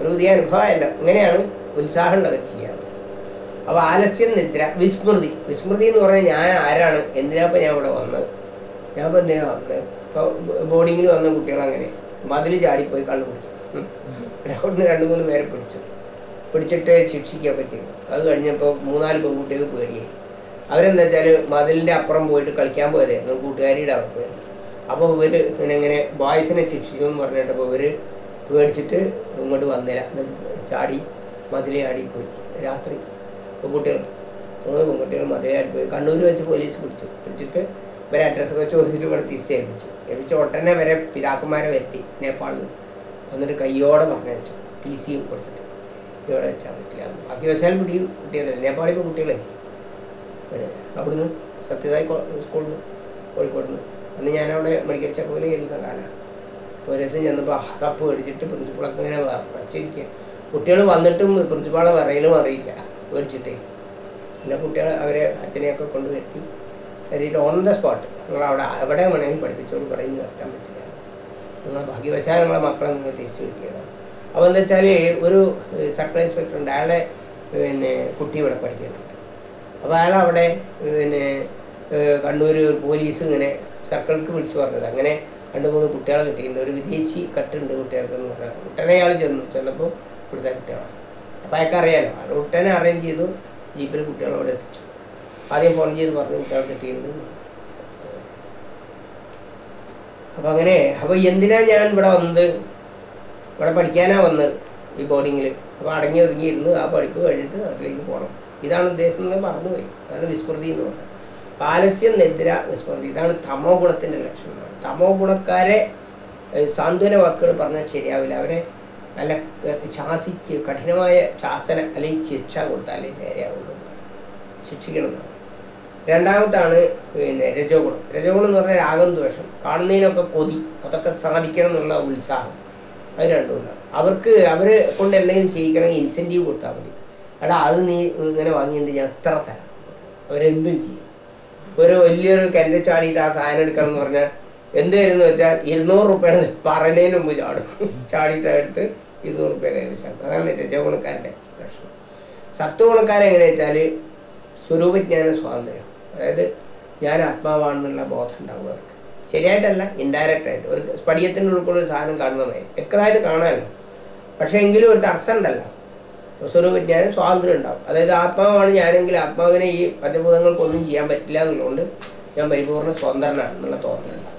ഒരു പുതിയ അനുഭവമല്ല ഇങ്ങനെയാണ് ഉത്സാഹം ഉള്ളത് ചെയ്യാൻ. അപ്പൊ ആലസ്യം നിദ്ര വിസ്മൃതി. വിസ്മൃതി എന്ന് പറഞ്ഞാൽ ഞാൻ ആരാണ്? എന്തിനാപ്പം ഞാൻ ഇവിടെ വന്നത്? ഞാൻ ഇപ്പൊ എന്തിനാ വന്നത്? ഇപ്പൊ ബോർഡിങ്ങിന് വന്ന കുട്ടികൾ അങ്ങനെ മതിൽ ചാടിപ്പോയി കള്ളു കുടിച്ചു. അവിടുന്ന് രണ്ട് മൂന്ന് പേരെ പിടിച്ചു. പിടിച്ചിട്ട് ശിക്ഷിക്കുകയൊക്കെ ചെയ്തു. അത് കഴിഞ്ഞപ്പോൾ മൂന്നാൽ പെൺകുട്ടികൾ പേടിയായി. അവരെന്താ വെച്ചാൽ മതിലിന്റെ അപ്പുറം പോയിട്ട് കളിക്കാൻ പോയതായിരുന്നു കൂട്ടുകാരിയുടെ പോയത്. അപ്പോൾ ഇവർ ഇങ്ങനെ ഇങ്ങനെ ബോയ്സിനെ ശിക്ഷിച്ചു എന്ന് പറഞ്ഞിട്ടപ്പോൾ ഇവർ പേടിച്ചിട്ട് ഇങ്ങോട്ട് വന്നില്ല. ചാടി മതിലെ ആടിപ്പോയി രാത്രി പെൺകുട്ടികൾ മൂന്ന് പെൺകുട്ടികൾ മതിലെ പോയി കണ്ണൂർ വെച്ച് പോലീസ് പിടിച്ചു. പിടിച്ചിട്ട് ഇവരെ അഡ്രസ്സൊക്കെ ചോദിച്ചിട്ട് ഇവിടെ തിരിച്ചേൽപ്പിച്ചു ഏൽപ്പിച്ച ഉടനെ വരെ പിതാക്കന്മാരെ വരുത്തി. നേപ്പാളിൽ എന്നിട്ട് കയ്യോടെ പറഞ്ഞു ടി സി കൊടുത്തിട്ട്. ഇവിടെ വെച്ചാൽ പറ്റില്ല. ബാക്കി വെച്ചാൽ പിടി കുട്ടികളല്ലേ നേപ്പാളിൽ ഇപ്പോൾ കുട്ടികളെ? അവിടുന്ന് സത്യസായി സ്കൂളിൽ കോഴിക്കോട് നിന്ന് അന്ന് ഞാനവിടെ മെഡിക്കൽ ചെക്കപ്പിൽ ഇരുന്ന കാലമാണ് ഒരു ദിവസം ചെന്നപ്പോൾ കപ്പ് മേടിച്ചിട്ട് പ്രിൻസിപ്പളൊക്കെ ഇങ്ങനെ വച്ചിരിക്കുക കുട്ടികൾ വന്നിട്ടും പ്രിൻസിപ്പാളെ വിറയിലും അറിയില്ല. മേടിച്ചിട്ടേ പിന്നെ കുട്ടികൾ അവരെ അച്ഛനെയൊക്കെ കൊണ്ട് വരുത്തി. കരുതിയിട്ട് ഓൺ ദ സ്പോട്ട് നിങ്ങൾ അവിടെ എവിടെ വേണമെങ്കിലും പഠിപ്പിച്ചോളൂ പറയും നിർത്താൻ പറ്റില്ല. നിങ്ങൾ ഭാഗ്യവശാൽ നിങ്ങളെ മക്കളെ നിങ്ങൾ തിരിച്ചു കിട്ടിയതാണ്. അപ്പോൾ എന്താ വെച്ചാൽ ഒരു സർക്കിൾ ഇൻസ്പെക്ടർ ഉണ്ട്. അയാളെ പിന്നെ കുട്ടി ഇവിടെ പഠിക്കുന്നുണ്ട്. അപ്പോൾ അയാൾ അവിടെ പിന്നെ കണ്ണൂർ പോലീസ് ഇങ്ങനെ സർക്കിൾക്ക് വിളിച്ചു പറഞ്ഞത്. അങ്ങനെ രണ്ട് മൂന്ന് കുട്ടികളെ കിട്ടിയിട്ടുണ്ട്. ഒരു വിദേശി കട്ടുണ്ട് കുട്ടികൾക്ക് എന്ന് പറഞ്ഞാൽ കുട്ടനെ അയാൾ ചെന്നു. ചെന്നപ്പോൾ ഇവിടുത്തെ കുട്ടികളാണ്. അപ്പോൾ അയാൾക്ക് അറിയാലോ അയാൾ കുട്ടനെ അറേഞ്ച് ചെയ്തു ജീപ്പിൽ കുട്ടികളെ അവിടെ എത്തിച്ചു. ആദ്യം ഫോൺ ചെയ്ത് പറഞ്ഞു കുട്ടികൾ കിട്ടിയിട്ടുണ്ട് അപ്പം അങ്ങനെ അപ്പോൾ എന്തിനാ ഞാൻ ഇവിടെ വന്നത്? ഇവിടെ പഠിക്കാനാണ് വന്നത് ഈ ബോർഡിങ്ങിൽ അപ്പോൾ അടങ്ങി ഒതുങ്ങിയിരുന്നു ആ പഠിപ്പ് കഴിഞ്ഞിട്ട് നാട്ടിലേക്ക് പോകണം ഇതാണ് ഉദ്ദേശം എന്ന് മറന്നുപോയി. അതാണ് വിസ്മൃതി എന്ന് പറയുന്നത്. പാലസ്യം നിദ്ര വിസ്മൃതി. ഇതാണ് തമോ ഗുണത്തിന്റെ ലക്ഷണം തമോ ഗുണക്കാരെ സാന്ത്വന വാക്കുകൾ പറഞ്ഞാൽ ശരിയാവില്ല. അവരെ നല്ല ശാസിക്ക് കഠിനമായ ശാസന അല്ലെങ്കിൽ ശിക്ഷ കൊടുത്താലേ നേരെയാവുള്ളൂ ശിക്ഷിക്കണം. രണ്ടാമത്താണ് പിന്നെ രജോഗുണം. രജോഗുണം രജോ ഗുണം എന്ന് പറഞ്ഞാൽ രാഗം ദോഷം കാണുന്നതിനൊക്കെ കൊതി. അതൊക്കെ സാധിക്കണം എന്നുള്ള ഉത്സാഹം. അത് രണ്ടുമില്ല അവർക്ക് അവരെ കൊണ്ട് എന്തെങ്കിലും ചെയ്യിക്കണമെങ്കിൽ ഇൻസെന്റീവ് കൊടുത്താൽ മതി. എടാ അത് നീ ഇങ്ങനെ വാങ്ങിയിട്ട് ഞാൻ എത്ര തരാം? അവരെന്തും ചെയ്യും. ഒരു വലിയൊരു കിണറ്റ് ചാടിയിട്ട് ആ സാധനം എടുക്കണം എന്ന് പറഞ്ഞാൽ എന്ത് വരുന്നു വെച്ചാൽ ഇരുന്നൂറ് റുപ്യാണ് പറയുന്നതിന് മുമ്പ് ചാടും. ചാടിയിട്ട് ഇരുന്നൂറ് റുപ്യ കൈവശം അതാണ് രജോ ഗുണക്കാരുടെ പ്രശ്നം. സത്വഗുണക്കാരെങ്ങനെയാ വെച്ചാൽ സ്വരൂപജ്ഞാന സ്വാതന്ത്ര്യം. അതായത് ഞാൻ ആത്മാവാണെന്നുള്ള ബോധം ഉണ്ടാവും അവർക്ക്. ശരിയായിട്ടല്ല ഇൻഡയറക്റ്റ് ആയിട്ട്. ഒരു സ്പടിയത്തിന്റെ ഉൾക്കൊള്ള ഒരു സാധനം കാണുന്നതായി വ്യക്തമായിട്ട് കാണാമല്ലോ പക്ഷേ എങ്കിലും ഒരു തടസ്സം ഉണ്ടല്ലോ. സ്വരൂപജ്ഞാനം സ്വാതന്ത്ര്യം ഉണ്ടാവും. അതായത് ആത്മാവാണ് ഞാനെങ്കിൽ ആത്മാവിനെ ഈ പഞ്ചഭൂതങ്ങൾക്കൊന്നും ചെയ്യാൻ പറ്റില്ല എന്നുള്ളതുകൊണ്ട് ഞാൻ പരിപൂർണ സ്വതന്ത്രനാണ് എന്നുള്ള തോന്നലുണ്ടാവും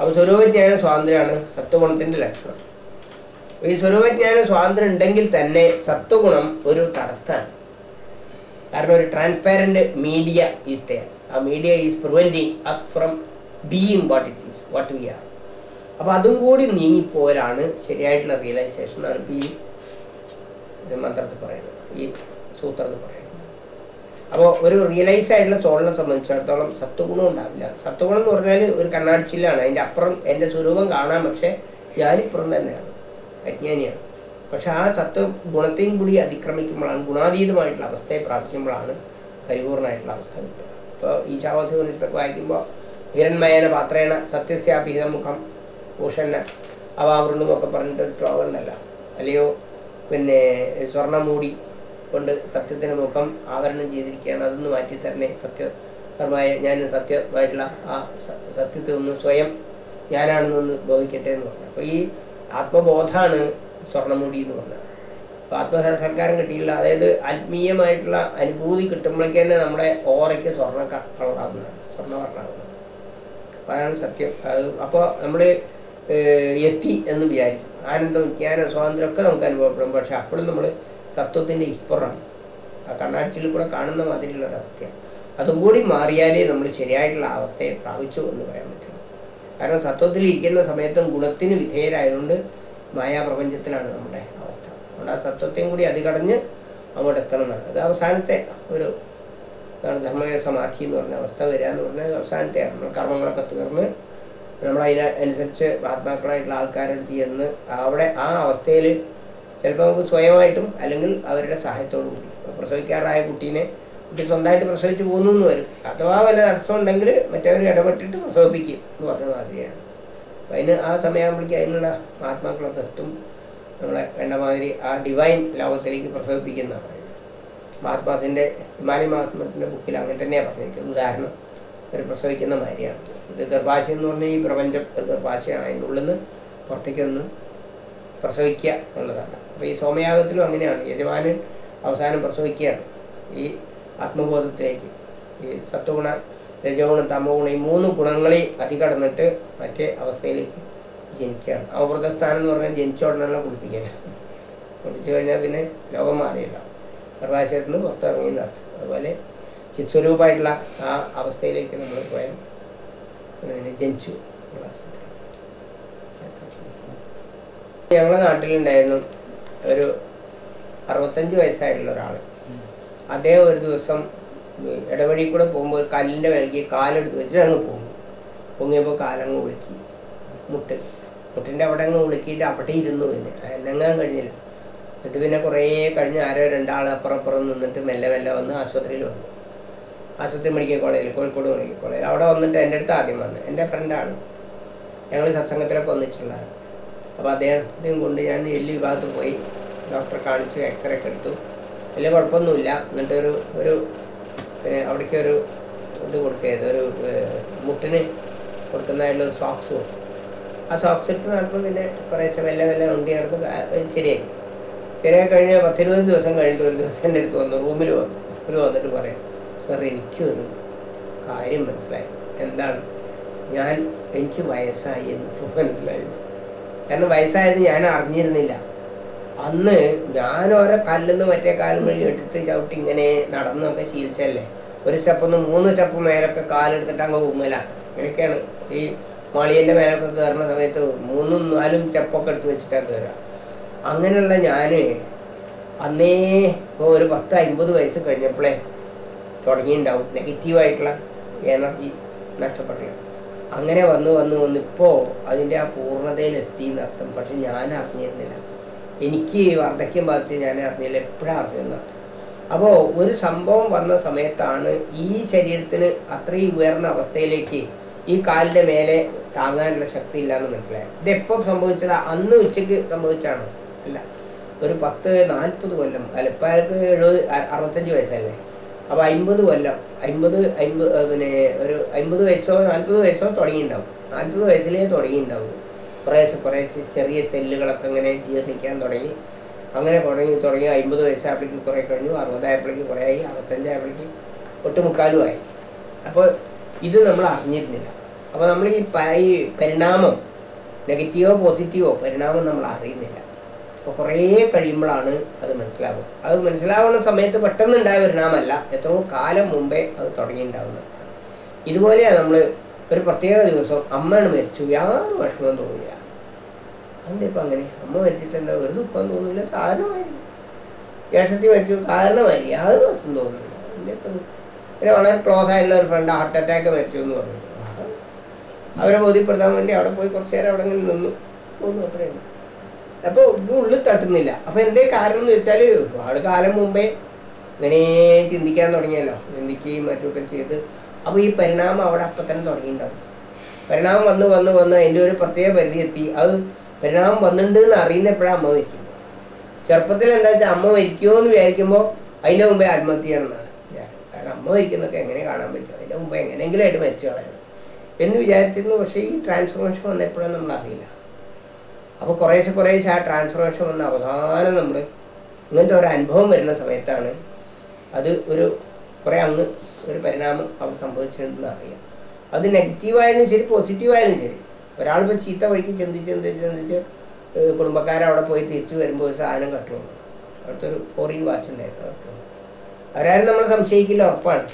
അപ്പോൾ സ്വരൂപജ്ഞാന സ്വാതന്ത്ര്യമാണ് സത്വഗുണത്തിന്റെ ലക്ഷണം. ഈ സ്വരൂപജ്ഞാന സ്വാതന്ത്ര്യം ഉണ്ടെങ്കിൽ തന്നെ സത്വഗുണം ഒരു തടസ്സമാണ്. കാരണം ഒരു ട്രാൻസ്പാരന്റ് മീഡിയ ഈസ് ദയർ ആ media is preventing us from being what it is what we are അപ്പോൾ അതും കൂടി നീങ്ങിപ്പോലാണ് ശരിയായിട്ടുള്ള റിയലൈസേഷൻ ഇപ്പോൾ ഈ മന്ത്രത്തിൽ പറയുന്നത് ഈ സൂത്രത്തിൽ പറയുന്നത്. അപ്പോൾ ഒരു റിയലൈസ് ആയിട്ടുള്ള സോളിനെ സംബന്ധിച്ചിടത്തോളം സത്വഗുണം ഉണ്ടാവില്ല. സത്വഗുണം എന്ന് പറഞ്ഞാൽ ഒരു കണ്ണാടിച്ചില്ലാണ്. അതിന്റെ അപ്പുറം എന്റെ സ്വരൂപം കാണാം പക്ഷേ ഞാനിപ്പുറം തന്നെയാണ്. അജ്ഞാനിയാണ്. പക്ഷെ ആ സത്വ ഗുണത്തെയും കൂടി അതിക്രമിക്കുമ്പോഴാണ് ഗുണാതീതമായിട്ടുള്ള അവസ്ഥയെ പ്രാപിക്കുമ്പോഴാണ് പരിപൂർണമായിട്ടുള്ള അവസ്ഥ കിട്ടുക. ഇപ്പോൾ ഈശാവാസി ഉപനിഷത്തൊക്കെ വായിക്കുമ്പോൾ ഹിരൺമയന പാത്രേണ സത്യസ്യാപിഹിതമുഖം ഭൂഷണ അവാവൃണുമൊക്കെ പറഞ്ഞിട്ട് ഒരു ശ്ലോകം ഉണ്ടല്ലോ. അല്ലയോ പിന്നെ സ്വർണമൂടി കൊണ്ട് സത്യത്തിന് മുഖം ആവരണം ചെയ്തിരിക്കുകയാണ്. അതൊന്ന് മാറ്റി തരണേ സത്യപരമായ ഞാൻ സത്യമായിട്ടുള്ള ആ സത്യത്തെ ഒന്ന് സ്വയം ഞാനാണെന്നൊന്ന് ബോധിക്കട്ടെ എന്ന് പറഞ്ഞു. അപ്പോൾ ഈ ആത്മബോധമാണ് സ്വർണമുടി എന്ന് പറഞ്ഞാൽ അപ്പോൾ ആത്മസാക്ഷാത്കാരം കിട്ടിയില്ല അതായത് ആത്മീയമായിട്ടുള്ള അനുഭൂതി കിട്ടുമ്പോഴേക്ക് തന്നെ നമ്മുടെ ഓറയ്ക്ക് സ്വർണ കളറാകുന്നത് സ്വർണ സ്വർണവർണാകുന്നത് അപ്പോൾ അതാണ് സത്യം. അത് അപ്പോൾ നമ്മൾ എത്തി എന്ന് വിചാരിക്കും. ആനന്ദം വിജ്ഞാനം സ്വാതന്ത്ര്യം ഒക്കെ നമുക്ക് അനുഭവപ്പെടും. പക്ഷെ അപ്പോഴും നമ്മൾ സത്വത്തിന്റെ ഇപ്പുറമാണ് ആ കണ്ണാടിച്ചിൽ കൂടെ കാണുന്ന മാതിരിയുള്ള ഒരവസ്ഥയാണ് അതും കൂടി മാറിയാലേ നമ്മൾ ശരിയായിട്ടുള്ള അവസ്ഥയെ പ്രാപിച്ചു എന്ന് പറയാൻ പറ്റും കാരണം സത്വത്തിൽ ഇരിക്കുന്ന സമയത്തും ഗുണത്തിന് വിധേയരായതുകൊണ്ട് മായാപ്രപഞ്ചത്തിലാണ് നമ്മുടെ അവസ്ഥ. അതുകൊണ്ട് ആ സത്വത്തെയും കൂടി അതികടഞ്ഞ് അങ്ങോട്ട് എത്തണം എന്നാണ്. അത് അവസാനത്തെ ഒരു ഇതാണ് ധർമ്മയ സമാധി എന്ന് പറഞ്ഞ അവസ്ഥ വരിക എന്ന് പറഞ്ഞാൽ അവസാനത്തെയാണ് നമ്മൾ കർമ്മങ്ങളൊക്കെ തീർന്ന് നമ്മൾ അതിനനുസരിച്ച് ആത്മാക്കളായിട്ടുള്ള ആൾക്കാരുടെ അടുത്ത് ചെന്ന് അവിടെ ആ അവസ്ഥയിൽ ചിലപ്പോൾ നമുക്ക് സ്വയമായിട്ടും അല്ലെങ്കിൽ അവരുടെ സഹായത്തോടു കൂടി. പ്രസവിക്കാറായ കുട്ടീനെ കുട്ടി സ്വന്തമായിട്ട് പ്രസവിച്ച് പോകുന്നു എന്ന് വരും. അഥവാ വല്ല തടസ്സം ഉണ്ടെങ്കിൽ മറ്റവർ ഇടപെട്ടിട്ട് പ്രസവിപ്പിക്കും എന്ന് പറഞ്ഞ മാതിരിയാണ്. അതിന് ആ സമയമാകുമ്പോഴേക്കും അതിനുള്ള ആത്മാക്കളൊക്കെ എത്തും. നമ്മളെ വേണ്ട മാതിരി ആ ഡിവൈൻ ലോകത്തിലേക്ക് പ്രസവിപ്പിക്കുന്നതാണ് പറയുന്നത് മഹാത്മാസിന്റെ ഹിമാലയ മഹാത്മത്തിന്റെ ബുക്കിൽ അങ്ങനെ തന്നെയാണ് പറഞ്ഞിരിക്കുന്നത്. ഉദാഹരണം ഒരു പ്രസവിക്കുന്ന മാതിരിയാണ് ഇത് ഗർഭാശയം എന്ന് പറഞ്ഞാൽ ഈ പ്രപഞ്ചം ഗർഭാശയമാണ്. അതിന്റെ ഉള്ളിൽ നിന്ന് പുറത്തേക്ക് ഒന്ന് പ്രസവിക്കുക എന്നുള്ളതാണ്. അപ്പോൾ ഈ സോമയാഗത്തിലും അങ്ങനെയാണ്. യജമാനൻ അവസാനം പ്രസവിക്കുകയാണ് ഈ ആത്മബോധത്തിലേക്ക്. ഈ സത്വഗുണ രജോഗുണം തമോ ഗുണം ഈ മൂന്ന് ഗുണങ്ങളെ അതികടന്നിട്ട് മറ്റേ അവസ്ഥയിലേക്ക് ജനിക്കുകയാണ്. അവബൃതസ്ഥാനം എന്ന് പറഞ്ഞാൽ ജനിച്ച ഉടനെയുള്ള കുളിപ്പിക്കുക കുളിപ്പിച്ചു കഴിഞ്ഞാൽ പിന്നെ ലോകം മാറിയില്ല. ഗർഭാശയത്തിൽ നിന്ന് പുറത്തിറങ്ങി നടത്തും അതുപോലെ ചിത്സ്വരൂപമായിട്ടുള്ള ആ അവസ്ഥയിലേക്ക് നമ്മൾ പോയാൽ ജനിച്ചു. ഞങ്ങളുടെ നാട്ടിലുണ്ടായിരുന്നു ഒരു അറുപത്തഞ്ച് വയസ്സായിട്ടുള്ള ഒരാൾ അദ്ദേഹം ഒരു ദിവസം ഇടവഴി കൂടെ പോകുമ്പോൾ കല്ലിന്റെ വിലക്ക് കാലെടുത്ത് വെച്ചിട്ട് അങ്ങ് പോകും. പൊങ്ങിയപ്പോൾ കാലങ്ങ് ഉളുക്കി മുട്ട്. മുട്ടിന്റെ അവിടെ അങ്ങ് ഉളുക്കിയിട്ട് അവിടെ ഇരുന്നു പിന്നെ. അനങ്ങാൻ കഴിഞ്ഞില്ല. എന്നിട്ട് പിന്നെ കുറേ കഴിഞ്ഞ് ആരോ രണ്ടാൾ അപ്പുറം അപ്പുറം നിന്നിട്ട് മെല്ലെ മെല്ലെ വന്ന് ആശുപത്രിയിൽ വന്നു. ആശുപത്രി മെഡിക്കൽ കോളേജിൽ കോഴിക്കോട് മെഡിക്കൽ കോളേജിൽ. അവിടെ വന്നിട്ട് എന്റെ അടുത്ത് ആദ്യം വന്നു. എന്റെ ഫ്രണ്ടാണ് ഞങ്ങൾ സത്സംഗത്തിലൊക്കെ ഒന്നിച്ചുള്ളതാണ്. അപ്പോൾ അദ്ദേഹത്തെയും കൊണ്ട് ഞാൻ എല്ല് വിഭാഗത്ത് പോയി. ഡോക്ടറെ കാണിച്ചു എക്സ്റേ ഒക്കെ എടുത്തു. വലിയ കുഴപ്പമൊന്നുമില്ല. എന്നിട്ടൊരു ഒരു അവിടേക്ക് ഒരു ഇത് കൊടുക്കുകയായിരുന്നു. ഒരു മുട്ടിന് കൊടുക്കുന്നതായിട്ടുള്ള ഒരു സോക്സ് കൊടുക്കും ആ സോക്സ് ഇട്ട് നടക്കുമ്പോൾ പിന്നെ കുറേശ്ശെ മെല്ലെ മെല്ലെ ഉണ്ടി നടന്ന് കാ- ശരിയായി. ശരിയായി കഴിഞ്ഞ പത്തിരുപത് ദിവസം കഴിഞ്ഞിട്ട് ഒരു ദിവസം എന്റെ അടുത്ത് വന്നു. റൂമിൽ വന്നു. റൂമിൽ വന്നിട്ട് പറയാം സാർ എനിക്കൊരു കാര്യം മനസ്സിലായി. എന്താണ്? ഞാൻ എനിക്ക് വയസ്സായി എന്ന് മനസ്സിലായി. കാരണം വയസ്സായത് ഞാൻ അറിഞ്ഞിരുന്നില്ല. അന്ന് ഞാൻ ഓരോ കല്ലെന്ന് മറ്റേ കാലം വഴി എടുത്ത് ചവിട്ടി ഇങ്ങനെ നടന്നൊക്കെ ശീലിച്ചല്ലേ ഒരു സ്റ്റെപ്പ് ഒന്ന് മൂന്ന് സ്റ്റെപ്പ് മേലൊക്കെ കാലെടുത്തിട്ട് അങ്ങ് ഉമ്മല ഇങ്ങനെയൊക്കെയാണ് ഈ മളിയന്റെ മേലൊക്കെ കയറുന്ന സമയത്ത് മൂന്നും നാലും സ്റ്റെപ്പൊക്കെ എടുത്ത് വെച്ചിട്ടാണ് കയറുക അങ്ങനെയുള്ള ഞാൻ അന്നേ ഇപ്പോൾ ഒരു പത്ത് അമ്പത് വയസ്സ് കഴിഞ്ഞപ്പോഴേ തുടങ്ങിയിട്ടുണ്ടാവും. നെഗറ്റീവായിട്ടുള്ള എനർജി നഷ്ടപ്പെടുക അങ്ങനെ വന്ന് വന്ന് വന്ന് ഇപ്പോൾ അതിന്റെ ആ പൂർണതയിലെത്തി എന്നർത്ഥം പക്ഷെ ഞാൻ അറിഞ്ഞിരുന്നില്ല എനിക്ക് വാർദ്ധക്യം ബാധിച്ച് ഞാൻ അറിഞ്ഞില്ല എപ്പോഴാണ് അറിഞ്ഞതെന്ന് അപ്പോൾ ഒരു സംഭവം വന്ന സമയത്താണ് ഈ ശരീരത്തിന് അത്രയും ഉയർന്ന അവസ്ഥയിലേക്ക് ഈ കാലിന്റെ മേലെ താങ്ങാനുള്ള ശക്തി ഇല്ലാന്ന് മനസ്സിലായത്. ഇതെപ്പോൾ സംഭവിച്ചത്? അന്ന് ഉച്ചയ്ക്ക് സംഭവിച്ചാണ് അല്ല ഒരു പത്ത് നാൽപ്പത് കൊല്ലം അല്ല എഴുപത് അറുപത്തഞ്ച് വയസ്സല്ലേ? അപ്പോൾ അമ്പത് കൊല്ലം അമ്പത് അമ്പത് പിന്നെ ഒരു അമ്പത് വയസ്സോ നാൽപ്പത് വയസ്സോ തുടങ്ങിയിട്ടുണ്ടാവും. നാൽപ്പത് വയസ്സിലേ തുടങ്ങിയിട്ടുണ്ടാവും കുറേശ്ശെ കുറേശ്ശെ ചെറിയ സെല്ലുകളൊക്കെ ഇങ്ങനെ ജീർണിക്കാൻ തുടങ്ങി. അങ്ങനെ തുടങ്ങി തുടങ്ങി അമ്പത് വയസ്സായപ്പോഴേക്ക് കുറേ കഴിഞ്ഞു അറുപതായപ്പോഴേക്ക് കുറേ ആയി അറുപത്തഞ്ചായപ്പോഴേക്ക് ഒട്ടുമുക്കാലും ആയി അപ്പോൾ ഇത് നമ്മൾ അറിഞ്ഞിരുന്നില്ല. അപ്പോൾ നമ്മൾ ഈ ഈ പരിണാമം നെഗറ്റീവോ പോസിറ്റീവോ പരിണാമം നമ്മൾ അറിയുന്നില്ല. അപ്പോൾ കുറേ കഴിയുമ്പോഴാണ് അത് മനസ്സിലാവുക. അത് മനസ്സിലാവുന്ന സമയത്ത് പെട്ടെന്ന് ഉണ്ടായ പരിണാമമല്ല എത്രയോ കാലം മുമ്പേ അത് തുടങ്ങിയിട്ടുണ്ടാവുന്നത്. ഇതുപോലെയാണ് നമ്മൾ ഒരു പ്രത്യേക ദിവസം അമ്മയാണ് മരിച്ചു. യാതൊരു വിഷമം തോന്നില്ല ഇപ്പം അങ്ങനെ. അമ്മ മരിച്ചിട്ട് എന്താ ഒരു ദുഃഖം തോന്നില്ല സാധാരണമായിരിക്കും ഏഷത്തി മരിച്ചു. സാധാരണമായി യാതൊരു പ്രശ്നം തോന്നുന്നില്ല എന്താ ഇപ്പം പിന്നെ വളരെ ക്ലോസ് ആയിട്ടുള്ള ഒരു ഫ്രണ്ട് ഹാർട്ട് അറ്റാക്ക് മരിച്ചു എന്ന് പറഞ്ഞു അവരെ ബോധ്യപ്പെടുത്താൻ വേണ്ടി അവിടെ പോയി കുറച്ച് നേരം അവിടെ ഇങ്ങനെ നിന്നു. പോകുന്നു അത്രയും അപ്പോൾ ഉള്ളിൽ തട്ടുന്നില്ല. അപ്പോൾ എന്തേ കാരണം എന്ന് വെച്ചാൽ ഒരുപാട് കാലം മുമ്പേ ഇങ്ങനെ ചിന്തിക്കാൻ തുടങ്ങിയല്ലോ. ചിന്തിക്കുകയും മറ്റുമൊക്കെ ചെയ്ത് അപ്പോൾ ഈ പരിണാമം അവിടെ അപ്പം തന്നെ തുടങ്ങിയിട്ടുണ്ടാവും. പരിണാമം വന്ന് വന്ന് വന്ന് അതിന്റെ ഒരു പ്രത്യേക പരിധി എത്തി അത് പരിണാമം വന്നിട്ടുണ്ട് എന്ന് അറിയുന്നപ്പോഴാണ് അമ്മ മരിക്കും. ചെറുപ്പത്തിൽ എന്താ വെച്ചാൽ അമ്മ മരിക്കുമോ എന്ന് വിചാരിക്കുമ്പോൾ അതിന്റെ മുമ്പേ ആത്മഹത്യ കാരണം അമ്മ മരിക്കുന്നൊക്കെ എങ്ങനെ കാണാൻ പറ്റും? അതിന്റെ മുമ്പ് എങ്ങനെയെങ്കിലും ആയിട്ട് മരിച്ചു കളയണം എന്ന് വിചാരിച്ചിരുന്നു. പക്ഷേ ഈ ട്രാൻസ്ഫോർമേഷൻ വന്നപ്പോഴും നമ്മൾ അറിയില്ല. അപ്പോൾ കുറേശ്ശെ കുറേശ്ശെ ആ ട്രാൻസ്ഫോർമേഷൻ വന്ന അവസാനം നമ്മൾ ഇങ്ങനത്തെ ഒരു അനുഭവം വരുന്ന സമയത്താണ് അത് ഒരു കുറേ അങ്ങ് ഒരു പരിണാമം അവിടെ സംഭവിച്ചിട്ടുണ്ടെന്ന് അറിയാം. അത് നെഗറ്റീവായാലും ശരി പോസിറ്റീവായാലും ശരി. ഒരാളിപ്പോൾ ചീത്ത വഴിക്ക് ചിന്തിച്ച് ചിന്തിച്ച് ചിന്തിച്ച് കുടുംബക്കാരവിടെ പോയി തിരിച്ചു വരുമ്പോൾ ഒരു സാധനം കട്ടുള്ളൂ അവിടുത്തെ ഫോറിൻ വാച്ച് ഉണ്ടായിരുന്നു അവരാരും നമ്മൾ സംശയിക്കില്ല ഉറപ്പാണ്.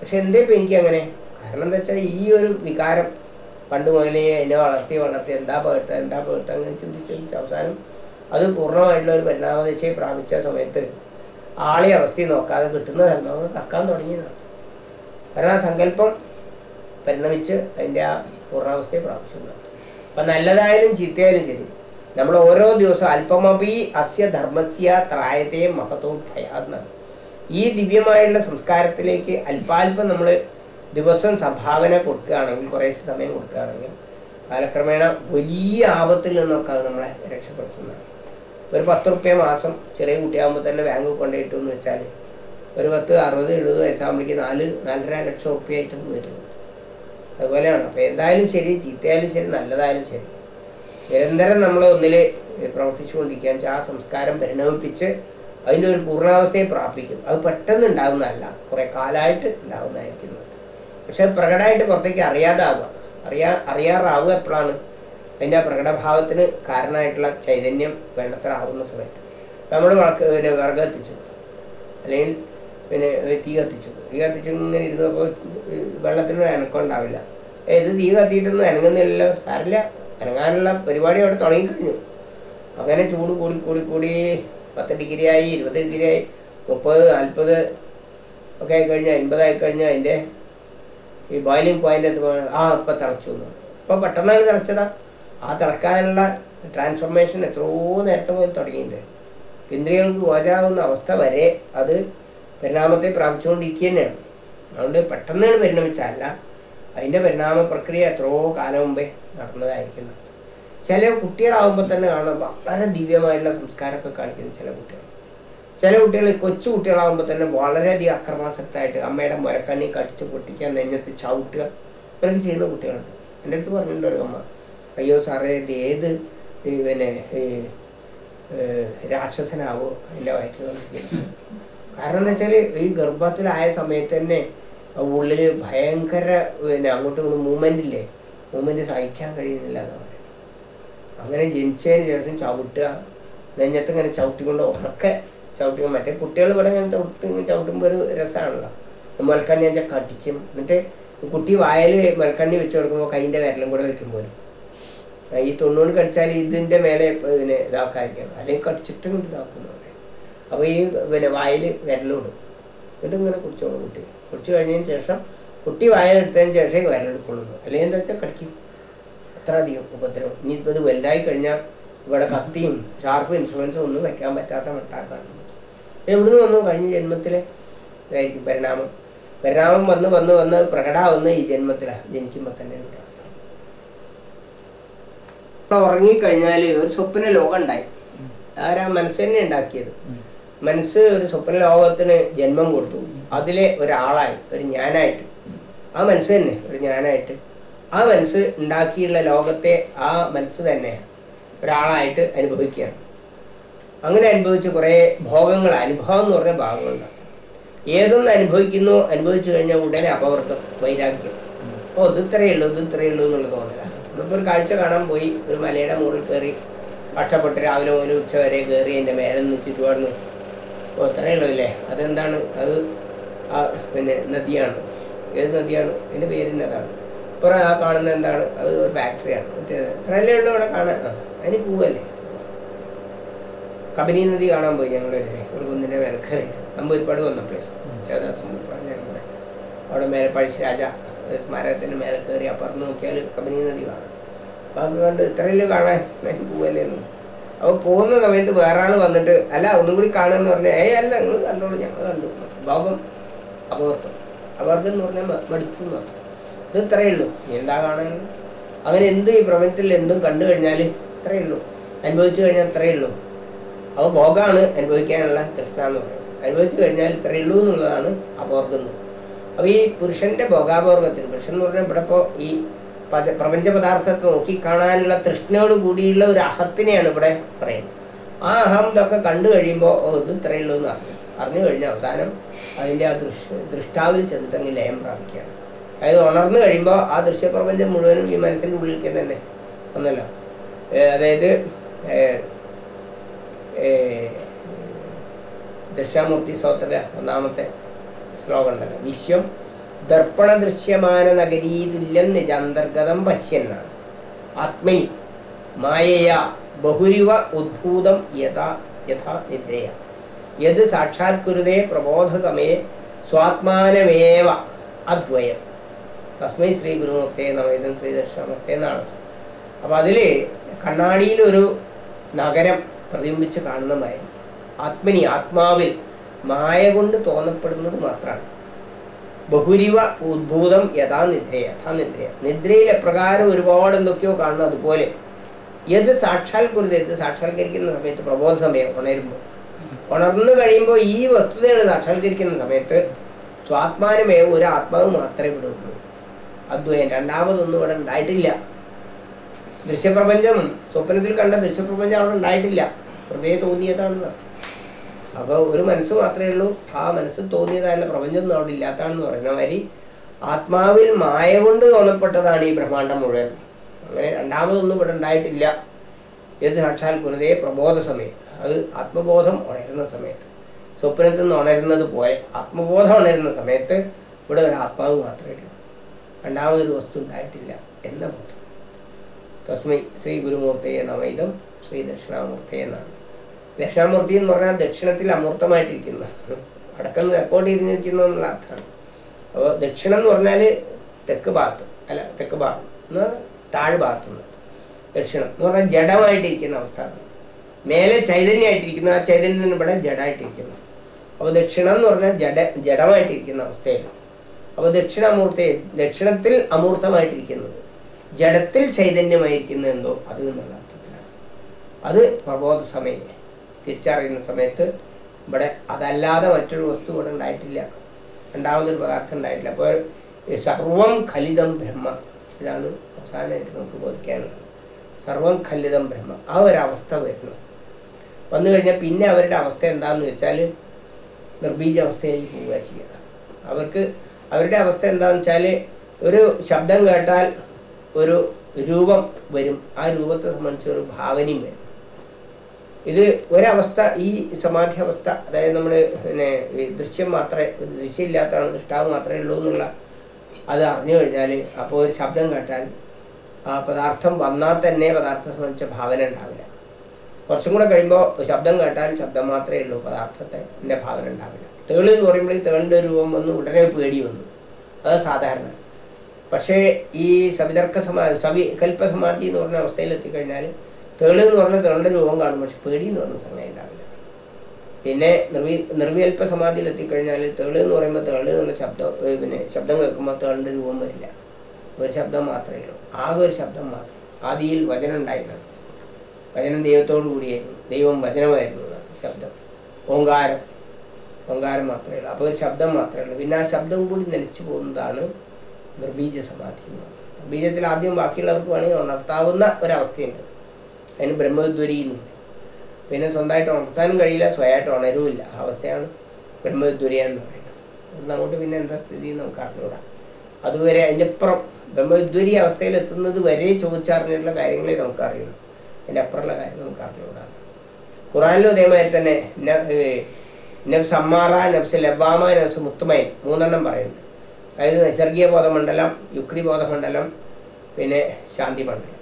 പക്ഷെ എന്തേ ഇപ്പം എനിക്ക് അങ്ങനെ കാരണം എന്താ വെച്ചാൽ ഈ ഒരു വികാരം പണ്ട് മുതലേ എന്നെ വളർത്തി വളർത്തി എന്താ പകർത്ത എന്താ പകർത്ത അങ്ങനെ ചിന്തിച്ച് ചിന്തിച്ച് അവസാനം അത് പൂർണമായിട്ടുള്ള ഒരു പരിണാമദിശയെ പ്രാപിച്ച സമയത്ത് ആളെ അവസ്ഥയെ നോക്കാതെ കിട്ടുന്ന സന്ദർഭം കക്കാൻ തുടങ്ങിയതാണ്. കാരണം ആ സങ്കല്പം പരിണമിച്ച് അതിന്റെ ആ പൂർണാവസ്ഥയെ പ്രാപിച്ചു അപ്പം നല്ലതായാലും ചീത്തയായാലും ശരി. നമ്മൾ ഓരോ ദിവസം അല്പമപി അസ്യ ധർമ്മസ്യ ത്രായത്തെ മഹത്വം ഭയാന്നാണ് ഈ ദിവ്യമായുള്ള സംസ്കാരത്തിലേക്ക് അല്പാൽപ്പം നമ്മൾ ദിവസം സംഭാവന കൊടുക്കുകയാണെങ്കിൽ കുറേ സമയം കൊടുക്കുകയാണെങ്കിൽ കാലക്രമേണ വലിയ ആപത്തിൽ നിന്നൊക്കെ അത് നമ്മളെ രക്ഷപ്പെടുത്തുന്നതാണ്. ഒരു പത്ത് റുപ്യ മാസം ചെറിയ കുട്ടിയാകുമ്പോൾ തന്നെ ബാങ്ക് കൊണ്ടുപോയിട്ടു എന്ന് വെച്ചാൽ ഒരു പത്ത് അറുപത് എഴുപത് വയസ്സാകുമ്പോഴേക്ക് നാല് നാലര ലക്ഷം റുപ്യ ആയിട്ട് വരുന്നത്. അതുപോലെയാണ്. അപ്പോൾ എന്തായാലും ശരി ചീത്തയായാലും ശരി നല്ലതായാലും ശരി. നിരന്തരം നമ്മൾ ഒന്നിൽ പ്രവർത്തിച്ചുകൊണ്ടിരിക്കുക വെച്ചാൽ ആ സംസ്കാരം പരിണമിപ്പിച്ച് അതിന്റെ ഒരു പൂർണാവസ്ഥയെ പ്രാപിക്കും. അത് പെട്ടെന്ന് ഉണ്ടാകുന്നതല്ല കുറേ കാലമായിട്ട് ഉണ്ടാകുന്നതായിരിക്കും പക്ഷെ പ്രകടമായിട്ട് പുറത്തേക്ക് അറിയാതാവുക. അറിയാ അറിയാറാവുക എപ്പോഴാണ്? അതിന്റെ ആ പ്രകടഭാവത്തിന് കാരണമായിട്ടുള്ള ചൈതന്യം വേണ്ടത്ര ആവുന്ന സമയത്ത്. നമ്മൾ വളക്ക് പിന്നെ വിറകത്തിച്ചു അല്ലെങ്കിൽ പിന്നെ തീ കത്തിച്ചു. തീ കത്തിച്ചു ഇങ്ങനെ ഇരുന്നപ്പോൾ വെള്ളത്തിനൊരു അനക്കം ഉണ്ടാവില്ല. ഏത് തീ കത്തിയിട്ടൊന്നും അനങ്ങുന്നില്ലല്ലോ. സാരില്ല അനങ്ങാനുള്ള പരിപാടി അവിടെ തുടങ്ങിക്കഴിഞ്ഞു. അങ്ങനെ ചൂട് കൂടി കൂടി കൂടി പത്ത് ഡിഗ്രിയായി ഇരുപത് ഡിഗ്രി ആയി മുപ്പത് നാൽപ്പത് ഒക്കെ ആയി കഴിഞ്ഞാൽ അൻപതായി കഴിഞ്ഞാൽ അതിന്റെ ഈ ബോയിലിംഗ് പോയിന്റ് എത്തുമ്പോൾ ആ ഇപ്പം തിളച്ചു. ഇപ്പോൾ പെട്ടെന്നാണ് തിളച്ചതാ. ആ തിളക്കാനുള്ള ട്രാൻസ്ഫോർമേഷൻ എത്രയോ നേരത്തെ പോയി തുടങ്ങിയിട്ടുണ്ട്. ഇന്ദ്രിയങ്ങൾക്ക് ഗോചരാകുന്ന അവസ്ഥ വരെ അത് പരിണാമത്തെ പ്രാപിച്ചുകൊണ്ടിരിക്കുക തന്നെയാണ് അതുകൊണ്ട് പെട്ടെന്നാണ് പരിണമിച്ചല്ല അതിന്റെ പരിണാമ പ്രക്രിയ എത്രയോ കാലം മുമ്പേ നടന്നതായിരിക്കുന്നു. ചില കുട്ടികളാവുമ്പോൾ തന്നെ കാണാം വളരെ ദിവ്യമായിട്ടുള്ള സംസ്കാരമൊക്കെ കാണിക്കുന്ന ചില കുട്ടികൾ. ചില കുട്ടികൾ കൊച്ചു കുട്ടികളാവുമ്പോൾ തന്നെ വളരെയധികം അക്രമാസക്തമായിട്ട് അമ്മയുടെ മുരക്കണ്ണി കടിച്ച് പൊട്ടിക്കാൻ നെഞ്ഞത്ത് ചവിട്ടുക. ഇവരൊക്കെ ചെയ്യുന്ന കുട്ടികളുണ്ട്. എന്റെ അടുത്ത് പറഞ്ഞിട്ടുണ്ട് അമ്മ. അയ്യോ സാറേ ഇത് ഏത് പിന്നെ രാക്ഷസനാവോ? എന്റെ വയറ്റിൽ കാരണം എന്ന് വെച്ചാൽ ഈ ഗർഭത്തിലായ സമയത്ത് തന്നെ ഉള്ളിൽ ഭയങ്കര പിന്നെ അങ്ങോട്ടും ഇങ്ങോട്ടും ഇല്ലേ? മൂവ്മെന്റ് സഹിക്കാൻ കഴിയുന്നില്ല എന്ന് അങ്ങനെ ജനിച്ചതിന് ശേഷം ചവിട്ടുക നെഞ്ഞത്ത് ഇങ്ങനെ ചവിട്ടിക്കൊണ്ട് ഉറക്കെ ചവിട്ടിക്കൊണ്ട് മറ്റേ കുട്ടികൾ ഇവിടെ ഞാൻ ചവിട്ടി ചവിട്ടുമ്പോൾ ഒരു രസമാണല്ലോ മൽക്കണ്ണി വെച്ചാൽ കടിക്കും. എന്നിട്ട് കുട്ടി വായൽ മൽക്കണ്ണി വെച്ച് കൊടുക്കുമ്പോൾ കൈന്റെ വിരലും കൂടെ വെക്കും പോലും ഈ തൊണ്ണൂറ് കടിച്ചാൽ ഇതിന്റെ മേലെ പിന്നെ ഇതാക്കാതിരിക്കണം. അല്ലെങ്കിൽ കടിച്ചിട്ട് ഇതാക്കുന്നു അപ്പോൾ ഈ പിന്നെ വായിൽ വിരലിടും എന്നിട്ട് ഇങ്ങനെ കുടിച്ചോളും കുട്ടി. കുടിച്ചു കഴിഞ്ഞതിന് ശേഷം കുട്ടി വായിലെടുത്തതിന് ശേഷം വിരലെടുക്കുള്ളൂ അല്ലെങ്കിൽ എന്താ വെച്ചാൽ കടിക്കും. അത്ര അധികം ഉപദ്രവം. ഇനി ഇപ്പോൾ ഇത് വലുതായി കഴിഞ്ഞാൽ ഇവിടെ കത്തിയും ഷാർപ്പ് ഇൻഷുറൻസും ഒന്നും വെക്കാൻ പറ്റാത്ത മട്ടാക്കാണ്. എവിടുന്ന് വന്നു കഴിഞ്ഞ ജന്മത്തിലെ ഇതായിരിക്കും പരിണാമം. പരിണാമം വന്ന് വന്ന് വന്ന് പ്രകടാവുന്ന ഈ ജന്മത്തിലാണ് ജനിക്കുമ്പോൾ തന്നെ ഇപ്പൊ ഉറങ്ങിക്കഴിഞ്ഞാൽ ഒരു സ്വപ്ന ലോകം ഉണ്ടായി ആരാ മനസ്സ് തന്നെ ഉണ്ടാക്കിയത് മനസ്സ് ഒരു സ്വപ്ന ലോകത്തിന് ജന്മം കൊടുത്തു. അതിലെ ഒരാളായി ഒരു ഞാനായിട്ട്. ആ മനസ്സ് തന്നെ ഒരു ഞാനായിട്ട്. ആ മനസ്സ് ഉണ്ടാക്കിയുള്ള ലോകത്തെ ആ മനസ്സ് തന്നെ ഒരാളായിട്ട് അനുഭവിക്കുകയാണ്. അങ്ങനെ അനുഭവിച്ച കുറേ ഭോഗങ്ങൾ അനുഭവം എന്ന് പറഞ്ഞ ഭാഗങ്ങളുണ്ടാകും. ഏതൊന്ന് അനുഭവിക്കുന്നു അനുഭവിച്ചു കഴിഞ്ഞാൽ ഉടനെ അപവർത്തം വൈരാഗ്യം. ഓ ഇത് ഇത്രയേ ഉള്ളൂ ഇത് ഇത്രയേ ഉള്ളൂ എന്നുള്ള തോന്നില്ല നമ്മളിപ്പോൾ ഒരു കാഴ്ച കാണാൻ പോയി ഒരു മലയുടെ മുകളിൽ കയറി കഷ്ടപ്പെട്ട് രാവിലെ മുതൽ ഉച്ച വരെ കയറി എന്റെ മേലെ നിന്ന് ചുറ്റുപാടുന്നു ഓ അത്രയേ ഉള്ളൂ അല്ലേ? അതെന്താണ്? അത് ആ പിന്നെ നദിയാണ്. ഏത് നദിയാണ്? എന്റെ പേരിന്റെ അതാണ് ഇപ്പോൾ ആ കാണുന്ന എന്താണ്? അത് ഒരു ഫാക്ടറിയാണ് അത്രയല്ലേ ഉള്ളൂ അവിടെ കാണാൻ? ആ അതിന് പോവല്ലേ? കബനി നദി കാണാൻ പോയി ഞങ്ങൾ ഒരു കുന്നിന്റെ മേലെ കയറിയിട്ട് നമ്മൾ ഒരുപാട് വന്നപ്പോഴേ. കൂടെ അവിടെ മേലെ പഴശ്ശിരാജ രാജ സ്മാരകത്തിന്റെ മേലെ കയറി അപ്പുറത്ത് നോക്കിയാൽ കബനി നദി കാണാം. അപ്പം അത് കണ്ട് ഇത്രയല്ലേ കാണാൻ? പോവല്ലേ എന്ന്. അപ്പോൾ പോകുന്ന സമയത്ത് വേറെ ആൾ വന്നിട്ട് അല്ല ഒന്നും കൂടി കാണുമെന്ന് പറഞ്ഞാൽ ഏ അല്ല നിങ്ങൾ കണ്ടോളൂ ഞങ്ങൾ കണ്ടു. ഭാഗം അപകർത്തം അപകർത്തം എന്ന് പറഞ്ഞാൽ മടുത്തു എന്ന് ഇത് ഇത്രയേ ഉള്ളൂ. എന്താ കാണാൻ? അങ്ങനെ എന്ത് ഈ പ്രപഞ്ചത്തിൽ എന്തും കണ്ടു കഴിഞ്ഞാൽ ഇത്രയേ ഉള്ളൂ. അനുഭവിച്ചു കഴിഞ്ഞാൽ ഇത്രയേ ഉള്ളൂ. അപ്പോൾ ഭോഗമാണ് അനുഭവിക്കാനുള്ള കൃഷ്ണ എന്ന് പറയുന്നത്. അനുഭവിച്ചു കഴിഞ്ഞാൽ ഇത്രയേ ഉള്ളൂ എന്നുള്ളതാണ് അപവർഗം അപ്പോൾ ഈ പുരുഷന്റെ ഭോഗാപവർഗത്തിന് പുരുഷൻ എന്ന് പറഞ്ഞാൽ ഇവിടെ ഇപ്പോൾ ഈ പ്രപഞ്ച പദാർത്ഥത്തെ നോക്കി കാണാനുള്ള തൃഷ്ണയോട് കൂടിയുള്ള ഒരു അഹത്തിനെയാണ് ഇവിടെ പറയുന്നത്. ആ അഹം ഇതൊക്കെ കണ്ടു കഴിയുമ്പോൾ ഓ ഇത് ഇത്രയേ ഉള്ളൂ എന്ന് അറിഞ്ഞു അറിഞ്ഞു കഴിഞ്ഞാൽ അവസാനം അതിന്റെ ആ ദൃശ്യ ദൃഷ്ടാവിൽ ചെന്നിട്ടെങ്കിൽ ലയം പ്രാപിക്കുകയാണ്. അതായത് ഉണർന്നു കഴിയുമ്പോൾ ആ ദൃശ്യപ്രപഞ്ചം മുഴുവനും ഈ മനസ്സിന്റെ ഉള്ളിലേക്ക് തന്നെ ഒന്നല്ല. അതായത് ദക്ഷാമൂർത്തി ഏ, ദശാമൂർത്തി സ്തോത്ര ഒന്നാമത്തെ ശ്ലോകം ഉണ്ടല്ലോ. വിശ്വം ദർപ്പണ ദൃശ്യമാന നഗരീതില്ലെന്ന് നിജാന്തർഗതം പശ്യന്നാണ്. ആത്മനി മായയാ ബഹുരിവ ഉദ്ഭൂതം യഥാ യഥാ നിദ്രയ. യത് സാക്ഷാത്കുരുതേ പ്രബോധതമേ സ്വാത്മാനമേവ അദ്വയം. തസ്മൈ ശ്രീ ഗുരുമൂർത്തേ നമേതം ശ്രീ ദക്ഷിണമൂർത്തേ എന്നാണ്. അപ്പം അതിൽ കണ്ണാടിയിലൊരു നഗരം പ്രതിബിംബിച്ച് കാണുന്ന മാതിരി. ആത്മനി ആത്മാവിൽ മായ കൊണ്ട് തോന്നപ്പെടുന്നത് മാത്രമാണ് ബഹുരിവ ഉദ്ഭൂതം യഥാ നിദ്രയ യഥാ നിദ്രയ. നിദ്രയിൽ എപ്രകാരം ഒരുപാട് എന്തൊക്കെയോ കാണുന്നു അതുപോലെ. ഏത് സാക്ഷാത്കൃത ഇത് സാക്ഷാത്കരിക്കുന്ന സമയത്ത് പ്രബോധ സമയം ഉണരുമ്പോൾ. ഉണർന്നു കഴിയുമ്പോൾ ഈ വസ്തുതയാണ് സാക്ഷാത്കരിക്കുന്ന സമയത്ത് സ്വാത്മാനമേ ഒരു ആത്മാവ് മാത്രമേ ഇവിടെ ഉള്ളൂ അദ്വയം രണ്ടാമതൊന്നും ഇവിടെ ഉണ്ടായിട്ടില്ല. ദൃശ്യപ്രപഞ്ചം സ്വപ്നത്തിൽ കണ്ട ദൃശ്യപ്രപഞ്ചം അവിടെ ഉണ്ടായിട്ടില്ല. ഹൃദയ തോന്നിയതാണെന്ന് അർത്ഥം. അപ്പോൾ ഒരു മനസ്സ് മാത്രമേ ഉള്ളൂ. ആ മനസ്സ് തോന്നിയതായുള്ള പ്രപഞ്ചം ഒന്നും അവിടെ ഇല്ലാത്തതാണെന്ന് പറയുന്ന മാതിരി ആത്മാവിൽ മായ കൊണ്ട് തോന്നപ്പെട്ടതാണ് ഈ ബ്രഹ്മാണ്ടം മുഴുവൻ. അങ്ങനെ രണ്ടാമതൊന്നും ഇവിടെ ഉണ്ടായിട്ടില്ല. ഏത് സാക്ഷാൽ കുരുതേ പ്രബോധ സമയം. അത് ആത്മബോധം ഉണരുന്ന സമയത്ത്. സ്വപ്നത്തിൽ നിന്ന് ഉണരുന്നത് പോലെ ആത്മബോധം ഉണരുന്ന സമയത്ത് ഇവിടെ ഒരു ആത്മാവ് മാത്രമേ ഉള്ളൂ. രണ്ടാമതൊരു വസ്തു ഉണ്ടായിട്ടില്ല എന്ന ബോധം. തസ്മൈ ശ്രീ ഗുരുമൂർത്തയെ നമൈതം ശ്രീ ദക്ഷിണാമൂർത്തയെ എന്നാണ് ദക്ഷിണാമൂർത്തി എന്ന് പറഞ്ഞാൽ ദക്ഷിണത്തിൽ അമൂർത്തമായിട്ടിരിക്കുന്ന. വടക്കെന്ന് തെക്കോട്ട് ഇരുന്നിരിക്കുന്നു എന്നുള്ള അർത്ഥമാണ്. അപ്പോൾ ദക്ഷിണം എന്ന് പറഞ്ഞാൽ തെക്ക് ഭാഗത്ത് അല്ല തെക്ക് ഭാഗം എന്ന് താഴ് ഭാഗത്തുനിന്ന് ദക്ഷിണം എന്ന് പറഞ്ഞാൽ ജഡമായിട്ടിരിക്കുന്ന അവസ്ഥ. മേലെ ചൈതന്യമായിട്ടിരിക്കുന്ന ആ ചൈതന്യത്തിന് ഇവിടെ ജഡമായിട്ടിരിക്കുന്നു അപ്പോൾ ദക്ഷിണം എന്ന് പറഞ്ഞാൽ ജഡ ജഡമായിട്ടിരിക്കുന്ന അവസ്ഥയാണ്. അപ്പോൾ ദക്ഷിണാമൂർത്തി ദക്ഷിണത്തിൽ അമൂർത്തമായിട്ടിരിക്കുന്നത് ജഡത്തിൽ ചൈതന്യമായിരിക്കുന്നത് എന്തോ അത് എന്നുള്ള അർത്ഥത്തിലാണ്. അത് പ്രബോധ സമയം. തിരിച്ചറിയുന്ന സമയത്ത് ഇവിടെ അതല്ലാതെ മറ്റൊരു വസ്തു ഇവിടെ ഉണ്ടായിട്ടില്ല. രണ്ടാമതൊരു പദാർത്ഥം ഉണ്ടായിട്ടില്ല. അപ്പോൾ സർവം ഖലിതം ബ്രഹ്മ. ഇതാണ് അവസാനമായിട്ട് നമുക്ക് ബോധിക്കാനുള്ളത്. സർവം ഖലിതം ബ്രഹ്മ. ആ ഒരവസ്ഥ വരുന്നു. വന്നു കഴിഞ്ഞാൽ പിന്നെ അവരുടെ അവസ്ഥ എന്താണെന്ന് വെച്ചാൽ നിർബീജ അവസ്ഥയിലേക്ക് പോവുക ചെയ്യുക. അവർക്ക് അവരുടെ അവസ്ഥ എന്താണെന്ന് വെച്ചാൽ ഒരു ശബ്ദം കേട്ടാൽ ഒരു രൂപം വരും. ആ രൂപത്തെ സംബന്ധിച്ചൊരു ഭാവനയും വരും. ഇത് ഒരവസ്ഥ ഈ സമാധി അവസ്ഥ അതായത് നമ്മൾ പിന്നെ ദൃശ്യം മാത്രമേ ദൃശ്യമില്ലാത്തതാണ് ദൃഷ്ടാവ് മാത്രമേ ഉള്ളൂ എന്നുള്ള അത് അറിഞ്ഞു കഴിഞ്ഞാൽ അപ്പോൾ ഒരു ശബ്ദം കേട്ടാൽ ആ പദാർത്ഥം വന്നാൽ തന്നെ പദാർത്ഥത്തെ സംബന്ധിച്ച ഭാവന ഉണ്ടാവില്ല. കുറച്ചും കൂടെ കഴിയുമ്പോൾ ശബ്ദം കേട്ടാൽ ശബ്ദം മാത്രമേ ഉള്ളൂ പദാർത്ഥത്തെ എന്റെ ഭാവന ഉണ്ടാവില്ല. തേൾ എന്ന് പറയുമ്പോൾ തേളിന്റെ രൂപം വന്ന് ഉടനെ പേടി വന്നു. അത് സാധാരണ. പക്ഷേ ഈ സവിതർക്ക സമാധി സവി കൽപ്പസമാധി എന്ന് പറഞ്ഞ അവസ്ഥയിൽ എത്തിക്കഴിഞ്ഞാൽ തേൾ എന്ന് പറഞ്ഞാൽ തേളിന്റെ രൂപം കാണും പക്ഷെ പേടി എന്ന് പറഞ്ഞ സംഗതി ഉണ്ടാവില്ല. പിന്നെ നിർവി നിർവികൽപ്പ സമാധിയിൽ എത്തിക്കഴിഞ്ഞാൽ തേൾ എന്ന് പറയുമ്പോൾ തേൾ എന്നുള്ള ശബ്ദം പിന്നെ ശബ്ദം കേൾക്കുമ്പോൾ തേളിന്റെ രൂപം വരില്ല. ഒരു ശബ്ദം മാത്രമേ ഉള്ളൂ. ആകെ ഒരു ശബ്ദം മാത്രം. ആദിയിൽ വചനം ഉണ്ടായിരുന്നു. വചനം ദൈവത്തോടു കൂടിയായിരുന്നു. ദൈവം വചനമായിരുന്നു ശബ്ദം. ഓങ്കാരം. ഓങ്കാരം മാത്രമേ ഉള്ളൂ. അപ്പോൾ ഒരു ശബ്ദം മാത്രമേ ഉള്ളൂ. പിന്നെ ആ ശബ്ദം കൂടി നിലച്ചു പോകുന്നതാണ് നിർബീജ സമാധി. നിർബീജത്തിൽ ആദ്യം ബാക്കിയുള്ളവർക്ക് വേണമെങ്കിൽ ഉണർത്താവുന്ന ഒരവസ്ഥയുണ്ട്. അതിന് ബ്രഹ്മദ്വരി എന്നുണ്ട് പിന്നെ സ്വന്തമായിട്ട് ഉണർത്താനും കഴിയില്ല സ്വയമായിട്ട് ഉണരുമില്ല ആ അവസ്ഥയാണ് ബ്രഹ്മദ്വരിയ എന്ന് പറയുന്നത്. ഒന്ന് അങ്ങോട്ട് പിന്നെ എന്താ സ്ഥിതി നമുക്ക് അറിഞ്ഞുകൂടാ അതുവരെ അതിനപ്പുറം ബ്രഹ്മവിദ്വരി അവസ്ഥയിൽ എത്തുന്നത് വരെ ചോദിച്ചറിഞ്ഞിട്ടുള്ള കാര്യങ്ങളെ നമുക്ക് അറിയുള്ളൂ. അതിന്റെ അപ്പുറമുള്ള കാര്യം നമുക്ക് അറിഞ്ഞുകൂടാ ഖുറാനിലും അതേമാതിരി തന്നെ നബ്സ് അമ്മാറ നബ്സ് ലബാമ നബ്സ് മുത്തുമൈൻ മൂന്നെണ്ണം പറയുന്നുണ്ട്. അതായത് നൈസർഗീയ ബോധമണ്ഡലം യുക്തി ബോധമണ്ഡലം പിന്നെ ശാന്തി മണ്ഡലം.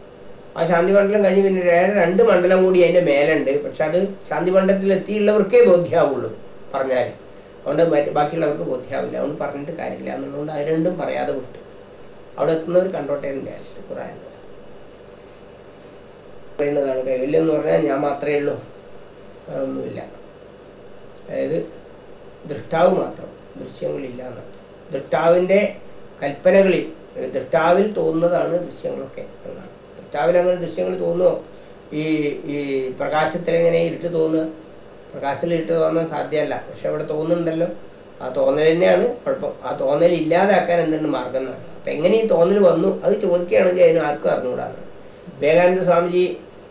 ആ ശാന്തി മണ്ഡലം കഴിഞ്ഞ് പിന്നെ വേറെ രണ്ട് മണ്ഡലം കൂടി അതിന്റെ മേലുണ്ട്. പക്ഷെ അത് ശാന്തി മണ്ഡലത്തിൽ എത്തിയുള്ളവർക്കേ ബോധ്യാവുള്ളൂ പറഞ്ഞാൽ അതുകൊണ്ട് ബാക്കിയുള്ളവർക്ക് ബോധ്യാവില്ല. അതുകൊണ്ട് പറഞ്ഞിട്ട് കാര്യമില്ല. എന്നുള്ളതുകൊണ്ട് അത് രണ്ടും പറയാതെ വിട്ടു. അവിടെ എത്തുന്നവർ കണ്ടോട്ടെ എന്ന് വിചാരിച്ചിട്ട് ഖുറാൻ പറയുന്നതാണ് കൈവല്യം എന്ന് പറഞ്ഞാൽ ഞാൻ മാത്രമേ ഉള്ളൂ. അതൊന്നുമില്ല. അതായത് ദൃഷ്ടാവ് മാത്രം. ദൃശ്യങ്ങളില്ല എന്നാണ്. ദൃഷ്ടാവിന്റെ കൽപ്പനകളിൽ ദൃഷ്ടാവിൽ തോന്നുന്നതാണ് ദൃശ്യങ്ങളൊക്കെ എന്നാണ്. ദൃഷ്ടാവിൽ അങ്ങനെ ദൃശ്യങ്ങൾ തോന്നുമോ ഈ ഈ പ്രകാശത്തിൽ എങ്ങനെ ഇരുട്ട് തോന്നുക? പ്രകാശത്തിൽ ഇരുട്ട് തോന്നാൻ സാധ്യമല്ല. പക്ഷെ അവിടെ തോന്നുന്നുണ്ടല്ലോ. ആ തോന്നൽ തന്നെയാണ് കുഴപ്പം. ആ തോന്നൽ ഇല്ലാതാക്കാൻ എന്തുണ്ട് മാർഗം എന്നാണ്. അപ്പം എങ്ങനെ ഈ തോന്നൽ വന്നു? അത് ചോദിക്കുകയാണെങ്കിൽ അതിന് ആർക്കും അറിഞ്ഞുകൂടാന്ന്. വിവേകാനന്ദ സ്വാമിജി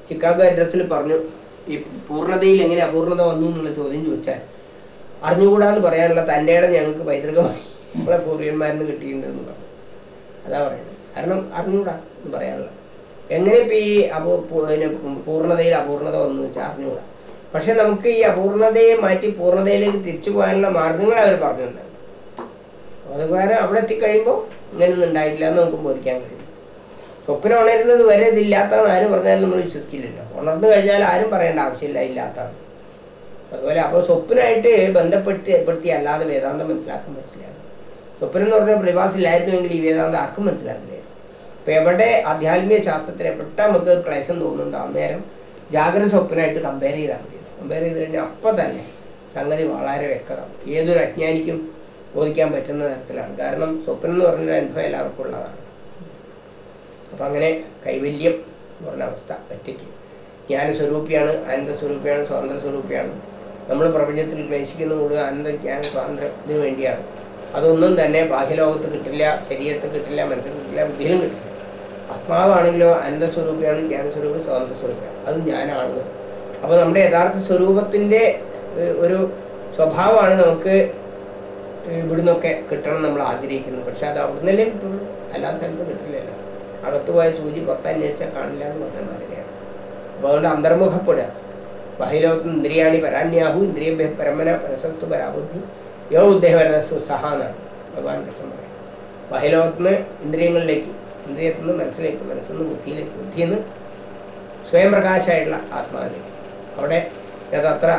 ചിക്കാഗോ അഡ്രസ്സിൽ പറഞ്ഞു ഈ പൂർണതയിൽ എങ്ങനെ അപൂർണത വന്നു എന്നുള്ള ചോദ്യം ചോദിച്ചാൽ അറിഞ്ഞുകൂടാന്ന് പറയാനുള്ള തന്റെ ഇടം ഞങ്ങൾക്ക് പൈതൃകമായി നമ്മളെ പൂർവികന്മാരിൽ നിന്ന് കിട്ടിയിട്ടുണ്ട് എന്ന് പറഞ്ഞു. അതാ പറയുന്നത്. കാരണം അറിഞ്ഞുകൂടാ എന്ന് പറയാനുള്ള എങ്ങനെ ഇപ്പം ഈ അപൂ പൂർണതയിൽ അപൂർണത വന്നു അറിഞ്ഞുകൂടാ. പക്ഷെ നമുക്ക് ഈ അപൂർണതയെ മാറ്റി പൂർണതയിലേക്ക് തിരിച്ചു പോകാനുള്ള മാർഗങ്ങൾ അവർ പറഞ്ഞു അതുപോലെ അവിടെ എത്തിക്കഴിയുമ്പോൾ ഇങ്ങനെയൊന്നും ഉണ്ടായിട്ടില്ല എന്ന് നമുക്ക് ബോധിക്കാൻ കഴിയും. സ്വപ്നം ഉണരുന്നത് വരെ ഇതില്ലാത്തതെന്ന് ആരും പറഞ്ഞാലും നമ്മൾ വിശ്വസിക്കില്ലല്ലോ. ഉണർന്നു കഴിഞ്ഞാൽ ആരും പറയേണ്ട ആവശ്യമില്ല ഇല്ലാത്തതാണ്. അതുപോലെ അപ്പോൾ സ്വപ്നമായിട്ട് ബന്ധപ്പെട്ട് പെടുത്തി അല്ലാതെ വേദാന്തം മനസ്സിലാക്കാൻ പറ്റില്ല. സ്വപ്നം എന്ന് പറഞ്ഞാൽ പ്രതിഭാസമില്ലായിരുന്നുവെങ്കിൽ ഈ വേദാന്തം ആർക്കും മനസ്സിലാക്കില്ലായിരുന്നു അപ്പോൾ എവിടെ ആധ്യാത്മിക ശാസ്ത്രത്തിനെ എവിടെ നമുക്ക് ക്ലേശം തോന്നുന്നുണ്ടോ? അന്നേരം ജാഗ്രത സ്വപ്നമായിട്ട് കമ്പയർ ചെയ്താൽ മതി. കമ്പയർ ചെയ്ത് കഴിഞ്ഞാൽ അപ്പം തന്നെ സംഗതി വളരെ വ്യക്തമാണ്. ഏതൊരു അജ്ഞാനിക്കും ബോധിക്കാൻ പറ്റുന്ന തരത്തിലാണ്. കാരണം സ്വപ്നം എന്ന് പറഞ്ഞൊരു അനുഭവം എല്ലാവർക്കും ഉള്ളതാണ്. അപ്പം അങ്ങനെ കൈവല്യം എന്ന് പറഞ്ഞ അവസ്ഥ ഒറ്റയ്ക്ക്. ജ്ഞാനസ്വരൂപിയാണ് സ്വാതന്ത്ര്യ സ്വരൂപിയാണ് നമ്മൾ പ്രപഞ്ചത്തിൽ ക്ലേശിക്കുന്ന മുഴുവൻ ആനന്ദ ജ്ഞാന സ്വാതന്ത്ര്യത്തിന് വേണ്ടിയാണ്. അതൊന്നും തന്നെ ബാഹ്യലോകത്ത് കിട്ടില്ല ശരീരത്തിൽ കിട്ടില്ല മനസ്സിൽ കിട്ടില്ല ബുദ്ധിയിലും കിട്ടില്ല. ആത്മാവാണെങ്കിലോ ആനന്ദ സ്വരൂപിയാണ് ജ്ഞാനസ്വരൂപം സ്വാതന്ത്ര്യ സ്വരൂപമാണ് അത് ഞാനാണ്. അപ്പോൾ നമ്മുടെ യഥാർത്ഥ സ്വരൂപത്തിന്റെ ഒരു സ്വഭാവമാണ് നമുക്ക് ഇവിടുന്നൊക്കെ കിട്ടണം നമ്മൾ ആഗ്രഹിക്കുന്നത്. പക്ഷെ അത് അവിടുന്നല്ലേ കിട്ടുള്ളൂ. എല്ലാ സ്ഥലത്ത് കിട്ടില്ലല്ലോ. അകത്ത് പോയ സൂചി പുറത്ത് അന്വേഷിച്ചാൽ കാണില്ല എന്ന് പറഞ്ഞ മാതിരിയാണ്. അപ്പോൾ അതുകൊണ്ട് അന്തർമുഖപ്പെടുക. ബഹിലോകത്ത് ഇന്ദ്രിയാണി പരാന്യാഹു ഇന്ദ്രിയ പരമന മനസ്സത്ത് പരാബുദ്ധി യോ ഉദ്ദേഹ സഹ എന്നാണ് ഭഗവാൻ കൃഷ്ണൻ പറയുന്നത്. ബഹിലോകത്തുനിന്ന് ഇന്ദ്രിയങ്ങളിലേക്ക് ഇന്ദ്രിയത്തിൽ നിന്ന് മനസ്സിലേക്ക് മനസ്സിൽ നിന്ന് ബുദ്ധിയിലേക്ക് ബുദ്ധിയിൽ നിന്ന് സ്വയം പ്രകാശമായിട്ടുള്ള ആത്മാവിലേക്ക്. അവിടെ യഥത്ര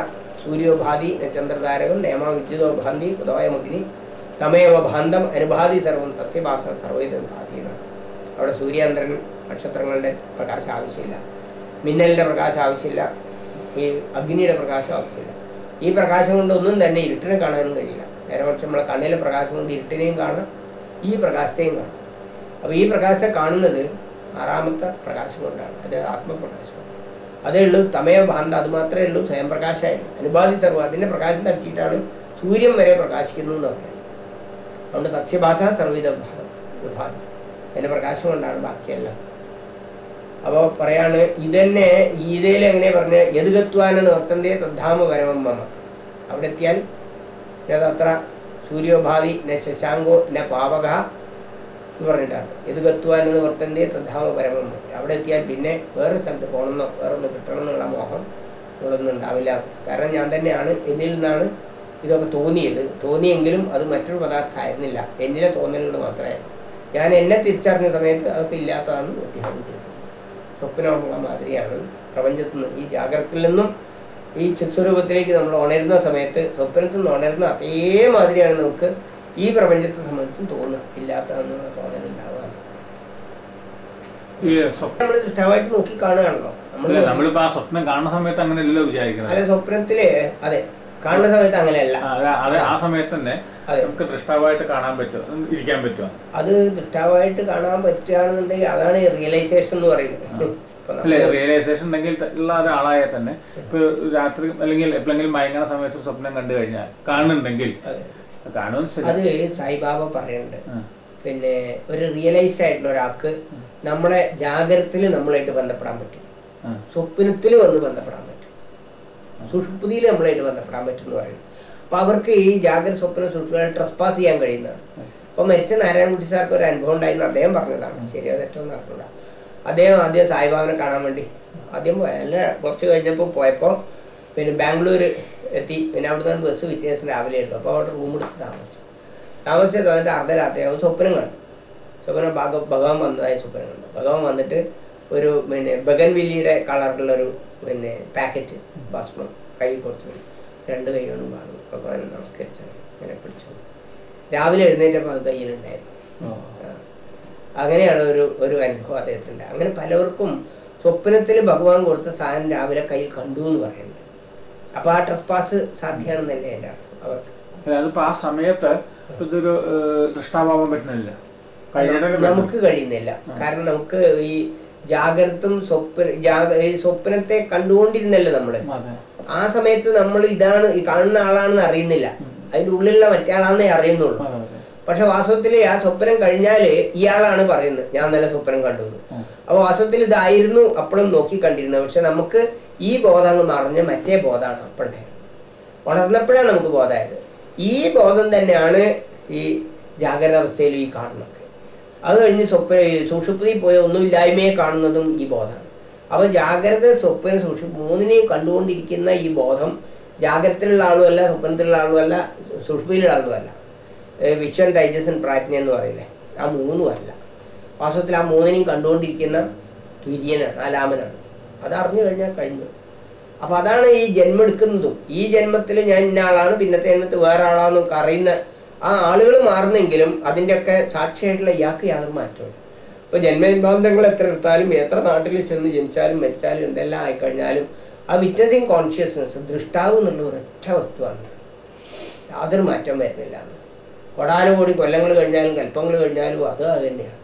സൂര്യോഭാതി ചന്ദ്രതാരകം നേമ വിദ്യുതോ ഭാന്തി ഉദോയമഗ്നി തമേവ ഭാന്തം അനുഭാതി സർവം തസ്യഭാസ സർവൈത ഭാതി എന്നാണ് അവിടെ സൂര്യാന്തരൻ നക്ഷത്രങ്ങളുടെ പ്രകാശം ആവശ്യമില്ല. മിന്നലിന്റെ പ്രകാശം ആവശ്യമില്ല. ഈ അഗ്നിയുടെ പ്രകാശം ആവശ്യമില്ല. ഈ പ്രകാശം കൊണ്ട് ഒന്നും തന്നെ ഇരുട്ടിനെ കാണാനും കഴിയില്ല. നേരെ പക്ഷെ നമ്മളെ കണ്ണിലെ പ്രകാശം കൊണ്ട് ഇരുട്ടിനെയും കാണാം ഈ പ്രകാശത്തെയും കാണാം. അപ്പോൾ ഈ പ്രകാശത്തെ കാണുന്നത് ആറാമത്തെ പ്രകാശം കൊണ്ടാണ് അത് ആത്മപ്രകാശം അതേ ഉള്ളൂ തമയ ഭാന്ത അത് മാത്രമേ ഉള്ളൂ സ്വയം പ്രകാശമായിട്ട് അനുപാതി സർവം അതിന്റെ പ്രകാശം തട്ടിയിട്ടാണ് സൂര്യൻ വരെ പ്രകാശിക്കുന്നു എന്ന് പറയുന്നത്. അതുകൊണ്ട് സത്യഭാഷ സർവവിധ ഭാഗം അതിന്റെ പ്രകാശം കൊണ്ടാണ് ബാക്കിയെല്ലാം. അപ്പോൾ പറയാണ് ഇതന്നെ ഗീതയിൽ എങ്ങനെ പറഞ്ഞ എതുകത്വാനെന്ന് നിവർത്തന്തേ തദ്ധാമ പരമം മമ അവിടെ എത്തിയാൽ അത്ര സൂര്യോഭാവി ന ശശാങ്കോ ന പാവക എന്ന് പറഞ്ഞിട്ടാണ്. ഇത് കത്തുവാൻ എന്ന് തദ്ധാമ പരമം മമ. അവിടെ എത്തിയാൽ പിന്നെ വേറെ സ്ഥലത്ത് പോകണമെന്നോ വേറെ ഒന്ന് കിട്ടണമെന്നുള്ള മോഹം ഉള്ളതൊന്നും ഉണ്ടാവില്ല. കാരണം ഞാൻ തന്നെയാണ് എന്നിൽ നിന്നാണ് ഇതൊക്കെ തോന്നിയത്. തോന്നിയെങ്കിലും അത് മറ്റൊരു പദാർത്ഥമായിരുന്നില്ല. എന്നിലെ തോന്നലുകൾ മാത്രമേ. ഞാൻ എന്നെ തിരിച്ചറിഞ്ഞ സമയത്ത് അതൊക്കെ ഇല്ലാത്തതാണ് വ്യത്യാസം സ്വപ്നമുള്ള മാതിരിയാണ് പ്രപഞ്ചത്തിൽ നിന്ന് ഈ ജാഗ്രതയിൽ നിന്നും ഈ ചിത്സ്വരൂപത്തിലേക്ക് നമ്മൾ ഉണരുന്ന സമയത്ത് സ്വപ്നത്തിൽ നിന്ന് ഉണരുന്ന അതേ മാതിരിയാണ് നമുക്ക് ഈ പ്രപഞ്ചത്തെ സംബന്ധിച്ചും തോന്നുക ഇല്ലാത്തതെന്നുള്ള തോന്നലുണ്ടാവുക ഈ സ്വപ്നം നമ്മൾ ദൃഷ്ടമായിട്ട് നോക്കി കാണുകയാണല്ലോ നമ്മളിപ്പോ ആ സ്വപ്നം കാണുന്ന സമയത്ത് അങ്ങനെയല്ലോ വിചാരിക്കുന്നത് അല്ല സ്വപ്നത്തിൽ അതെ കാണുന്ന സമയത്ത് അങ്ങനെയല്ല. ആ, അത് അത് ആ സമയത്ത് തന്നെ നമുക്ക് ദൃഷ്ടാവായിട്ട് കാണാൻ പറ്റും ഇരിക്കാൻ പറ്റും. അത് ദൃഷ്ടാവായിട്ട് കാണാൻ പറ്റുകയാണെന്നുണ്ടെങ്കിൽ അതാണ് റിയലൈസേഷൻ എന്ന് പറയുന്നത്. അല്ലെ റിയലൈസേഷൻ ഉണ്ടെങ്കിൽ ഉള്ള ഒരാളായ തന്നെ ഇപ്പൊ രാത്രി അല്ലെങ്കിൽ എപ്പോഴെങ്കിലും മയങ്ങുന്ന സമയത്ത് സ്വപ്നം കണ്ടു കഴിഞ്ഞാൽ കാണുന്നുണ്ടെങ്കിൽ അതെ. സായിബാബ പറയുന്നുണ്ട്. പിന്നെ ഒരു റിയലൈസ്ഡ് ആയിട്ടുള്ള ഒരാൾക്ക് നമ്മളെ ജാഗ്രതയിൽ നമ്മളായിട്ട് ബന്ധപ്പെടാൻ പറ്റും. സ്വപ്നത്തിൽ വന്ന് ബന്ധപ്പെടാൻ പറ്റും. സുഷുപ്തിയിൽ നമ്മളായിട്ട് ബന്ധപ്പെടാൻ പറ്റും എന്ന് പറയുന്നു. അപ്പൊ അവർക്ക് ഈ ജാഗ്രത സ്വപ്ന സുഷുപ്തികളെ ട്രസ്പാസ് ചെയ്യാൻ കഴിയുന്നതാണ് അപ്പൊ മരിച്ച നാരായണൻകുട്ടി സാർക്ക് ഒരു അനുഭവം ഉണ്ടായിരുന്നു. അദ്ദേഹം പറഞ്ഞതാണ്. ശരിയോ തെറ്റോ എന്ന് അറിഞ്ഞില്ല അദ്ദേഹം ആദ്യം സായിബാബിനെ കാണാൻ വേണ്ടി ആദ്യം അല്ല കുറച്ച് കഴിഞ്ഞപ്പോൾ പോയപ്പോൾ പിന്നെ ബാംഗ്ലൂർ എത്തി. പിന്നെ അവിടുന്ന് ബസ് ബസ് ദിവസം രാവിലെ എടുത്തു അപ്പോൾ അവിടെ റൂം എടുത്ത് താമസിച്ചു. താമസിച്ചത് അവന്റെ അർദ്ധരാത്രി അവൻ സ്വപ്നം കണ്ടു. സ്വപ്നം ഭാഗ ഭഗവാൻ വന്നതായി സ്വപ്നം കണ്ടു. ഭഗവാൻ വന്നിട്ട് ഒരു പിന്നെ ബഗൻ ബഗൻവില്ലിയുടെ കളറിലുള്ളൊരു പിന്നെ പാക്കറ്റ് ഭസ്മം കൈ കൊടുത്തു. രണ്ട് കൈ വാങ്ങി ഭഗവാൻ നമസ്കരിച്ചാണ്. ഇങ്ങനെ പിടിച്ചു രാവിലെ എഴുന്നേറ്റപ്പോൾ അത് കയ്യിലുണ്ടായിരുന്നു. അങ്ങനെയാണ് ഒരു ഒരു അനുഭവം അദ്ദേഹത്തിന്റെ അങ്ങനെ പലവർക്കും സ്വപ്നത്തിൽ ഭഗവാൻ കൊടുത്ത സാധനം രാവിലെ കയ്യിൽ കണ്ടു എന്ന് പറയുന്നുണ്ട് അപ്പോൾ ആ ട്രസ്പാസ് സാധ്യമാണെന്നല്ലേ എന്റെ അർത്ഥം. അവർക്ക്. അതിപ്പോ ആ സമയത്ത് ഇതൊരു ദൃഷ്ടാവാൻ പറ്റുന്നില്ല. നമുക്ക് കഴിയുന്നില്ല. കാരണം നമുക്ക് ഈ ജാഗ്രതും സ്വപ്ന ജാഗ സ്വപ്നത്തെ കണ്ടുകൊണ്ടിരുന്നല്ലോ നമ്മൾ? ആ സമയത്ത് നമ്മൾ ഇതാണ് കാണുന്ന ആളാണെന്ന് അറിയുന്നില്ല. അതിന്റെ ഉള്ളിലുള്ള മറ്റേ അറിയുന്നുള്ളൂ. പക്ഷെ വാസ്തവത്തിൽ ആ സ്വപ്നം കഴിഞ്ഞാൽ ഇയാളാണ് പറയുന്നത് ഞാൻ നല്ല സ്വപ്നം കണ്ടു. അപ്പൊ വാസ്തവത്തിൽ ഇതായിരുന്നു അപ്പോഴും നോക്കി കണ്ടിരുന്നത്. പക്ഷെ നമുക്ക് ഈ ബോധം അങ്ങ് മറിഞ്ഞ് മറ്റേ ബോധമാണ് അപ്പോഴത്തെ ഉണർന്നപ്പോഴാണ് നമുക്ക് ബോധമായത്. ഈ ബോധം തന്നെയാണ് ഈ ജാഗ്രത അവസ്ഥയിൽ ഈ കാണുന്നത് അത് കഴിഞ്ഞ് സ്വപ്ന സുഷുപ്തിയിൽ പോയ ഒന്നുമില്ലായ്മയെ കാണുന്നതും ഈ ബോധമാണ്. അപ്പോൾ ജാഗ്രത സ്വപ്ന സുഷു മൂന്നിനെയും കണ്ടുകൊണ്ടിരിക്കുന്ന ഈ ബോധം ജാഗ്രതയിലുള്ള ആളുമല്ല സ്വപ്നത്തിലുള്ള ആളുമല്ല സുഷുപ്തിയിലുള്ള ആളുമല്ല. വിച്വൻ ഡൈജസൻ പ്രാജ്ഞ എന്ന് പറയില്ലേ? ആ മൂന്നും അല്ല. വാസ്തവത്തിൽ ആ മൂന്നിനെയും കണ്ടുകൊണ്ടിരിക്കുന്ന തുര്യനാണ് നാലാമനാണ് അത് അറിഞ്ഞു കഴിഞ്ഞാൽ കഴിഞ്ഞു. അപ്പൊ അതാണ് ഈ ജന്മെടുക്കുന്നതും ഈ ജന്മത്തിൽ ഞാൻ ഇന്ന ആളാണ് പിന്നത്തെ ജന്മത്തിൽ വേറെ ആളാണെന്നൊക്കെ അറിയുന്ന ആ ആളുകൾ മാറുന്നെങ്കിലും അതിന്റെയൊക്കെ സാക്ഷിയായിട്ടുള്ള ഇയാൾക്ക് യാതൊരു മാറ്റമില്ല ഇപ്പൊ ജന്മനിബാന്ധങ്ങൾ എത്ര എടുത്താലും എത്ര നാട്ടിൽ ചെന്ന് ജനിച്ചാലും മരിച്ചാലും എന്തെല്ലാം ആയിക്കഴിഞ്ഞാലും ആ വിറ്റ്നസിങ് കോൺഷ്യസ്നസ് ദൃഷ്ടാവ് എന്നുള്ള ഒരൊറ്റ വസ്തുവാണ്. യാതൊരു മാറ്റം വരുന്നില്ല. കൊടാനുകൂടി കൊല്ലങ്ങൾ കഴിഞ്ഞാലും കൽപ്പങ്ങൾ കഴിഞ്ഞാലും അത് അത് തന്നെയാണ്.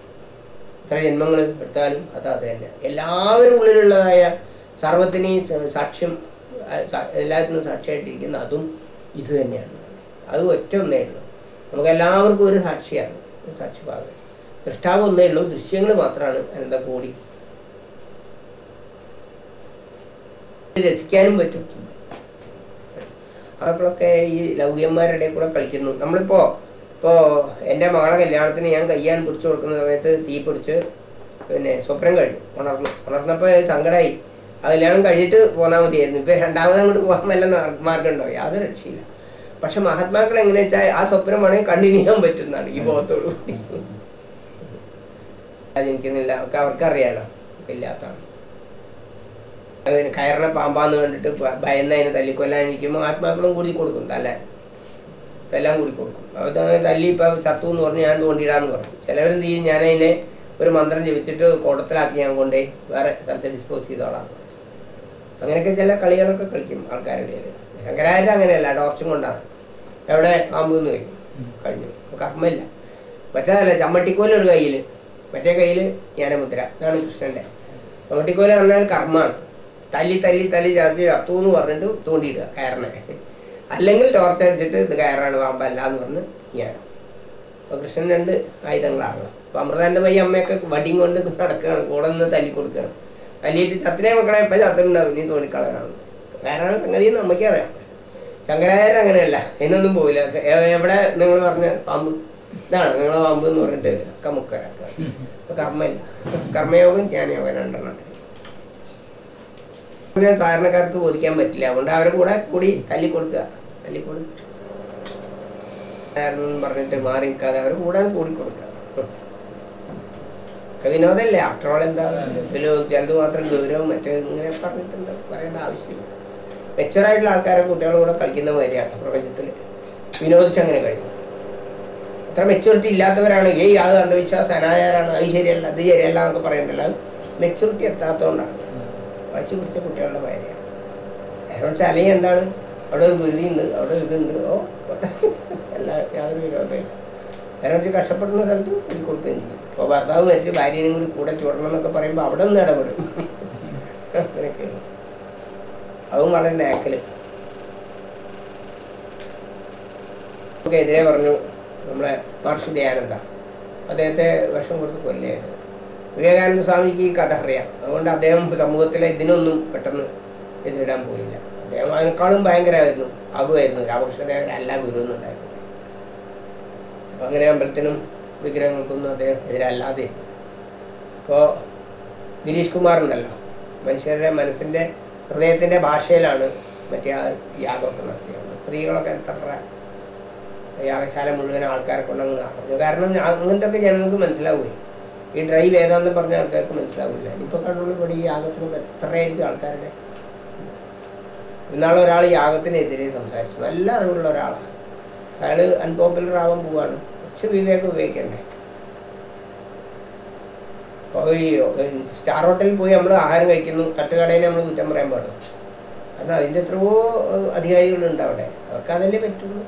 എത്ര ജന്മങ്ങൾ എടുത്താലും അത് അത് തന്നെ. എല്ലാവരും ഉള്ളിലുള്ളതായ സർവത്തിനെയും സാക്ഷ്യം എല്ലാത്തിനും സാക്ഷിയായിട്ടിരിക്കുന്ന അതും ഇത് തന്നെയാണ്. അത് ഒറ്റ ഒന്നേ ഉള്ളൂ. നമുക്ക് എല്ലാവർക്കും ഒരു സാക്ഷിയാണ് സാക്ഷിഭാഗം ദൃഷ്ടാവ് ഒന്നേ ഉള്ളൂ ദൃശ്യങ്ങൾ മാത്രമാണ് എന്താ കൂടി. രസിക്കാനും പറ്റും. അവർക്കൊക്കെ ഈ ലൗകികന്മാരുടെ കൂടെ കളിക്കുന്നു. നമ്മളിപ്പോ ഇപ്പോ എന്റെ മകളെ കല്യാണത്തിന് ഞാൻ കയ്യാൻ പിടിച്ചു കൊടുക്കുന്ന സമയത്ത് തീ പിടിച്ച് പിന്നെ സ്വപ്നം കഴിഞ്ഞു ഉണർന്നു. ഉണർന്നപ്പോൾ സങ്കടമായി ആ കല്യാണം കഴിഞ്ഞിട്ട് പോന്നാൽ മതിയായിരുന്നു. ഇപ്പൊ രണ്ടാമത് അങ്ങോട്ട് പോകാൻ വല്ല മാർഗമുണ്ടോ? യാതൊരു രക്ഷയില്ല. പക്ഷെ മഹാത്മാക്കൾ എങ്ങനെ വെച്ചാൽ ആ സ്വപ്നം വേണമെങ്കിൽ കണ്ടിന്യൂ ചെയ്യാൻ പറ്റുന്നതാണ് ഈ ബോധത്തോടു കൂടി. ജനിക്കുന്നില്ല ഒക്കെ അവർക്കറിയാലോ. ഇല്ലാത്തതാണ് അതിന് പാമ്പാന്ന് കണ്ടിട്ട് ഭയന്ന് അതിനെ തല്ലിക്കൊല്ലാനിരിക്കുമ്പോൾ ആത്മാക്കളും കൂടി കൊടുക്കും തല്ല എല്ലാം കൂടി കൊടുക്കും. അത് തല്ലി ഇപ്പം ചത്തു എന്ന് പറഞ്ഞ് ഞാൻ തോണ്ടിയിടാന്ന് പറഞ്ഞു. ചിലവരെന്ത് ചെയ്യും? ഞാൻ അതിനെ ഒരു മന്ത്രം ജപിച്ചിട്ട് കുടത്തിലാക്കി ഞാൻ കൊണ്ടേ വേറെ സ്ഥലത്ത് ഡിസ്പോസ് ചെയ്തോളാം അങ്ങനെയൊക്കെ ചില കളികളൊക്കെ കളിക്കും ആൾക്കാരുടെ ശങ്കരാചാര്യ അങ്ങനെയല്ല ടോർച്ചും കൊണ്ടാണ് എവിടെ? പാമ്പ് എന്ന് വയ്ക്കും കഴിഞ്ഞു കർമ്മമില്ല മറ്റേതല്ല ചമ്മട്ടിക്കോല ഒരു കയ്യിൽ മറ്റേ കയ്യിൽ ജ്ഞാനമുദ്ര. ഇതാണ് കൃഷ്ണന്റെ ചമ്മട്ടിക്കോല പറഞ്ഞാൽ കർമ്മമാണ്. തല്ലി തല്ലി തല്ലി ചതച്ച് ചത്തു എന്ന് പറഞ്ഞിട്ട് തോണ്ടിയിടുക കയറിനെ അല്ലെങ്കിൽ ടോർച്ച് അടിച്ചിട്ട് ഇത് കയറാണ് പാമ്പല്ല എന്ന് പറഞ്ഞ് ഞാൻ. അപ്പോൾ കൃഷ്ണൻ രണ്ട് ആയുധങ്ങളാണല്ലോ അപ്പോൾ അമൃതാന്റെ പയ്യ അമ്മയൊക്കെ വടിയും കൊണ്ട് നടക്കുകയാണ്. കൂടെ നിന്ന് തല്ലി കൊടുക്കുകയാണ്. തല്ലിയിട്ട് ചത്തിനെ മക്കളെ ഇപ്പം ചത്തിട്ടുണ്ടാവും. നീ തോണിക്കളയാണ് വേറെ സംഗതി നമുക്കറിയാം. ശങ്കരാചാര്യ അങ്ങനെയല്ല. എന്നൊന്നും പോയില്ല എവിടെ നിങ്ങൾ പറഞ്ഞ പാമ്പ്? ഇതാണ് നിങ്ങളെ പാമ്പ് എന്ന് പറഞ്ഞിട്ട്. കമുക്കര കർമ്മയില്ല. കർമ്മയോഗം ജ്ഞാനയോഗം രണ്ടെണ്ണം. പിന്നെ സാധാരണക്കാർക്ക് ബോധിക്കാൻ പറ്റില്ല. അതുകൊണ്ട് അവരെ കൂടെ കൂടി തല്ലിക്കൊടുക്കുക. തല്ലിക്കൊടുക്കും പറഞ്ഞിട്ട് മാറി നിൽക്കാതെ അവരെ കൂടെ കൂടി കൊടുക്കുക വിനോദല്ലേ? ആഫ്റ്റർ ഓൾ എന്താ ഇതിൽ ചിലത് മാത്രം ഗൗരവം മറ്റേ ഇങ്ങനെ പറഞ്ഞിട്ടുണ്ട്. പറയേണ്ട ആവശ്യമില്ല. മെച്ചറായിട്ടുള്ള ആൾക്കാരെ കുട്ടികളുടെ കൂടെ കളിക്കുന്ന മാതിരിയാണ് പ്രപഞ്ചത്തിൽ വിനോദിച്ച് അങ്ങനെ കഴിയും അത്ര മെച്ചൂരിറ്റി ഇല്ലാത്തവരാണ്. ഏയ് അത് അന്ധവിശ്വാസം അനായാരാണ് അത് ശരിയല്ല അത് ശരിയല്ല എന്നൊക്കെ പറയുന്നില്ല അത് മെച്ചൂരിറ്റി എത്താത്തതുകൊണ്ടാണ്. വച്ച് പിടിച്ച കുട്ടികളുടെ ഭാര്യയാണ്. നേരെ വെച്ചാൽ അല്ലെങ്കിൽ എന്താണ്? അവിടെ ഒരു ഗുരുതി ഉണ്ട് അവിടെ ഒരു ഇതുണ്ട്. ഓ എല്ലാ യാതൊരു വിരോധമില്ല. നേരെ വെച്ച് കഷ്ടപ്പെടുന്ന സ്ഥലത്ത് ഇത് കൊടുക്കുകയും ചെയ്യും. ഇപ്പോൾ ഭർത്താവ് മരിച്ച് ഭാര്യനും കൂടി കൂടെ ചൂടണം എന്നൊക്കെ പറയുമ്പോൾ അവിടെ നിന്ന് ഇടപെടും. അതും വളരെ നാക്കൽ നമുക്ക് എതിരെ പറഞ്ഞു നമ്മളെ മഹർഷി ദയാനന്ദ അദ്ദേഹത്തെ വിഷം കൊടുത്ത് കൊല്ലുകയായിരുന്നു. വിവേകാനന്ദ സ്വാമിക്ക് ഈ കഥ അറിയാം. അതുകൊണ്ട് അദ്ദേഹം സമൂഹത്തിലെ ഇതിനൊന്നും പെട്ടെന്ന് എതിരിടാൻ പോയില്ല. അദ്ദേഹം അതിനേക്കാളും ഭയങ്കരമായിരുന്നു ആകുമായിരുന്നു രാമകൃഷ്ണദേവൻ അല്ല ഗുരു എന്നുണ്ടായിരുന്നു അപ്പം അങ്ങനെ അമ്പലത്തിനും വിഗ്രഹങ്ങൾക്കൊന്നും അദ്ദേഹം എതിരല്ലാതെ. ഇപ്പോൾ ഗിരീഷ് കുമാർ മനുഷ്യരുടെ മനസ്സിന്റെ ഹൃദയത്തിന്റെ ഭാഷയിലാണ് മറ്റേ ആ യാഗമൊക്കെ നടത്തിയത്. സ്ത്രീകളൊക്കെ എത്ര യാഗശാല മുഴുവൻ ആൾക്കാരെ കൊണ്ടങ്ങ് നടന്നു കാരണം അങ്ങനത്തെ ഒക്കെ ജനങ്ങൾക്ക് മനസ്സിലാവുകയെ ഈ ഡ്രൈവ് പറഞ്ഞ ആൾക്കാർക്ക് മനസ്സിലാവില്ല. ഇപ്പോൾ കണ്ണൂർ ഇവിടെ ഈ എത്രയായിരിക്കും ആൾക്കാരുടെ ഇന്നാളെ ഒരാൾ യാഗത്തിനെതിരെ സംസാരിച്ചു. നല്ല അറിവുള്ള ഒരാളാണ് അയാൾ അൺപോപ്പുലർ ആവാൻ പോവാണ്. കുറച്ച് വിവേകം ഉപയോഗിക്കണ്ടേ? സ്റ്റാർ ഹോട്ടലിൽ പോയി നമ്മൾ ആഹാരം കഴിക്കുന്നു. തട്ടുകടയിൽ നമ്മൾ കുറ്റം പറയാൻ പാടും കാരണം അതിന്റെ എത്രയോ അധികാരികളുണ്ട് അവിടെ. അവർക്ക് അതല്ലേ പറ്റുള്ളൂ.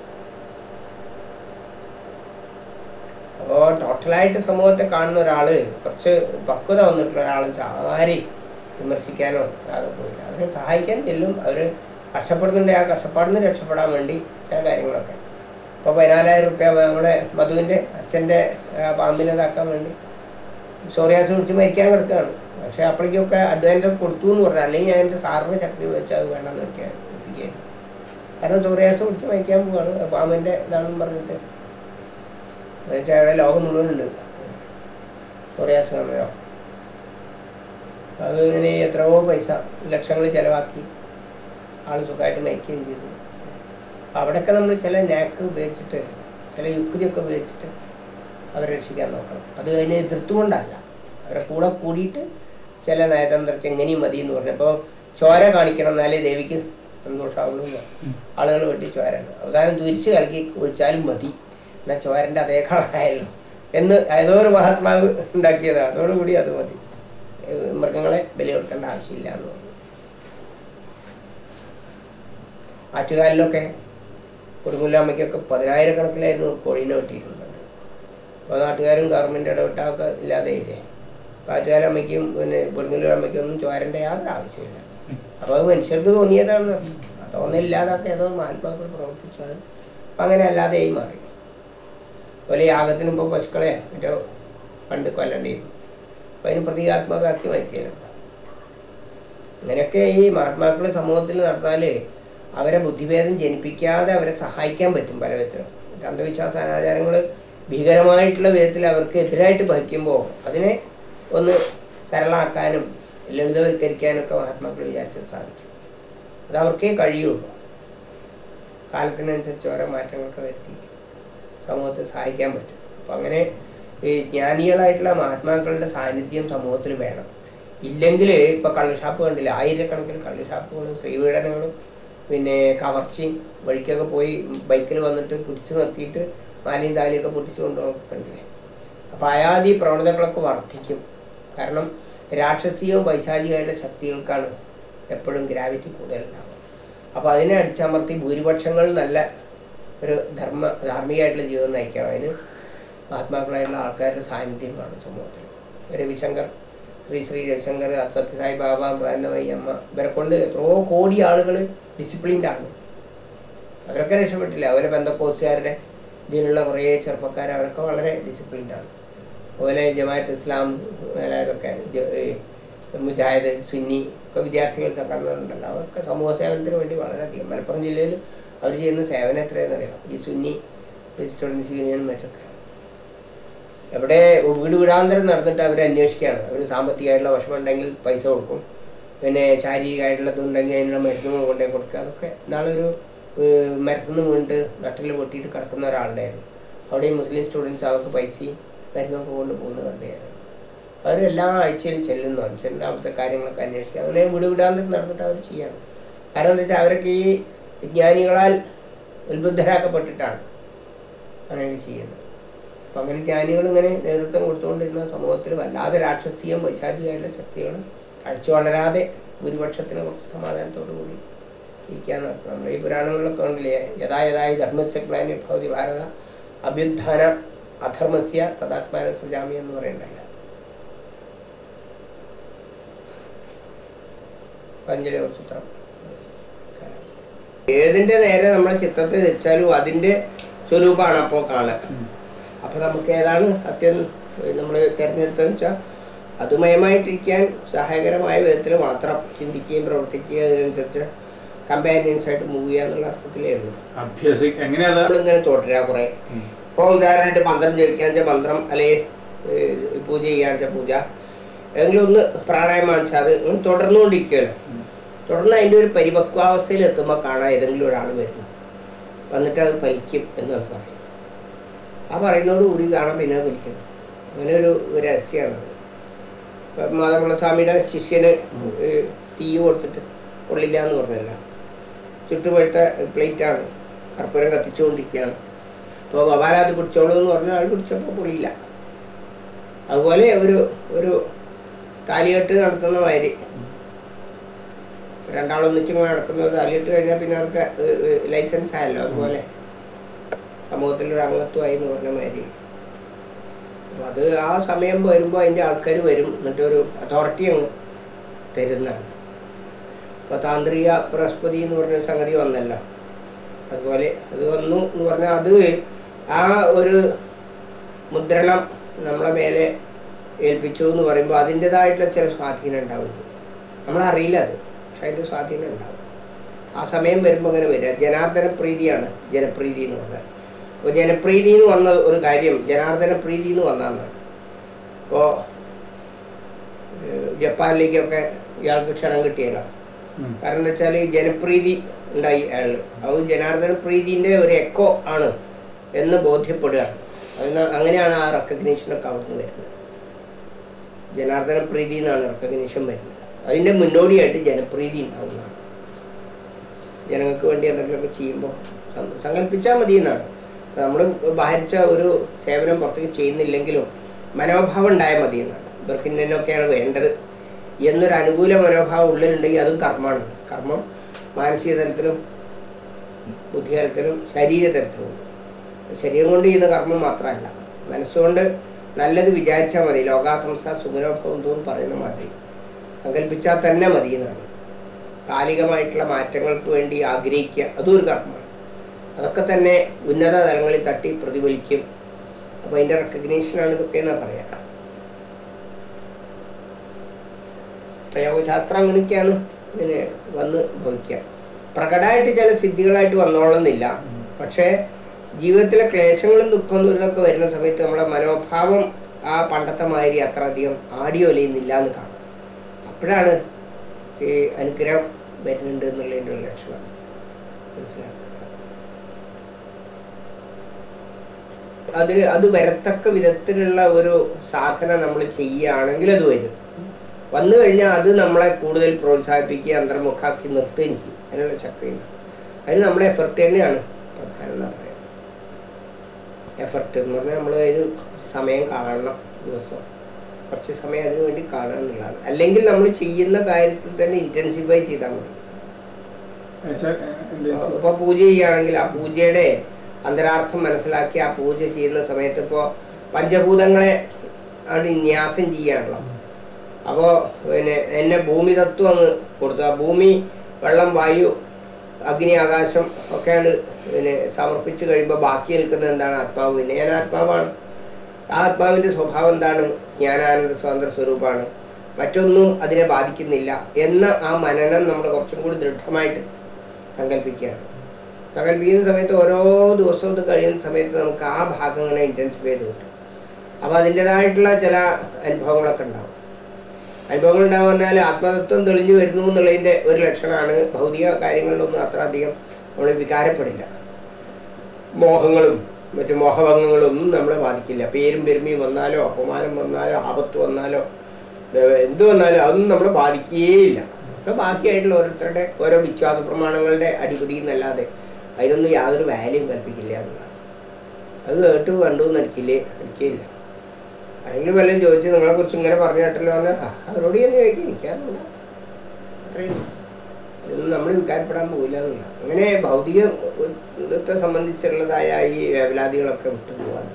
അപ്പോൾ ടോട്ടലായിട്ട് സമൂഹത്തെ കാണുന്ന ഒരാൾ കുറച്ച് പക്വത വന്നിട്ടുള്ള ഒരാൾ ആരെയും വിമർശിക്കാനോ അതൊക്കെ പോയില്ല. അവരെ സഹായിക്കാൻ ചെല്ലും. അവർ കഷ്ടപ്പെടുന്നുണ്ട്. ആ കഷ്ടപ്പാടിൽ നിന്ന് രക്ഷപ്പെടാൻ വേണ്ടി ചില കാര്യങ്ങളൊക്കെ. ഇപ്പോൾ പതിനാലായിരം റുപ്യ നമ്മുടെ മധുവിന്റെ അച്ഛന്റെ പാമ്പിനെ ഇതാക്കാൻ വേണ്ടി സോറിയാസ് കുറിച്ച് മരിക്കാൻ കിടക്കുകയാണ്. പക്ഷേ അപ്പോഴേക്കൊക്കെ അഡ്വാൻസ് കൊടുത്തു എന്ന് പറഞ്ഞാൽ അല്ലെങ്കിൽ ഞാൻ എന്റെ സാറിന് ശക്തി വെച്ച് അത് വേണമെന്ന് വെക്കാൻ കാരണം സോറിയാസ് കുറിച്ച് മരിക്കാൻ പോവാണ്. പാമ്പിന്റെ ഇതാണെന്ന് പറഞ്ഞിട്ട് എന്നുവെച്ചാൽ അവിടെ ലോകം മുഴുവനുണ്ട്. സമയോ അത് ഇങ്ങനെ എത്രയോ പൈസ ലക്ഷങ്ങൾ ചിലവാക്കി ആൾ സുഖമായിട്ട് മയക്കുകയും ചെയ്തു. അപ്പം അവിടെയൊക്കെ നമ്മൾ ചില നാക്ക് ഉപയോഗിച്ചിട്ട് ചില യുക്തിയൊക്കെ ഉപയോഗിച്ചിട്ട് അവരെ രക്ഷിക്കാൻ നോക്കണം. അത് അതിനെ എതിർത്തുകൊണ്ടല്ല അവരെ കൂടെ കൂടിയിട്ട് ചില നയതന്ത്രത്തെ എങ്ങനെയും മതി എന്ന് പറഞ്ഞപ്പോൾ ചോര കാണിക്കണം എന്നാലേ ദേവിക്ക് സന്തോഷമാവുള്ളൂ ആളുകൾ വെട്ടി ചോരയാണ്. അവസാനം തുരിച്ച് കലക്കി ഒഴിച്ചാലും മതി. എന്നാൽ ചോരന്റെ അതേ കളറായല്ലോ. എന്ന് ഏതോ ഒരു മഹാത്മാവ് ഉണ്ടാക്കിയതാണ് അതോടുകൂടി അത് മതി. മൃഗങ്ങളെ ബലി കൊടുക്കേണ്ട ആവശ്യമില്ല എന്ന് പറഞ്ഞു. ആറ്റുകാലിലൊക്കെ കൊടുങ്ങുല്ലാമ്മയ്ക്കൊക്കെ പതിനായിരക്കണക്കിലായിരുന്നു കോഴീനെ വെട്ടിയിട്ടുള്ളത് അപ്പോൾ നാട്ടുകാരും ഗവൺമെന്റ് ഇടപെട്ടൊക്കെ ഇല്ലാതെ ഇല്ലേ അപ്പോൾ ആറ്റുകാലമ്മയ്ക്കും പിന്നെ കൊടുങ്ങല്ലൂരമ്മയ്ക്കും ഒന്നും ചോരന്റെ യാതൊരു ആവശ്യമില്ല അപ്പോൾ അത് മനുഷ്യർക്ക് തോന്നിയതാണ് തോന്നില്ലാതൊക്കെ ഏതോ മഹാത്മാക്കൾ പ്രവർത്തിച്ചത് അപ്പം അങ്ങനെ അല്ലാതെയായി മാറി. അതുപോലെ യാഗത്തിന് ഇപ്പോൾ പശുക്കളെ മറ്റോ പണ്ട് കൊല്ലണ്ടിയിരുന്നു അപ്പം അതിന് പ്രതീകാത്മകമാക്കി മാറ്റിയാണ് അങ്ങനെയൊക്കെ ഈ മഹാത്മാക്കൾ സമൂഹത്തിൽ നടന്നാൽ അവരെ ബുദ്ധിഭേദം ജനിപ്പിക്കാതെ അവരെ സഹായിക്കാൻ പറ്റും പല വിധത്തിലും അന്ധവിശ്വാസ അനാചാരങ്ങൾ ഭീകരമായിട്ടുള്ള വിധത്തിൽ അവർക്ക് എതിരായിട്ട് ഭവിക്കുമ്പോൾ അതിനെ ഒന്ന് സരളാക്കാനും ലളിതവൽക്കരിക്കാനും ഒക്കെ മഹാത്മാക്കൾ വിചാരിച്ചാൽ സാധിക്കും. അത് അവർക്കേ കഴിയുള്ളൂ. കാലത്തിനനുസരിച്ച് ഓരോ മാറ്റങ്ങളൊക്കെ വരുത്തി. സമൂഹത്തെ സഹായിക്കാൻ പറ്റും. അപ്പം അങ്ങനെ ഈ ജ്ഞാനികളായിട്ടുള്ള മഹാത്മാക്കളുടെ സാന്നിധ്യം സമൂഹത്തിൽ വേണം. ഇല്ലെങ്കിൽ ഇപ്പം കള്ളുഷാപ്പ് കണ്ടില്ല? ആയിരക്കണക്കിന് കള്ളുഷാപ്പുകളും സ്ത്രീപീഡനങ്ങളും പിന്നെ കവർച്ചയും വഴിക്കൊക്കെ പോയി ബൈക്കിൽ വന്നിട്ട് പിടിച്ചു നിർത്തിയിട്ട് മാലിയും താലിയൊക്കെ പൊട്ടിച്ചു കൊണ്ടുപോകണ്ടില്ലേ അപ്പോൾ അയാതി പ്രവണതകളൊക്കെ വർദ്ധിക്കും. കാരണം രാക്ഷസീയവും വൈശാലികമായിട്ട് ശക്തികൾക്കാണ് എപ്പോഴും ഗ്രാവിറ്റി കൂടുതലുണ്ടാവുക. അപ്പോൾ അതിനെ അടിച്ചമർത്തി ഭൂരിപക്ഷങ്ങൾ നല്ല ഒരു ധർമ്മ ധാർമ്മികമായിട്ടുള്ള ജീവിതം നയിക്കണം. അതിന് മഹാത്മാക്കളായിട്ടുള്ള ആൾക്കാരുടെ സാന്നിധ്യമാണ് സമൂഹത്തിൽ. രവിശങ്കർ ശ്രീ ശ്രീ രവിശങ്കർ സത്യസായി ബാബ പ്രാന്തമായി അമ്മ ഇവരെ കൊണ്ട് എത്രയോ കോടി ആളുകൾ ഡിസിപ്ലിൻഡ് ആണ്. അവരൊക്കെ രക്ഷപ്പെട്ടില്ല. അവരെ ബന്ധക്കോസുകാരുടെ ഇതിലുള്ള കുറേ ചെറുപ്പക്കാർ അവരൊക്കെ വളരെ ഡിസിപ്ലിൻഡ് ആണ്. അതുപോലെ ജമാഅത്ത് ഇസ്ലാം അതൊക്കെ മുജാഹിദ് സുന്നി ഒക്കെ വിദ്യാർത്ഥികൾ സംഘടനകളുണ്ടല്ലോ അവരൊക്കെ സമൂഹ സേവനത്തിന് വേണ്ടി വളരെയധികം. മലപ്പുറം ജില്ലയിൽ അവർ ചെയ്യുന്ന സേവനം എത്രയെന്ന് അറിയാം ഈ സുന്നി സ്റ്റുഡൻസ് യൂണിയനും മറ്റൊക്കെ എവിടെ വീട് വീടാന്തരം നടന്നിട്ട് അവർ അന്വേഷിക്കുകയാണ്. അവർ സാമ്പത്തികമായിട്ടുള്ള വിഷമം ഉണ്ടെങ്കിൽ പൈസ കൊടുക്കും. പിന്നെ ശാരീരികമായിട്ടുള്ളതുണ്ടെങ്കിൽ അതിനുള്ള മരുന്നുകൾ കൊണ്ടുപോയി കൊടുക്കുക. അതൊക്കെ നാളൊരു മരത്തുനിന്ന് വീണിട്ട് നട്ടിൽ പൊട്ടിയിട്ട് കിടക്കുന്ന ഒരാളുണ്ടായിരുന്നു അവിടെ മുസ്ലിം സ്റ്റുഡൻസ് അവർക്ക് പൈസയും മരുന്നൊക്കെ കൊണ്ട് പോകുന്ന കണ്ടായിരുന്നു അവർ എല്ലാ ആഴ്ചയിലും ചെല്ലുന്നതാണ് ചെല്ലുന്ന അവിടുത്തെ കാര്യങ്ങളൊക്കെ അന്വേഷിക്കുക. അങ്ങനെ വീട് വിടാന്തരം നടന്നിട്ട് അവർ ചെയ്യാണ്. കാരണം എന്താ വെച്ചാൽ അവരൊക്കെ ഈ വിജ്ഞാനികളാൽ ഉത്ബുദ്ധരാക്കപ്പെട്ടിട്ടാണ് അങ്ങനെ ചെയ്യുന്നത്. അപ്പം അങ്ങനെ ജ്ഞാനികൾ ഇങ്ങനെ നേതൃത്വം കൊടുത്തുകൊണ്ടിരുന്ന സമൂഹത്തിൽ വല്ലാതെ രാക്ഷസീയം വൈശാചികമായിട്ടുള്ള ശക്തികൾ കാഴ്ച വളരാതെ ഭൂരിപക്ഷത്തിന് കുറച്ച് സമാധാനത്തോടു കൂടി ഇരിക്കാൻ നടക്കും. നമ്മുടെ ഈ പുരാണങ്ങളിലൊക്കെ ഉണ്ടല്ലേ യഥാ യഥായി ധർമ്മസ്യ ഗ്ലാനി ഭവതി ഭാരത അഭ്യുത്ഥാന അധർമ്മസ്യ തഥാത്മാന സുജാമി എന്ന് പറയണ്ടല്ല പഞ്ചലോ ഏതിന്റെ നേരെ നമ്മളെ ചിത്രത്തെ വെച്ചാലും അതിന്റെ സ്വരൂപമാണ് അപ്പോൾ കാണുക അപ്പൊ നമുക്ക് ഏതാണ് സത്യം നമ്മൾ തിരഞ്ഞെടുത്തതെന്ന് വെച്ചാൽ അതുമയമായിട്ടിരിക്കാൻ സഹായകരമായ വിധത്തിൽ മാത്രം ചിന്തിക്കുകയും പ്രവർത്തിക്കുകയും അതിനനുസരിച്ച് കമ്പാനിയൻസ് ആയിട്ട് മൂവ് ചെയ്യുക എന്നുള്ള അർത്ഥത്തിലേ ഉള്ളൂ. ഇങ്ങനെ നമ്മളിങ്ങനെ തുടരുക കുറെ. ഇപ്പൊ ഇപ്പോൾ ഉദാഹരണമായിട്ട് മന്ത്രം ജപിക്കാൻ വെച്ചാൽ മന്ത്രം അല്ലെങ്കിൽ പൂജ ചെയ്യാന്ന് വെച്ചാൽ പൂജ. ഏതെങ്കിലും ഒന്ന് പ്രാണായാമം വെച്ചാൽ അത് തുടർന്നുകൊണ്ടിരിക്കുകയല്ലോ. തുടർന്നുകൊണ്ടിരിക്കുമല്ലോ. തുടർന്ന് അതിന്റെ ഒരു പരിപക്വാവസ്ഥയിൽ എത്തുമ്പോൾ കാണാൻ ഏതെങ്കിലും ഒരാൾ വരുന്നു. വന്നിട്ട് അത് ഫലിക്കും എന്ന് അത് പറയും. ആ പറയുന്നതോട് കൂടി കാണാൻ പിന്നെ അത് ഫലിക്കുന്നു. അങ്ങനെ ഒരു രഹസ്യമാണ് അത്. ഇപ്പം മാതമംഗള സ്വാമിയുടെ ശിഷ്യന് തീ കൊടുത്തിട്ട് കൊള്ളില്ല എന്ന് പറഞ്ഞല്ല. ചുട്ടുപഴുത്ത പ്ലേറ്റാണ്. കർപ്പൂരം കത്തിച്ചുകൊണ്ടിരിക്കുകയാണ്. അപ്പോൾ ഗോപാലാത് പിടിച്ചോളൂ എന്ന് പറഞ്ഞാൽ ആൾ കുടിച്ചപ്പോൾ കൊള്ളില്ല. അതുപോലെ ഒരു ഒരു താലികെട്ട് നടത്തുന്ന മാതിരി രണ്ടാളൊന്നിച്ച് നടക്കുന്നത് അറിയിട്ട് കഴിഞ്ഞാൽ പിന്നെ അവർക്ക് ലൈസൻസ് ആയല്ലോ അതുപോലെ. സമൂഹത്തിലൊരു അംഗത്വമായി എന്ന് പറഞ്ഞ മാതിരി. അപ്പം അത് ആ സമയം വരുമ്പോൾ അതിന്റെ ആൾക്കാർ വരും. എന്നിട്ടൊരു അതോറിറ്റി അങ്ങ് തരുന്നതാണ്. ഇപ്പോൾ താന്ത്രിക ബൃഹസ്പതി എന്ന് പറഞ്ഞ സംഗതി വന്നല്ലോ. അതുപോലെ അത് വന്നു എന്ന് പറഞ്ഞാൽ അത് ആ ഒരു മുദ്രണം നമ്മളെ മേലെ ഏൽപ്പിച്ചു എന്ന് പറയുമ്പോൾ അതിന്റെതായിട്ടുള്ള ചില സ്വാധീനം ഉണ്ടാവും നമ്മളറിയില്ല അത്. അതിന്റെ സ്വാധീനം ഉണ്ടാവും. ആ സമയം വരുമ്പോൾ അങ്ങനെ വരിക. ജനാർദ്ദന പ്രീതിയാണ് ജനപ്രീതി എന്ന് പറഞ്ഞാൽ. അപ്പോൾ ജനപ്രീതി എന്ന് വന്ന ഒരു കാര്യം ജനാർദ്ദന പ്രീതി എന്ന് വന്നതാണ് ഇപ്പോൾ ജപ്പാനിലേക്കൊക്കെ ഇയാൾക്ക് ക്ഷണം കിട്ടിയല്ലോ കാരണം എന്താ വെച്ചാൽ ജനപ്രീതി ഉണ്ടായി അയാൾ. അത് ജനാർദ്ദന പ്രീതിന്റെ ഒരു എക്കോ ആണ് എന്ന് ബോധ്യപ്പെടുകയാണ് അതിന് അങ്ങനെയാണ് ആ റെക്കഗ്നീഷനൊക്കെ അവിടുന്ന് വരുന്നത്. ജനാർദ്ദന പ്രീതി എന്നാണ് റെക്കഗ്നീഷൻ വരുന്നത്. അതിന്റെ മുന്നോടിയായിട്ട് ജനപ്രീതി ഉണ്ടാവുന്നതാണ് ജനങ്ങൾക്ക് വേണ്ടി എന്തെങ്കിലുമൊക്കെ ചെയ്യുമ്പോൾ സങ്കല്പിച്ചാൽ മതി എന്നാണ്. നമ്മൾ ഭാരിച്ച ഒരു സേവനം പുറത്തേക്ക് ചെയ്യുന്നില്ലെങ്കിലും മനോഭാവം ഉണ്ടായാൽ മതി എന്നാണ്. ഇവർക്ക് ഇന്നൊക്കെയാണ് വേണ്ടത്. എന്നൊരു അനുകൂല മനോഭാവം ഉള്ളിലുണ്ടെങ്കിൽ അതും കർമ്മമാണ്. കർമ്മം മാനസിക തലത്തിലും ബുദ്ധിതലത്തിലും ശരീര തലത്തിലും ശരീരം കൊണ്ട് ചെയ്യുന്ന കർമ്മം മാത്രമല്ല. മനസ്സുകൊണ്ട് നല്ലത് വിചാരിച്ചാൽ മതി. ലോകാസംസ്ഥ സുഖനോഭവം തോന്നും പറയുന്ന മാതിരി. സങ്കല്പിച്ചാൽ തന്നെ മതി എന്നാണ്. കാലികമായിട്ടുള്ള മാറ്റങ്ങൾക്ക് വേണ്ടി ആഗ്രഹിക്കുക അതും ഒരു കർമ്മമാണ്. അതൊക്കെ തന്നെ ഉന്നത തലങ്ങളിൽ തട്ടി പ്രതിഫലിക്കും. അപ്പോൾ അതിന്റെ റെക്കഗ്നീഷനാണ് ഇതൊക്കെ എന്നാണ് പറയാം. പ്രയോഗശാസ്ത്രം അങ്ങനെയൊക്കെയാണ് ഇങ്ങനെ വന്ന് ഭവിക്കുക. പ്രകടമായിട്ട് ചില സിദ്ധികളായിട്ട് വന്നോളുന്നില്ല. പക്ഷേ ജീവിതത്തിലെ ക്ലേശങ്ങളും ദുഃഖവും ദുരിതമൊക്കെ വരുന്ന സമയത്ത് നമ്മുടെ മനോഭാവം ആ പണ്ടത്തെ മാതിരി അത്ര അധികം ആടിയോലയുന്നില്ല എന്ന് കാണും. അപ്പോഴാണ് ഈ അനുഗ്രഹം വരുന്നുണ്ട് എന്നുള്ളതിന്റെ ഒരു ലക്ഷണം. മനസ്സിലാക്കുക അത് വരത്തക്ക വിധത്തിലുള്ള ഒരു സാധന നമ്മൾ ചെയ്യുകയാണെങ്കിൽ അത് വരും. വന്നു കഴിഞ്ഞാൽ അത് നമ്മളെ കൂടുതൽ പ്രോത്സാഹിപ്പിക്കുക അന്തർമുഖാക്കി നിർത്തുകയും ചെയ്യും. അതിനുള്ള ചക്രം അതിന് നമ്മുടെ എഫർട്ട് തന്നെയാണ് പ്രധാനം എന്ന് പറയുന്നത്. എഫർട്ട് എന്ന് പറഞ്ഞാൽ നമ്മൾ ഒരു സമയം കാണണം ദിവസം കുറച്ച് സമയം അതിനു വേണ്ടി കാണുക എന്നുള്ളതാണ്. അല്ലെങ്കിൽ നമ്മൾ ചെയ്യുന്ന കാര്യത്തിൽ തന്നെ ഇന്റൻസിഫൈ ചെയ്താൽ മതി. ഇപ്പോൾ പൂജ ചെയ്യുകയാണെങ്കിൽ ആ പൂജയുടെ അന്തരാർത്ഥം മനസ്സിലാക്കി ആ പൂജ ചെയ്യുന്ന സമയത്ത് ഇപ്പോൾ പഞ്ചഭൂതങ്ങളെ ആണ് ന്യാസം ചെയ്യാനുള്ളത്. അപ്പോൾ പിന്നെ എന്നെ ഭൂമി തത്വം അങ്ങ് കൊടുത്തു. ആ ഭൂമി വെള്ളം വായു അഗ്നി ആകാശം ഒക്കെയാണ് പിന്നെ സമർപ്പിച്ച് കഴിയുമ്പോൾ ബാക്കി നിൽക്കുന്നത് എന്താണ് ആത്മാവ്? പിന്നെ ഞാൻ ആത്മാവാണ് ആത്മാവിന്റെ സ്വഭാവം എന്താണ്? ജ്ഞാനാനന്ദ സ്വാതന്ത്ര്യ സ്വരൂപമാണ്. മറ്റൊന്നും അതിനെ ബാധിക്കുന്നില്ല എന്ന ആ മനനം നമ്മൾ കുറച്ചും കൂടി ദൃഢമായിട്ട് സങ്കല്പിക്കുകയാണ് സങ്കല്പിക്കുന്ന സമയത്ത് ഓരോ ദിവസവും ഇത് കഴിയുന്ന സമയത്ത് നമുക്ക് ആ ഭാഗം ഇങ്ങനെ ഇന്റൻസിഫൈ ചെയ്ത് കിട്ടും. അപ്പോൾ അതിന്റെതായിട്ടുള്ള ചില അനുഭവങ്ങളൊക്കെ ഉണ്ടാവും. അനുഭവങ്ങൾ ഉണ്ടാകും പറഞ്ഞാൽ ആത്മതത്വം തെളിഞ്ഞു വരുന്നു എന്നുള്ളതിന്റെ ഒരു ലക്ഷണമാണ്. ഭൗതിക കാര്യങ്ങളിലൊന്നും അത്ര അധികം നമ്മൾ വികാരപ്പെടില്ല. മോഹങ്ങളും മറ്റു മോഹഭംഗങ്ങളൊന്നും നമ്മളെ ബാധിക്കില്ല. പേരും പെരുമയും വന്നാലോ അപമാനം വന്നാലോ ആപത്ത് വന്നാലോ എന്ത് വന്നാലും അതൊന്നും നമ്മളെ ബാധിക്കുകയില്ല ഒക്കെ ബാക്കിയായിട്ടുള്ള ഓരോരുത്തരുടെ ഓരോ വിശ്വാസ പ്രമാണങ്ങളുടെ അടിപിടിയെന്നല്ലാതെ അതിനൊന്നും യാതൊരു വാല്യൂ കൽപ്പിക്കില്ല എന്നുള്ളതാണ്. അത് കേട്ട് കണ്ടു എന്ന് എനിക്കില്ലേ ആരെങ്കിലും വല്ലതും ചോദിച്ച് നിങ്ങളെ കുറിച്ച് ഇങ്ങനെ പറഞ്ഞു കേട്ടല്ലോ അവരോട് ഞാൻ ചോദിക്കും. എനിക്കറിയില്ല അത്രയും ഇതൊന്നും നമ്മൾ വികാരപ്പെടാൻ പോകില്ല എന്നാണ്. അങ്ങനെ ഭൗതികത്തെ സംബന്ധിച്ചുള്ളതായ ഈ വേവലാതികളൊക്കെ വിട്ടു പോകാൻ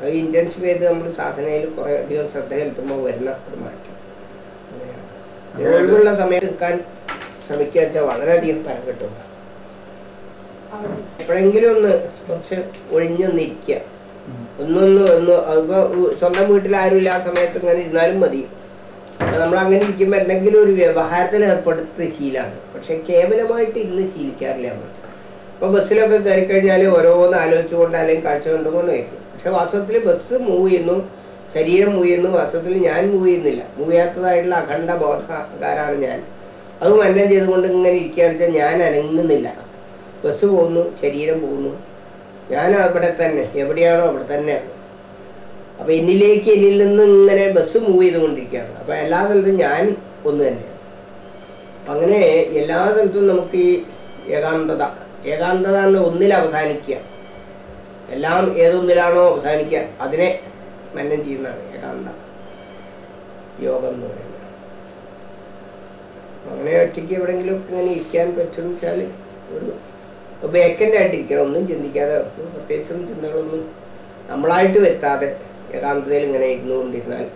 അത് ഇന്റൻസീവ് ചെയ്ത് നമ്മൾ സാധനയിൽ കുറേ അധികം ശ്രദ്ധ ചെലുത്തുമ്പോൾ വരുന്ന ഒരു മാറ്റം. അങ്ങനെയാണ്. ഒഴിവുള്ള സമയം നിൽക്കാൻ ശ്രമിക്കുക വെച്ചാൽ വളരെയധികം ഫലം കിട്ടും. എപ്പോഴെങ്കിലും ഒന്ന് കുറച്ച് ഒഴിഞ്ഞൊന്നിരിക്കുക. ഒന്നൊന്ന് ഒന്ന് അതിപ്പോ സ്വന്തം വീട്ടിൽ ആരും ഇല്ല ആ സമയത്ത് ഇങ്ങനെ ഇരുന്നാലും മതി. നമ്മൾ അങ്ങനെ ഇരിക്കുമ്പോൾ എന്തെങ്കിലും ഒരു വ്യവഹാരത്തിൽ ഏർപ്പെടുത്തിയ ശീലമാണ് പക്ഷെ കേവലമായിട്ട് ഇരുന്ന് ശീലിക്കാറില്ല നമ്മൾ. ഇപ്പോൾ ബസ്സിലൊക്കെ കയറി കഴിഞ്ഞാൽ ഓരോന്ന് ആലോചിച്ചുകൊണ്ട് അല്ലെങ്കിൽ കാഴ്ച കണ്ടുകൊണ്ട് വയ്ക്കും പക്ഷെ വാസ്തവത്തിൽ ബസ് മൂവ് ചെയ്യുന്നു ശരീരം മൂവ് ചെയ്യുന്നു വാസ്തവത്തിൽ ഞാൻ മൂവ് ചെയ്യുന്നില്ല. മൂവ് ചെയ്യാത്തതായിട്ടുള്ള അഖണ്ഡ ബോധകാരാണ് ഞാൻ. അത് മന്നം ചെയ്തുകൊണ്ട് ഇങ്ങനെ ഇരിക്കുകയാണെന്ന് വെച്ചാൽ ഞാൻ അനങ്ങുന്നില്ല. ബസ് പോകുന്നു ശരീരം പോകുന്നു. ഞാൻ അവിടെ തന്നെ എവിടെയാണോ അവിടെ തന്നെയാണ് അപ്പൊ എന്നിലേക്ക് എന്നിൽ നിന്ന് ഇങ്ങനെ ബസ് മൂവ് ചെയ്തുകൊണ്ടിരിക്കുകയാണ്. അപ്പൊ എല്ലാ സ്ഥലത്തും ഞാൻ ഒന്ന് തന്നെയാണ്. അങ്ങനെ എല്ലാ സ്ഥലത്തും നമുക്ക് ഈ ഏകാന്തത ഏകാന്തത എന്ന് ഒന്നിൽ അവസാനിക്കുക. എല്ലാം ഏതൊന്നിലാണോ അവസാനിക്കുക അതിനെ മന്നം ചെയ്യുന്നതാണ് ഏകാന്ത യോഗം എന്ന് പറയുന്നത്. അങ്ങനെ ഒറ്റയ്ക്ക് എവിടെയെങ്കിലും ഇങ്ങനെ ഇരിക്കാൻ പറ്റുമെന്ന് വെച്ചാൽ ഒരു വേക്കന്റ് ആയിട്ടിരിക്കണം ഒന്നും ചിന്തിക്കാതെ പ്രത്യേകിച്ചൊന്നും ചിന്തകളൊന്നും നമ്മളായിട്ട് വരുത്താതെ ഏകാന്തതയിൽ ഇങ്ങനെ ഇരുന്നുകൊണ്ടിരുന്നാൽ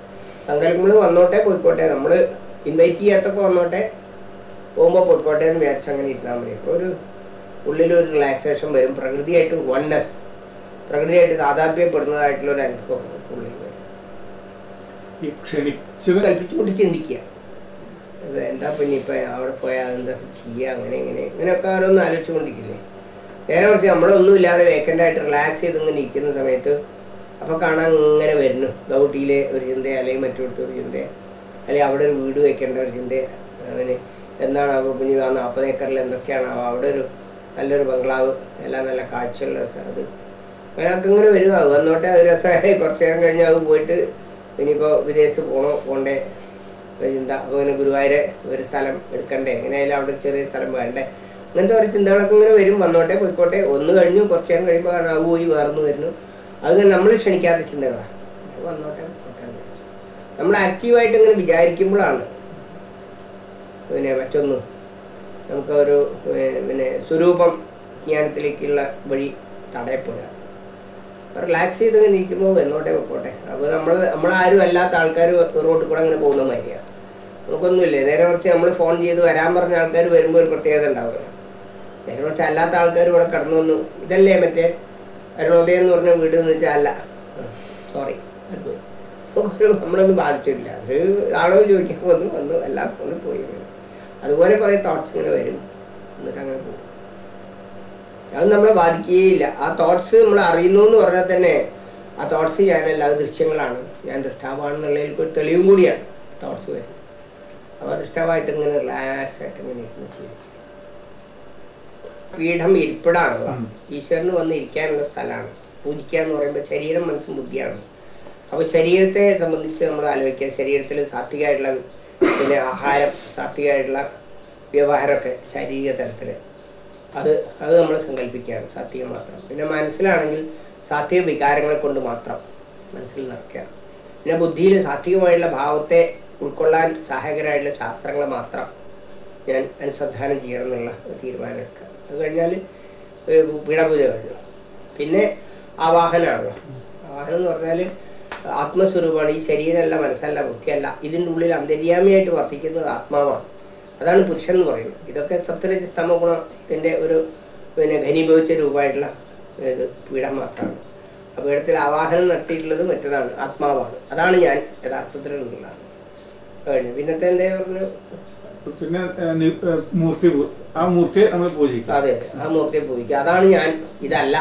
സങ്കല്പങ്ങൾ വന്നോട്ടെ പോയിക്കോട്ടെ. നമ്മൾ ഇൻവൈറ്റ് ചെയ്യാത്തൊക്കെ വന്നോട്ടെ. പോകുമ്പോൾ പൊയ്ക്കോട്ടെ എന്ന് വിചാരിച്ച് അങ്ങനെ ഇരുന്നാൽ മതി. അപ്പോൾ ഒരു ഉള്ളിലൊരു റിലാക്സേഷൻ വരും. പ്രകൃതിയായിട്ട് വൺനെസ് പ്രകൃതിയായിട്ട് താതാത്മ്യപ്പെടുന്നതായിട്ടുള്ള ഒരു അനുഭവം ഉള്ളിൽ വരും. കൽപ്പിച്ചുകൊണ്ട് ചിന്തിക്കുക. എന്താ പിന്നെ ഇപ്പം അവിടെ പോയാൽ എന്താ ചെയ്യുക അങ്ങനെ ഇങ്ങനെ ഇങ്ങനെയൊക്കെ ഓരോന്ന് ആലോചിച്ചുകൊണ്ടിരിക്കില്ലേ? നേരെ കുറച്ച് നമ്മളൊന്നും ഇല്ലാതെ വേക്കന്റ് ആയിട്ട് റിലാക്സ് ചെയ്ത് ഇങ്ങനെ ഇരിക്കുന്ന സമയത്ത് അപ്പോൾ കാണാൻ ഇങ്ങനെ വരുന്നു. ഗൗട്ടിയിലെ ഒരു ചിന്ത അല്ലെങ്കിൽ മറ്റൊരു ഒരു ചിന്ത അല്ലെങ്കിൽ അവിടെ ഒരു വീട് വെക്കേണ്ട ഒരു ചിന്ത അങ്ങനെ എന്താണ് പിന്നെ ആ നാൽപ്പത് ഏക്കറിൽ എന്തൊക്കെയാണ് അവിടെ ഒരു നല്ലൊരു ബംഗ്ലാവ് എല്ലാം നല്ല കാഴ്ചയുള്ള അത് അയാൾക്ക് ഇങ്ങനെ വരും അത് വന്നോട്ടെ അത് രസമായി. കുറച്ച് നേരം കഴിഞ്ഞ് അത് പോയിട്ട് ഇനിയിപ്പോൾ വിദേശത്ത് പോകണോ പോകണ്ടേ ഒരു ചിന്ത. അപ്പോൾ ഗുരുവായൂർ ഒരു സ്ഥലം എടുക്കണ്ടേ? എങ്ങനെയായാലും അവിടെ ചെറിയ സ്ഥലം വേണ്ടേ? അങ്ങനത്തെ ഒരു ചിന്തകളൊക്കെ ഇങ്ങനെ വരും. വന്നോട്ടെ പോയിക്കോട്ടെ. ഒന്ന് കഴിഞ്ഞു. കുറച്ച് നേരം കഴിയുമ്പോൾ അത് പോയി വേർന്നു വരുന്നു. അത് നമ്മൾ ക്ഷണിക്കാത്ത ചിന്തകളാണ് വന്നോട്ടെ നമ്മൾ ആക്റ്റീവായിട്ട് ഇങ്ങനെ വിചാരിക്കുമ്പോഴാണ് പിന്നെ മറ്റൊന്ന് നമുക്ക് ഒരു പിന്നെ സ്വരൂപം ജ്ഞാനത്തിലേക്കുള്ള വഴി തടയപ്പെടുക. റിലാക്സ് ചെയ്ത് ഇങ്ങനെ ഇരിക്കുമ്പോൾ എന്നോട്ടെ വെക്കോട്ടെ അപ്പോൾ നമ്മൾ നമ്മളാരും അല്ലാത്ത ആൾക്കാർ റോട്ടിൽ കൂടെ അങ്ങനെ പോകുന്ന മാതിരിയാണ് നമുക്കൊന്നുമില്ലേ. നേരെ കുറച്ച് നമ്മൾ ഫോൺ ചെയ്ത് വരാൻ പറഞ്ഞ ആൾക്കാർ വരുമ്പോൾ ഒരു പ്രത്യേകത ഉണ്ടാവില്ല. നേരെ കുറച്ച് അല്ലാത്ത ആൾക്കാർ ഇവിടെ കടന്നു വന്നു ഇതല്ലേ മറ്റേ അരുണോദയം എന്ന് പറഞ്ഞ വീട് എന്ന് വെച്ചാൽ അല്ല. സോറി നമ്മളൊന്നും ബാധിച്ചിട്ടില്ല. ഒരു ആളോ ചോദിക്കാൻ വന്നു വന്നു എല്ലാം ഒന്ന് പോയി. അതുപോലെ കുറേ തോട്ട്സ് ഇങ്ങനെ വരും. എന്നിട്ട് അങ്ങനെ പോകും. അത് നമ്മളെ ബാധിക്കുകയില്ല. ആ തോട്ട്സ് നമ്മൾ അറിയുന്നു എന്ന് പറഞ്ഞാൽ തന്നെ ആ തോട്ട്സ് ഞാനല്ല അത് ദൃശ്യങ്ങളാണ്. ഞാൻ ദൃഷ്ടാവാണെന്നുള്ളതിൽ ഒരു തെളിവും കൂടിയാണ്. തോട്ട്സ് വരും. അപ്പോൾ ദൃഷ്ടാവായിട്ട് ഇങ്ങനെ റിലാക്സ് ആയിട്ട് ഇങ്ങനെ ഇരുന്ന് ശരി പീഠം ഇരിപ്പിടാണല്ലോ ഉം. ഈശ്വരന് വന്ന് ഇരിക്കാനുള്ള സ്ഥലമാണ്. പൂജിക്കുക എന്ന് പറയുമ്പോൾ ശരീരം മനസ്സും ബുദ്ധിയാണ്. അപ്പോൾ ശരീരത്തെ സംബന്ധിച്ച് നമ്മൾ ആലോചിക്കുക. ശരീരത്തിൽ സാത്വികമായിട്ടുള്ള പിന്നെ ആഹാരം സാത്വികമായിട്ടുള്ള വ്യവഹാരമൊക്കെ ശാരീരിക തലത്തിൽ അത് അത് നമ്മൾ സങ്കല്പിക്കുകയാണ് സാത്വികം മാത്രം. പിന്നെ മനസ്സിലാണെങ്കിൽ സാത്വിക വികാരങ്ങളെ കൊണ്ട് മാത്രം മനസ്സിൽ നിറയ്ക്കുക. പിന്നെ ബുദ്ധിയിൽ സാത്വികമായിട്ടുള്ള ഭാവത്തെ ഉൾക്കൊള്ളാൻ സഹായകരമായിട്ടുള്ള ശാസ്ത്രങ്ങൾ മാത്രം ഞാൻ അനുസന്ധാനം ചെയ്യണം എന്നുള്ള തീരുമാനം എടുക്കുക. അത് കഴിഞ്ഞാൽ വിടപൂജ കഴിഞ്ഞു. പിന്നെ ആവാഹനമാണല്ലോ ആവാഹനം എന്ന് പറഞ്ഞാൽ ആത്മസ്വരൂപമാണ്. ഈ ശരീരമല്ല മനസ്സല്ല ബുദ്ധിയല്ല. ഇതിന്റെ ഉള്ളിൽ അന്തര്യാമിയായിട്ട് വർത്തിക്കുന്നത് ആത്മാവാണ്. അതാണ് പുരുഷൻ എന്ന് പറയുന്നത്. ഇതൊക്കെ സത്യരജ സ്തമ ഗുണത്തിന്റെ ഒരു പിന്നെ ഘനീഭവിച്ച രൂപമായിട്ടുള്ള ഇത് പീഠം മാത്രമാണ്. ആ പീഠത്തിൽ ആവാഹനം നടത്തിയിട്ടുള്ളത് മറ്റേതാണ് ആത്മാവാണ്. അതാണ് ഞാൻ കഴിഞ്ഞു. പിന്നത്തെ എന്തേ പറഞ്ഞു? പിന്നെ മൂർത്തി ആ മൂർത്തിയെ നമ്മൾ പൂജിക്കും. അതെ അതെ. ആ മൂർത്തിയെ പൂജിക്കുക അതാണ് ഞാൻ ഇതല്ല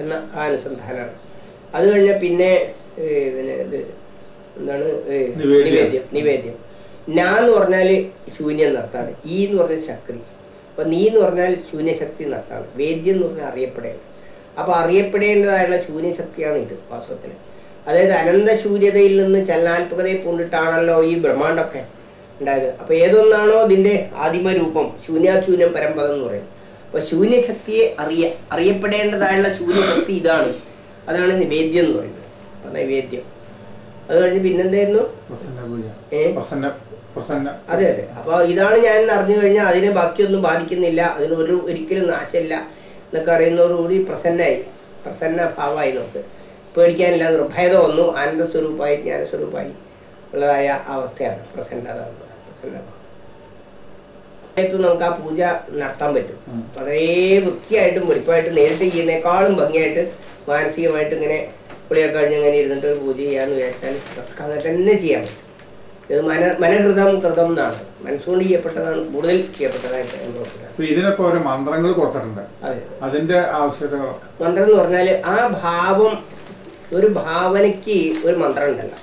എന്ന ആ അനുസന്ധാനമാണ്. അത് കഴിഞ്ഞ പിന്നെ ഇത് എന്താണ് നിവേദ്യം. നിവേദ്യം എന്ന് പറഞ്ഞാൽ ശൂന്യം എന്നർത്ഥാണ് ഈ എന്ന് പറഞ്ഞാൽ ശക്തി. അപ്പൊ നീ എന്ന് പറഞ്ഞാൽ ശൂന്യശക്തി നർത്താണ്. വേദ്യം എന്ന് പറഞ്ഞാൽ അറിയപ്പെടേണ്ടത്. അപ്പൊ അറിയപ്പെടേണ്ടതായുള്ള ശൂന്യശക്തിയാണ് ഇത് വാസ്തവത്തിൽ അതായത് അനന്ത ശൂന്യതയിൽ നിന്ന് ചലനാത്മകതയെ പൂണ്ടിട്ടാണല്ലോ ഈ ബ്രഹ്മാണ്ടൊക്കെ ഉണ്ടായത്. അപ്പൊ ഏതൊന്നാണോ അതിന്റെ ആദിമ രൂപം ശൂന്യാശൂന്യം പരമ്പത എന്ന് പറയുന്നത്. അപ്പൊ ശൂന്യശക്തിയെ അറിയ അറിയപ്പെടേണ്ടതായുള്ള ശൂന്യശക്തി ഇതാണ്. അതാണ് നിവേദ്യം എന്ന് പറയുന്നത്. നൈവേദ്യം. അത് കഴിഞ്ഞ് പിന്നെന്തായിരുന്നു? അതെ അതെ. അപ്പൊ ഇതാണ് ഞാൻ അറിഞ്ഞു കഴിഞ്ഞാൽ അതിനെ ബാക്കിയൊന്നും ബാധിക്കുന്നില്ല. അതിന് ഒരു ഒരിക്കലും നാശമില്ല എന്നൊക്കെ അറിയുന്നതോടുകൂടി പ്രസന്നായി. പ്രസന്ന ഭാവമായി നമുക്ക്. പേടിക്കാനില്ല നിർഭയത വന്നു. ആനന്ദ സ്വരൂപമായി ജ്ഞാനസ്വരൂപമായി ഉള്ളതായ അവസ്ഥയാണ് പ്രസന്നത. പ്രസന്ന നമുക്ക് ആ പൂജ നടത്താൻ പറ്റും. വളരെ വൃത്തിയായിട്ടും വെളിപ്പായിട്ടും നേരിട്ട് ചെയ്യുന്നേക്കാളും ഭംഗിയായിട്ട് മാനസികമായിട്ട് ഇങ്ങനെ പുളിയൊക്കെ കഴിഞ്ഞ് ഇങ്ങനെ ഇരുന്നിട്ട് ഒരു പൂജ ചെയ്യാന്ന് വിചാരിച്ചാൽ അങ്ങനെ തന്നെ ചെയ്യാൻ പറ്റും. ഇത് മന മനഹൃതം കൃതം എന്നാണ്. മനസ്സുകൊണ്ട് ചെയ്യപ്പെട്ടതാണ് കൂടുതൽ ചെയ്യപ്പെട്ടതായിട്ട് ഇതിനൊക്കെ ഓരോ മന്ത്രങ്ങൾ കൊടുത്തിട്ടുണ്ട്. അതിന്റെ ആവശ്യകതകളൊക്കെ മന്ത്രം എന്ന് പറഞ്ഞാൽ ആ ഭാവം ഒരു ഭാവനയ്ക്ക് ഒരു മന്ത്രം ഉണ്ടല്ലോ.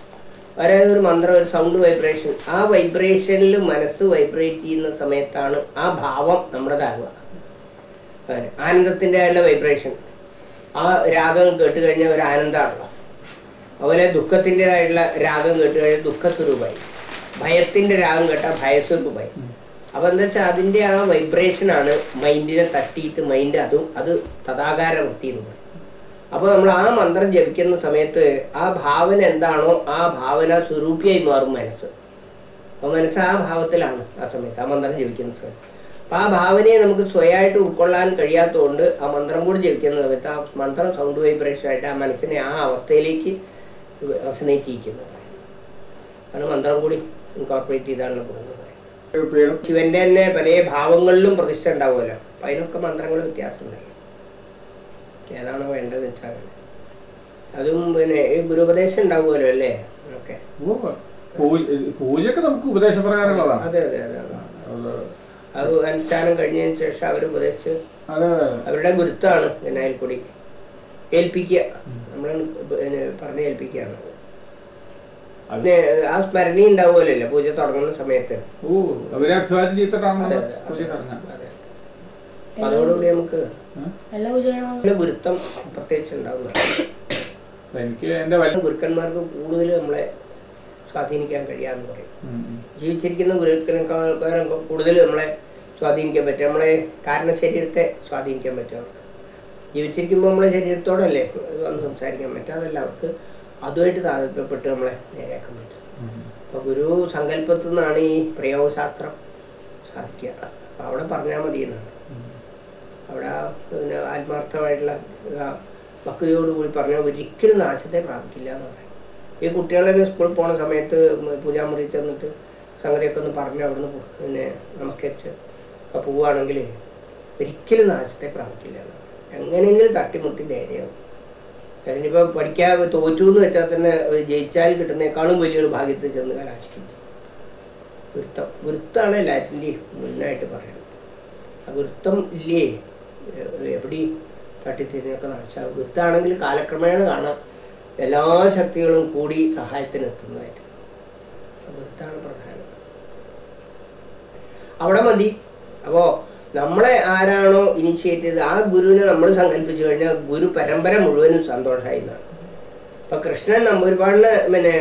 അതായത് ഒരു മന്ത്രം ഒരു സൗണ്ട് വൈബ്രേഷൻ ആ വൈബ്രേഷനിൽ മനസ്സ് വൈബ്രേറ്റ് ചെയ്യുന്ന സമയത്താണ് ആ ഭാവം നമ്മുടേതാകുക അങ്ങനെ. ആനന്ദത്തിന്റെ ആയുള്ള വൈബ്രേഷൻ ആ രാഗം കേട്ട് കഴിഞ്ഞാൽ ഒരു ആനന്ദമാണല്ലോ. അതുപോലെ ദുഃഖത്തിന്റെതായിട്ടുള്ള രാഗം കേട്ട് കഴിഞ്ഞാൽ ദുഃഖസ്വരൂപമായി. ഭയത്തിന്റെ രാഗം കേട്ടാൽ ഭയസ്വരൂപമായി. അപ്പൊ എന്താ വെച്ചാൽ അതിന്റെ ആ വൈബ്രേഷൻ ആണ് മൈൻഡിനെ തട്ടിയിട്ട് മൈൻഡ് അതും അത് തഥാകാര വൃത്തി എന്ന് പറയും അപ്പൊ നമ്മൾ ആ മന്ത്രം ജപിക്കുന്ന സമയത്ത് ആ ഭാവന എന്താണോ ആ ഭാവന സ്വരൂപിയായി മാറും മനസ്സ്. അപ്പൊ മനസ്സ് ആ ഭാവത്തിലാണ് ആ സമയത്ത് ആ മന്ത്രം ജപിക്കുന്ന സമയത്ത്. അപ്പൊ ആ ഭാവനയെ നമുക്ക് സ്വയമായിട്ട് ഉൾക്കൊള്ളാൻ കഴിയാത്തതുകൊണ്ട് ആ മന്ത്രം കൂടി ജപിക്കുന്ന സമയത്ത് ആ മന്ത്രം സൗണ്ട് വൈബ്രേഷൻ ആയിട്ട് ആ മനസ്സിനെ ആ അവസ്ഥയിലേക്ക് റെസനേറ്റ് ചെയ്യിക്കുന്നത് ആണ് മന്ത്രം കൂടി ഇൻകോർപ്പറേറ്റ് ചെയ്താണല്ലോ പോകുന്നത്. ശിവന്റെ തന്നെ പല ഭാവങ്ങളിലും പ്രതിഷ്ഠ ഉണ്ടാവുമല്ലോ. അപ്പൊ അതിനൊക്കെ മന്ത്രങ്ങൾ വ്യത്യാസമുണ്ടായി. ഏതാണോ വേണ്ടതെന്ന് വെച്ചാൽ അതും പിന്നെ ഗുരുപദേശം ഉണ്ടാവുമല്ലോ അല്ലേ? ഓക്കെ പൂജയൊക്കെ നമുക്ക് ഉപദേശപ്രകാരമുള്ളതാണ്. അതെ അതെ അതെ. അത് അത് അനുഷ്ഠാനം കഴിഞ്ഞതിന് ശേഷം അവർ ഉപദേശിച്ച് അവരുടെ ഗുരുത്താണ് പിന്നെ അതിൽ കൂടി ഏൽപ്പിക്കുക. നമ്മൾ പറഞ്ഞ് ഏൽപ്പിക്കുകയാണ്. പിന്നെ ആ സ്മരണി ഉണ്ടാവുമല്ലോ പൂജ തുടങ്ങുന്ന സമയത്ത്. അതോടുകൂടി നമുക്ക് ഗുരുത്വം പ്രത്യേകിച്ച് ഉണ്ടാവുന്നു എനിക്ക് എന്റെ ഗുരുക്കന്മാർക്ക് കൂടുതൽ നമ്മളെ സ്വാധീനിക്കാൻ കഴിയാന്ന് പറയും. ജീവിച്ചിരിക്കുന്ന ഗുരുക്കനേക്കാളും കൂടുതൽ നമ്മളെ സ്വാധീനിക്കാൻ പറ്റും. നമ്മളെ കാരണ ശരീരത്തെ സ്വാധീനിക്കാൻ പറ്റും. അവർക്ക് ജീവിച്ചിരിക്കുമ്പോൾ നമ്മളെ ശരീരത്തോടല്ലേ വന്ന് സംസാരിക്കാൻ പറ്റും അതല്ല അവർക്ക് അതുമായിട്ട് താല്പര്യപ്പെട്ട് നമ്മളെ നേരെയാക്കാൻ പറ്റും. അപ്പൊ അപ്പോൾ ഗുരു സങ്കല്പത്തിൽ നിന്നാണ് ഈ പ്രയോഗശാസ്ത്രം സാധിക്കുക. അപ്പോൾ അവിടെ പറഞ്ഞാൽ മതി എന്നാണ്. അവിടെ പിന്നെ ആത്മാർത്ഥമായിട്ടുള്ള ഭക്തിയോടുകൂടി പറഞ്ഞാൽ ഒരിക്കലും നാശത്തെ പ്രാപിക്കില്ല എന്ന് പറയും ഈ കുട്ടികളെ സ്കൂളിൽ പോണ സമയത്ത് പൂജാമുറി ചെന്നിട്ട് സംഗതിയൊക്കെ ഒന്ന് പറഞ്ഞു അവിടുന്ന് പിന്നെ നമസ്കരിച്ച് ഒക്കെ പോവുകയാണെങ്കിൽ ഒരിക്കലും നാശത്തെ പ്രാപിക്കില്ല. എങ്ങനെയെങ്കിലും തട്ടിമുട്ടി ധൈര്യമാവും അതിനിപ്പോൾ പഠിക്കാൻ തോറ്റു എന്ന് വെച്ചാൽ തന്നെ ജയിച്ചാൽ കിട്ടുന്നേക്കാളും വലിയൊരു ഭാഗ്യത്തിൽ ചെന്ന് കലാശിക്കും. ഗുരുത്തം ഗുരുത്താണ് എല്ലാറ്റിന്റെയും മുന്നായിട്ട് പറയുന്നത്. ആ ഗുരുത്തം ഇല്ലേ? എവിടെയും എവിടെ തട്ടിത്തിരിഞ്ഞൊക്കെ നാശാവും. ഗുരുത്താണെങ്കിൽ കാലക്രമേണ കാണാം. എല്ലാ ശക്തികളും കൂടി സഹായത്തിനെത്തുന്നതായിട്ട്. ഗുരുത്താണ് പ്രധാനം. അവിടെ മതി. അപ്പോൾ നമ്മളെ ആരാണോ ഇനിഷ്യേറ്റ് ചെയ്ത് ആ ഗുരുവിനെ നമ്മൾ സങ്കല്പിച്ചു കഴിഞ്ഞാൽ ഗുരു പരമ്പര മുഴുവനും സന്തോഷമായി എന്നാണ് അപ്പൊ കൃഷ്ണൻ നമ്പൂരിപ്പാടിനെ പിന്നെ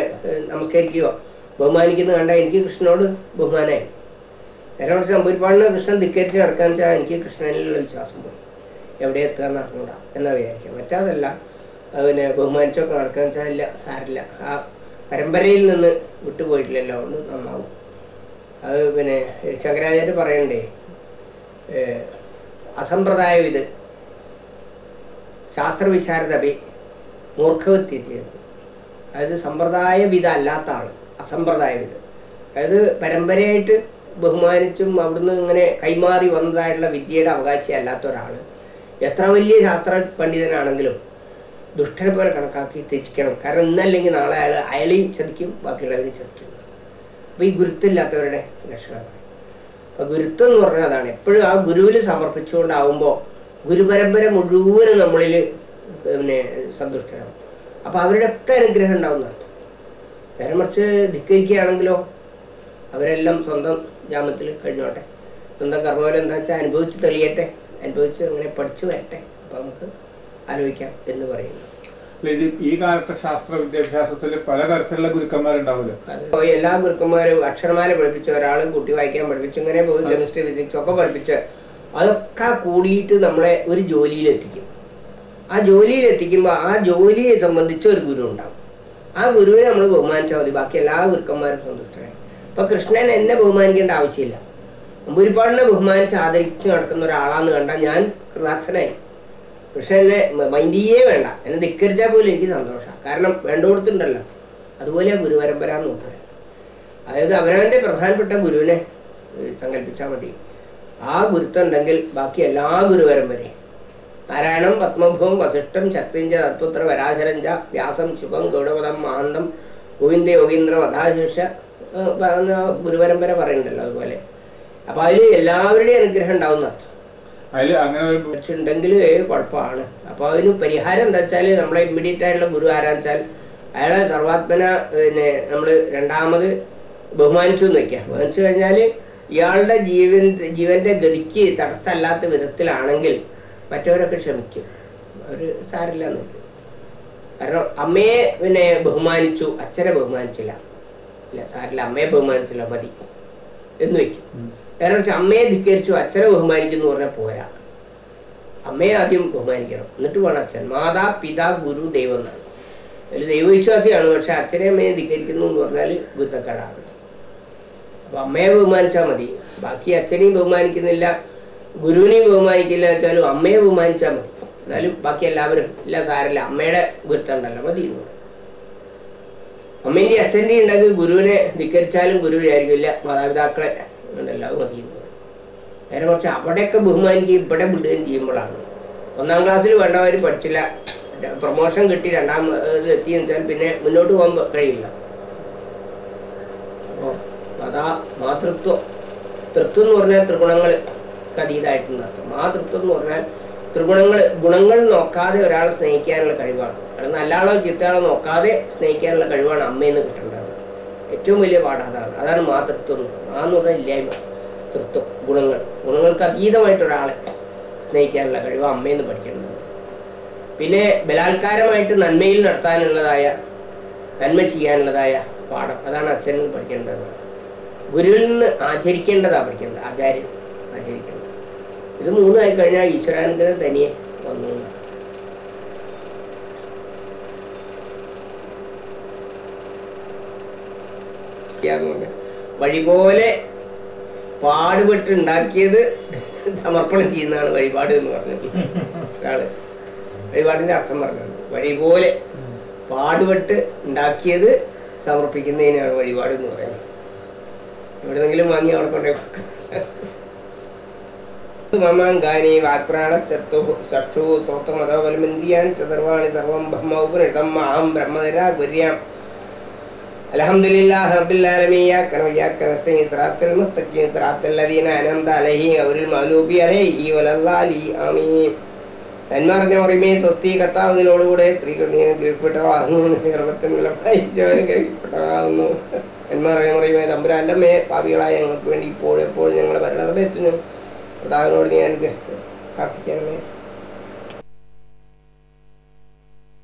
നമസ്കരിക്കുകയോ ബഹുമാനിക്കുന്നത് കണ്ട എനിക്ക് കൃഷ്ണനോട് ബഹുമാനമായി നേരെ കുറച്ച് നമ്പൂരിപ്പാടിനെ കൃഷ്ണൻ ധിക്കരിച്ച് നടക്കാൻ വെച്ചാൽ എനിക്ക് കൃഷ്ണനിലുള്ള വിശ്വാസം പോയി. എവിടെ എത്തുക എന്ന് അറിഞ്ഞൂടാ എന്നാ വിചാരിക്കുക. മറ്റേതല്ല പിന്നെ ബഹുമാനിച്ചൊക്കെ നടക്കാൻ സാരില്ല സാരില്ല. ആ പരമ്പരയിൽ നിന്ന് വിട്ടുപോയിട്ടില്ലല്ലോ അതുകൊണ്ട് നന്നാവും. അത് പിന്നെ ശങ്കരാചാര്യ പറയണ്ടേ അസമ്പ്രദായവിത് ശാസ്ത്രവിശാരദപി മൂർഖവത്യത്തിയത് അതായത് സമ്പ്രദായവിധ അല്ലാത്ത ആൾ അസമ്പ്രദായവിധ അതായത് പരമ്പരയായിട്ട് ബഹുമാനിച്ചും അവിടുന്ന് ഇങ്ങനെ കൈമാറി വന്നതായിട്ടുള്ള വിദ്യയുടെ അവകാശി അല്ലാത്ത ഒരാൾ എത്ര വലിയ ശാസ്ത്ര പണ്ഡിതനാണെങ്കിലും ദുഷ്ടനെ പോലെ കണക്കാക്കി ത്യജിക്കണം. കാരണം ഇന്നല്ലെങ്കിൽ നാളെ അയാൾ അയാളെയും ചതിക്കും ബാക്കിയുള്ളവരെയും ചതിക്കും. അപ്പോൾ ഈ ഗുരുത്തില്ലാത്തവരുടെ ലക്ഷണമാണ് അപ്പോൾ ഗുരുത്വം എന്ന് പറഞ്ഞാൽ അതാണ്. എപ്പോഴും ആ ഗുരുവിൽ സമർപ്പിച്ചുകൊണ്ടാവുമ്പോൾ ഗുരുപരമ്പര മുഴുവനും നമ്മളിൽ പിന്നെ സന്തുഷ്ടരാകും അപ്പോൾ അവരുടെ ഒക്കെ അനുഗ്രഹം ഉണ്ടാവുന്ന നേരെ മറിച്ച് ധിക്കരിക്കുകയാണെങ്കിലോ അവരെല്ലാം സ്വന്തം ജാമത്തിൽ കഴിഞ്ഞോട്ടെ. സ്വന്തം കർമ്മപോലെ എന്താ വെച്ചാൽ അനുഭവിച്ച് തെളിയട്ടെ. അനുഭവിച്ച് അങ്ങനെ പഠിച്ചു വരട്ടെ. അപ്പോൾ നമുക്ക് ആലോചിക്കാം എന്ന് പറയുന്നു. ഈ കാലത്തെ ശാസ്ത്ര വിദ്യാഭ്യാസത്തിൽ പലതരത്തിലുള്ള ഗുരുക്കന്മാരുണ്ടാവുമല്ലോ? അത്. എല്ലാ ഗുരുക്കന്മാരും അക്ഷരമാല പഠിപ്പിച്ച ഒരാൾ കുട്ടി വായിക്കാൻ പഠിപ്പിച്ചു ഇങ്ങനെ പോയി കെമിസ്ട്രി ഫിസിക്സ് ഒക്കെ പഠിപ്പിച്ച് അതൊക്കെ കൂടിയിട്ട് നമ്മളെ ഒരു ജോലിയിലെത്തിക്കും. ആ ജോലിയിലെത്തിക്കുമ്പോൾ ആ ജോലിയെ സംബന്ധിച്ച് ഒരു ഗുരു ഉണ്ടാവും. ആ ഗുരുവിനെ നമ്മൾ ബഹുമാനിച്ചാൽ മതി. ബാക്കി എല്ലാ ഗുരുക്കന്മാരും സന്തുഷ്ടരായി. ഇപ്പൊ കൃഷ്ണൻ എന്നെ ബഹുമാനിക്കേണ്ട ആവശ്യമില്ല. അമ്പൂരിപ്പാടിനെ ബഹുമാനിച്ച് ആദരിച്ച് നടക്കുന്ന ഒരാളാന്ന് കണ്ടാൽ ഞാൻ കൃതാർത്ഥനായി. പക്ഷെ എന്നെ മൈൻഡ് ചെയ്യേ വേണ്ട. എന്നെ ധിക്കരിച്ചാൽ പോലും എനിക്ക് സന്തോഷമാണ് കാരണം വേണ്ടോടത്തുണ്ടല്ലോ. അതുപോലെ ഗുരുപരമ്പര എന്ന് നോക്കുക. അതായത് അവനവന്റെ പ്രധാനപ്പെട്ട ഗുരുവിനെ സങ്കല്പിച്ചാൽ മതി. ആ ഗുരുത്വം ഉണ്ടെങ്കിൽ ബാക്കി എല്ലാ ഗുരുപരമ്പരയും നാരായണം പത്മഭൂം വസിഷ്ഠം ശക്തിഞ്ച തത്വത്ര വരാശരഞ്ച വ്യാസം ശുഭം ഗൗഡപദം മഹാന്തം ഗോവിന്ദ യോഗീന്ദ്ര വധാശിഷ ഗുരുപരമ്പര പറയുന്നുണ്ടല്ലോ അതുപോലെ. അപ്പൊ അതിൽ എല്ലാവരുടെയും അനുഗ്രഹം ഉണ്ടാവുന്ന അർത്ഥം അതിൽ അങ്ങനെ ഉണ്ടെങ്കിൽ കുഴപ്പമാണ്. അപ്പോൾ അതിന് പരിഹാരം എന്താ വെച്ചാൽ നമ്മളെ ഇമ്മീഡിയറ്റ് ആയിട്ടുള്ള ഗുരു ആരാച്ചാൽ അയാളെ സർവാത്മന പിന്നെ നമ്മൾ രണ്ടാമത് ബഹുമാനിച്ചു എന്ന് വയ്ക്കാം ബഹുമാനിച്ചു കഴിഞ്ഞാൽ ഇയാളുടെ ജീവൻ ജീവന്റെ ഗതിക്ക് തടസ്സമല്ലാത്ത വിധത്തിലാണെങ്കിൽ മറ്റവരൊക്കെ ക്ഷമിക്കും. അവർ സാരില്ല എന്ന് കാരണം അമ്മയെ പിന്നെ ബഹുമാനിച്ചു അച്ഛനെ ബഹുമാനിച്ചില്ല. ഇല്ല സാരില്ല അമ്മയെ ബഹുമാനിച്ചില്ല മതി എന്ന് വെക്കും. കാരണം വെച്ചാൽ അമ്മയെ ധിക്കരിച്ചു അച്ഛനെ ബഹുമാനിക്കുന്നു പറഞ്ഞാൽ പോരാ. അമ്മയെ ആദ്യം ബഹുമാനിക്കണം. എന്നിട്ട് വേണം അച്ഛൻ. മാതാ പിതാ ഗുരു ദൈവം എന്നാണ്. ഒരു ദൈവവിശ്വാസിയാണ് പക്ഷെ അച്ഛനെ അമ്മയെ ധിക്കരിക്കുന്നു എന്ന് പറഞ്ഞാൽ ഗുരുത്തക്കേടാണ്. അപ്പൊ അമ്മയെ ബഹുമാനിച്ചാൽ മതി. ബാക്കി അച്ഛനെയും ബഹുമാനിക്കുന്നില്ല ഗുരുവിനെയും ബഹുമാനിക്കില്ല വെച്ചാലും അമ്മയെ ബഹുമാനിച്ചാൽ മതി. എന്നാലും ബാക്കി എല്ലാവരും ഇല്ല സാരല്ല അമ്മയുടെ ഗുരുത്തം ഉണ്ടല്ലോ മതി എന്ന് പറയും അമ്മേന്റെ അച്ഛന്റെ ഉണ്ടെങ്കിൽ ഗുരുവിനെ ധിക്കരിച്ചാലും ഗുരു വിചാരിക്കില്ല മാതാപിതാക്കളെ ഉണ്ടല്ലോ അത് നേരെ കുറച്ച് അവിടെയൊക്കെ ബഹുമാനിക്കുകയും ഇവിടെ വിടുകയും ചെയ്യുമ്പോഴാണ്. ഒന്നാം ക്ലാസ്സിൽ വേണ്ടവർ പഠിച്ചില്ല. പ്രൊമോഷൻ കിട്ടി രണ്ടാം എത്തിയെന്ന് വെച്ചാൽ പിന്നെ മുന്നോട്ട് പോകാൻ കഴിയില്ല. അപ്പോൾ അതാ മാതൃത്വം. തൃത്വം എന്ന് പറഞ്ഞാൽ ത്രിഗുണങ്ങൾ അതീതമായിട്ടുള്ള മാതൃത്വം എന്ന് പറഞ്ഞാൽ ത്രിഗുണങ്ങൾ ഗുണങ്ങൾ നോക്കാതെ ഒരാളെ സ്നേഹിക്കാനുള്ള കഴിവാണ്. അത് നല്ലാളോ ചീത്തയാളോ നോക്കാതെ സ്നേഹിക്കാനുള്ള കഴിവാണ് അമ്മയെന്ന് കിട്ടേണ്ടത് ഏറ്റവും വലിയ പാഠം അതാണ്. അതാണ് മാതൃത്വം. ആ എന്ന് പറഞ്ഞാൽ ഇല്ലായ്മ തൃത്വം ഗുണങ്ങൾ. ഗുണങ്ങൾക്ക് അതീതമായിട്ട് ഒരാളെ സ്നേഹിക്കാനുള്ള കഴിവ് അമ്മയിൽ നിന്ന് പഠിക്കേണ്ടത് പിന്നെ ബലാത്കാരമായിട്ട് നന്മയിൽ നടത്താനുള്ളതായ നന്മ ചെയ്യാനുള്ളതായ പാഠം അതാണ് അച്ഛനിൽ നിന്ന് പഠിക്കേണ്ടത്. ഗുരുവിൽ നിന്ന് ആചരിക്കേണ്ടതാണ് പഠിക്കേണ്ടത്. ആചാര്യൻ ആചരിക്കേണ്ടത്. ഇത് മൂന്നായി കഴിഞ്ഞാൽ ഈശ്വരാനുഗ്രഹം തനിയെ വന്നു. എന്നാണ്. വഴിപോലെ വഴി പോലെ പാടുപെട്ട് ഉണ്ടാക്കിയത് സമർപ്പണം ചെയ്യുന്നതാണ് വഴിപാട് എന്ന് പറഞ്ഞത്. ഒരാൾ വഴിപാടിന്റെ അർത്ഥം പറഞ്ഞത്. വഴിപോലെ പാടുപെട്ട് ഉണ്ടാക്കിയത് സമർപ്പിക്കുന്നതിനാണ് വഴിപാട് എന്ന് പറയുന്നത്. എവിടെന്നെങ്കിലും വാങ്ങി അവിടെ കൊണ്ടേ മമാങ്കാനി വാക്പ്രാണ ചത്തു ചക്ഷു തോത്തമതോബലമിന്ദ്രിയാണി ചതുർവാണി സർവം ബ്രഹ്മ ഉപനിഷതം അഹം ബ്രഹ്മനിരാ ഗുര്യാം അലഹമുല്ലാ റബ്ബില്ലാലമീയ കനവയ്യാക്കനസ്തീ സിറാത്തിൽ മുസ്തഖീം. സിറാത്തിൽ ലദീന അനംത അലഹി അവരിൽ മലൂബി അലൈഹി വലല്ലാലി. ആമീൻ. നന്മറിഞ്ഞ മറിമേ സ്വസ്തി കത്താവുന്നതിനോടുകൂടെ സ്ത്രീകൾ കീഴ്പ്പെട്ടവാകുന്നു കീഴ്പ്പെട്ടവളാകുന്നു നന്മറിഞ്ഞ മറിമേ തമ്പുരാന്റെ മേ പാപികളായ ഞങ്ങൾക്ക് വേണ്ടി ഇപ്പോൾ എപ്പോഴും ഞങ്ങളെ ഭരണസമയത്തിനും കർത്താവിനോട് ഞാൻ പ്രാർത്ഥിക്കണമേ